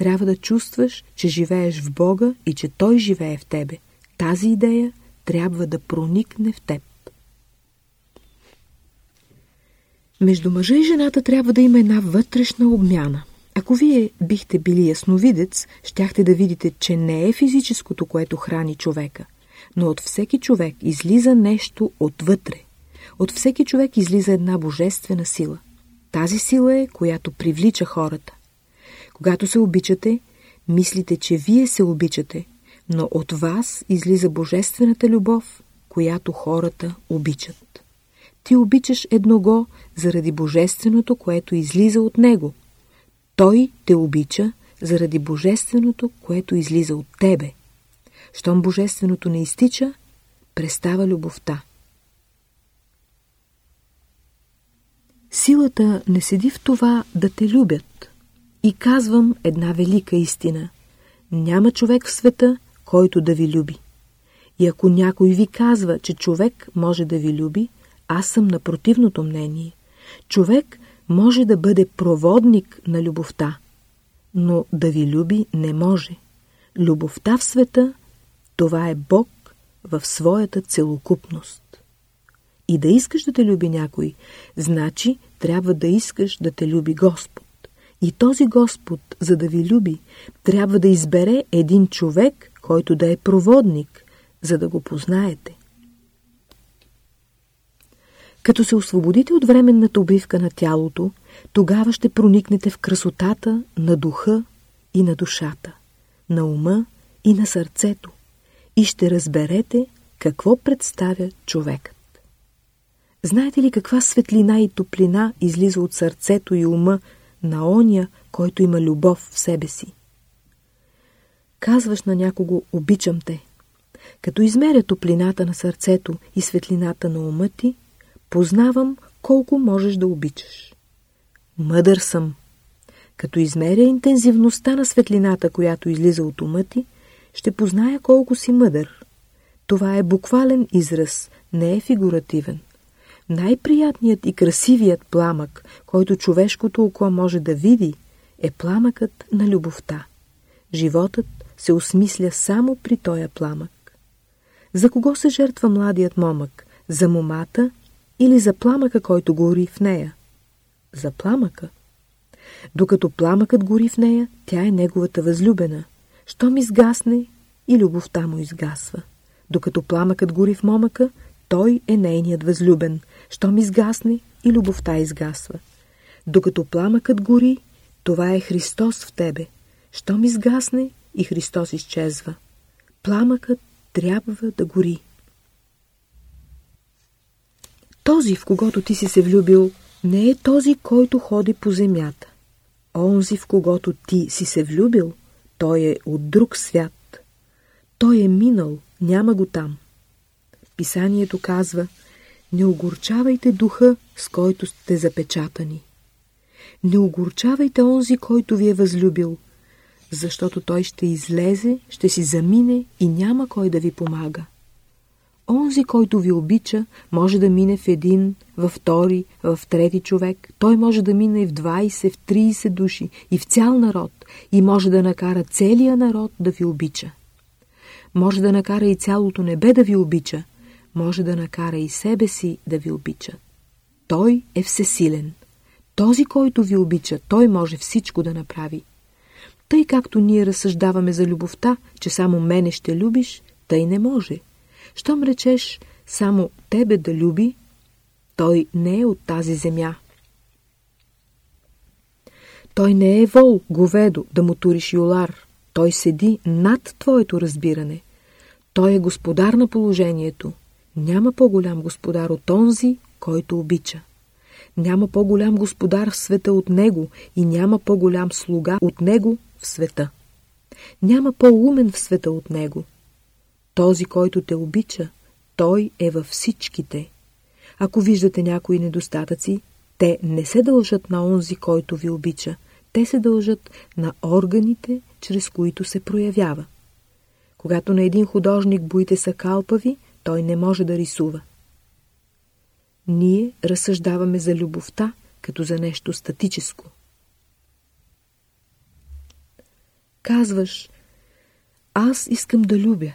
Трябва да чувстваш, че живееш в Бога и че Той живее в тебе. Тази идея трябва да проникне в теб. Между мъжа и жената трябва да има една вътрешна обмяна. Ако вие бихте били ясновидец, щяхте да видите, че не е физическото, което храни човека – но от всеки човек излиза нещо отвътре. От всеки човек излиза една божествена сила. Тази сила е, която привлича хората. Когато се обичате, мислите, че вие се обичате, но от вас излиза божествената любов, която хората обичат. Ти обичаш едного заради божественото, което излиза от него. Той те обича заради божественото, което излиза от тебе. Щом божественото не изтича, престава любовта. Силата не седи в това да те любят. И казвам една велика истина. Няма човек в света, който да ви люби. И ако някой ви казва, че човек може да ви люби, аз съм на противното мнение. Човек може да бъде проводник на любовта, но да ви люби не може. Любовта в света това е Бог в своята целокупност. И да искаш да те люби някой, значи трябва да искаш да те люби Господ. И този Господ, за да ви люби, трябва да избере един човек, който да е проводник, за да го познаете. Като се освободите от временната убивка на тялото, тогава ще проникнете в красотата на духа и на душата. на ума и на сърцето и ще разберете какво представя човекът. Знаете ли каква светлина и топлина излиза от сърцето и ума на оня, който има любов в себе си? Казваш на някого «обичам те». Като измеря топлината на сърцето и светлината на ума ти, познавам колко можеш да обичаш. Мъдър съм. Като измеря интензивността на светлината, която излиза от ума ти, ще позная колко си мъдър. Това е буквален израз, не е фигуративен. Най-приятният и красивият пламък, който човешкото око може да види, е пламъкът на любовта. Животът се осмисля само при тоя пламък. За кого се жертва младият момък? За момата или за пламъка, който гори в нея? За пламъка. Докато пламъкът гори в нея, тя е неговата възлюбена. Щом изгасне и любовта му изгасва. Докато пламъкът гори в момъка, той е нейният възлюбен. Щом изгасне и любовта изгасва. Докато пламъкът гори, това е Христос в тебе. Щом изгасне и Христос изчезва. Пламъкът трябва да гори. Този, в когото ти си се влюбил, не е този, който ходи по земята. Онзи, в когото ти си се влюбил, той е от друг свят. Той е минал, няма го там. Писанието казва, не огорчавайте духа, с който сте запечатани. Не огорчавайте онзи, който ви е възлюбил, защото той ще излезе, ще си замине и няма кой да ви помага. Онзи, който ви обича, може да мине в един, във втори, в трети човек. Той може да мине и в 20, в 30 души, и в цял народ, и може да накара целия народ да ви обича. Може да накара и цялото небе да ви обича, може да накара и себе си да ви обича. Той е всесилен. Този, който ви обича, той може всичко да направи. Тъй както ние разсъждаваме за любовта, че само мене ще любиш, тъй не може. Щом речеш само тебе да люби, той не е от тази земя. Той не е вол, говедо, да му туриш юлар. Той седи над твоето разбиране. Той е господар на положението. Няма по-голям господар от онзи, който обича. Няма по-голям господар в света от него и няма по-голям слуга от него в света. Няма по-умен в света от него. Този, който те обича, той е във всичките. Ако виждате някои недостатъци, те не се дължат на онзи, който ви обича. Те се дължат на органите, чрез които се проявява. Когато на един художник боите са калпави, той не може да рисува. Ние разсъждаваме за любовта като за нещо статическо. Казваш, аз искам да любя.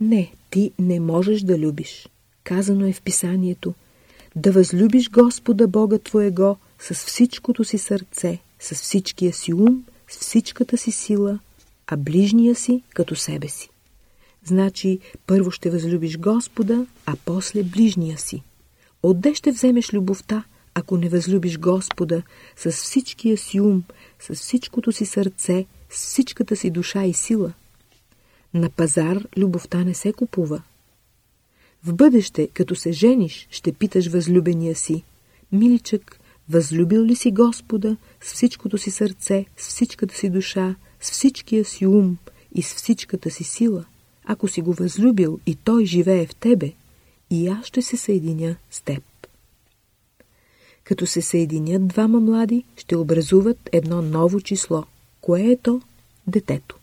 Не, ти не можеш да любиш. Казано е в писанието, да възлюбиш Господа Бога Твоего с всичкото си сърце, с всичкия си ум, с всичката си сила, а ближния си като себе си. Значи първо ще възлюбиш Господа, а после ближния си. Отде ще вземеш любовта, ако не възлюбиш Господа с всичкия си ум, с всичкото си сърце, с всичката си душа и сила? На пазар любовта не се купува. В бъдеще, като се жениш, ще питаш възлюбения си. Миличък, възлюбил ли си Господа с всичкото си сърце, с всичката си душа, с всичкия си ум и с всичката си сила? Ако си го възлюбил и той живее в тебе, и аз ще се съединя с теб. Като се съединят двама млади, ще образуват едно ново число. Кое е то? Детето.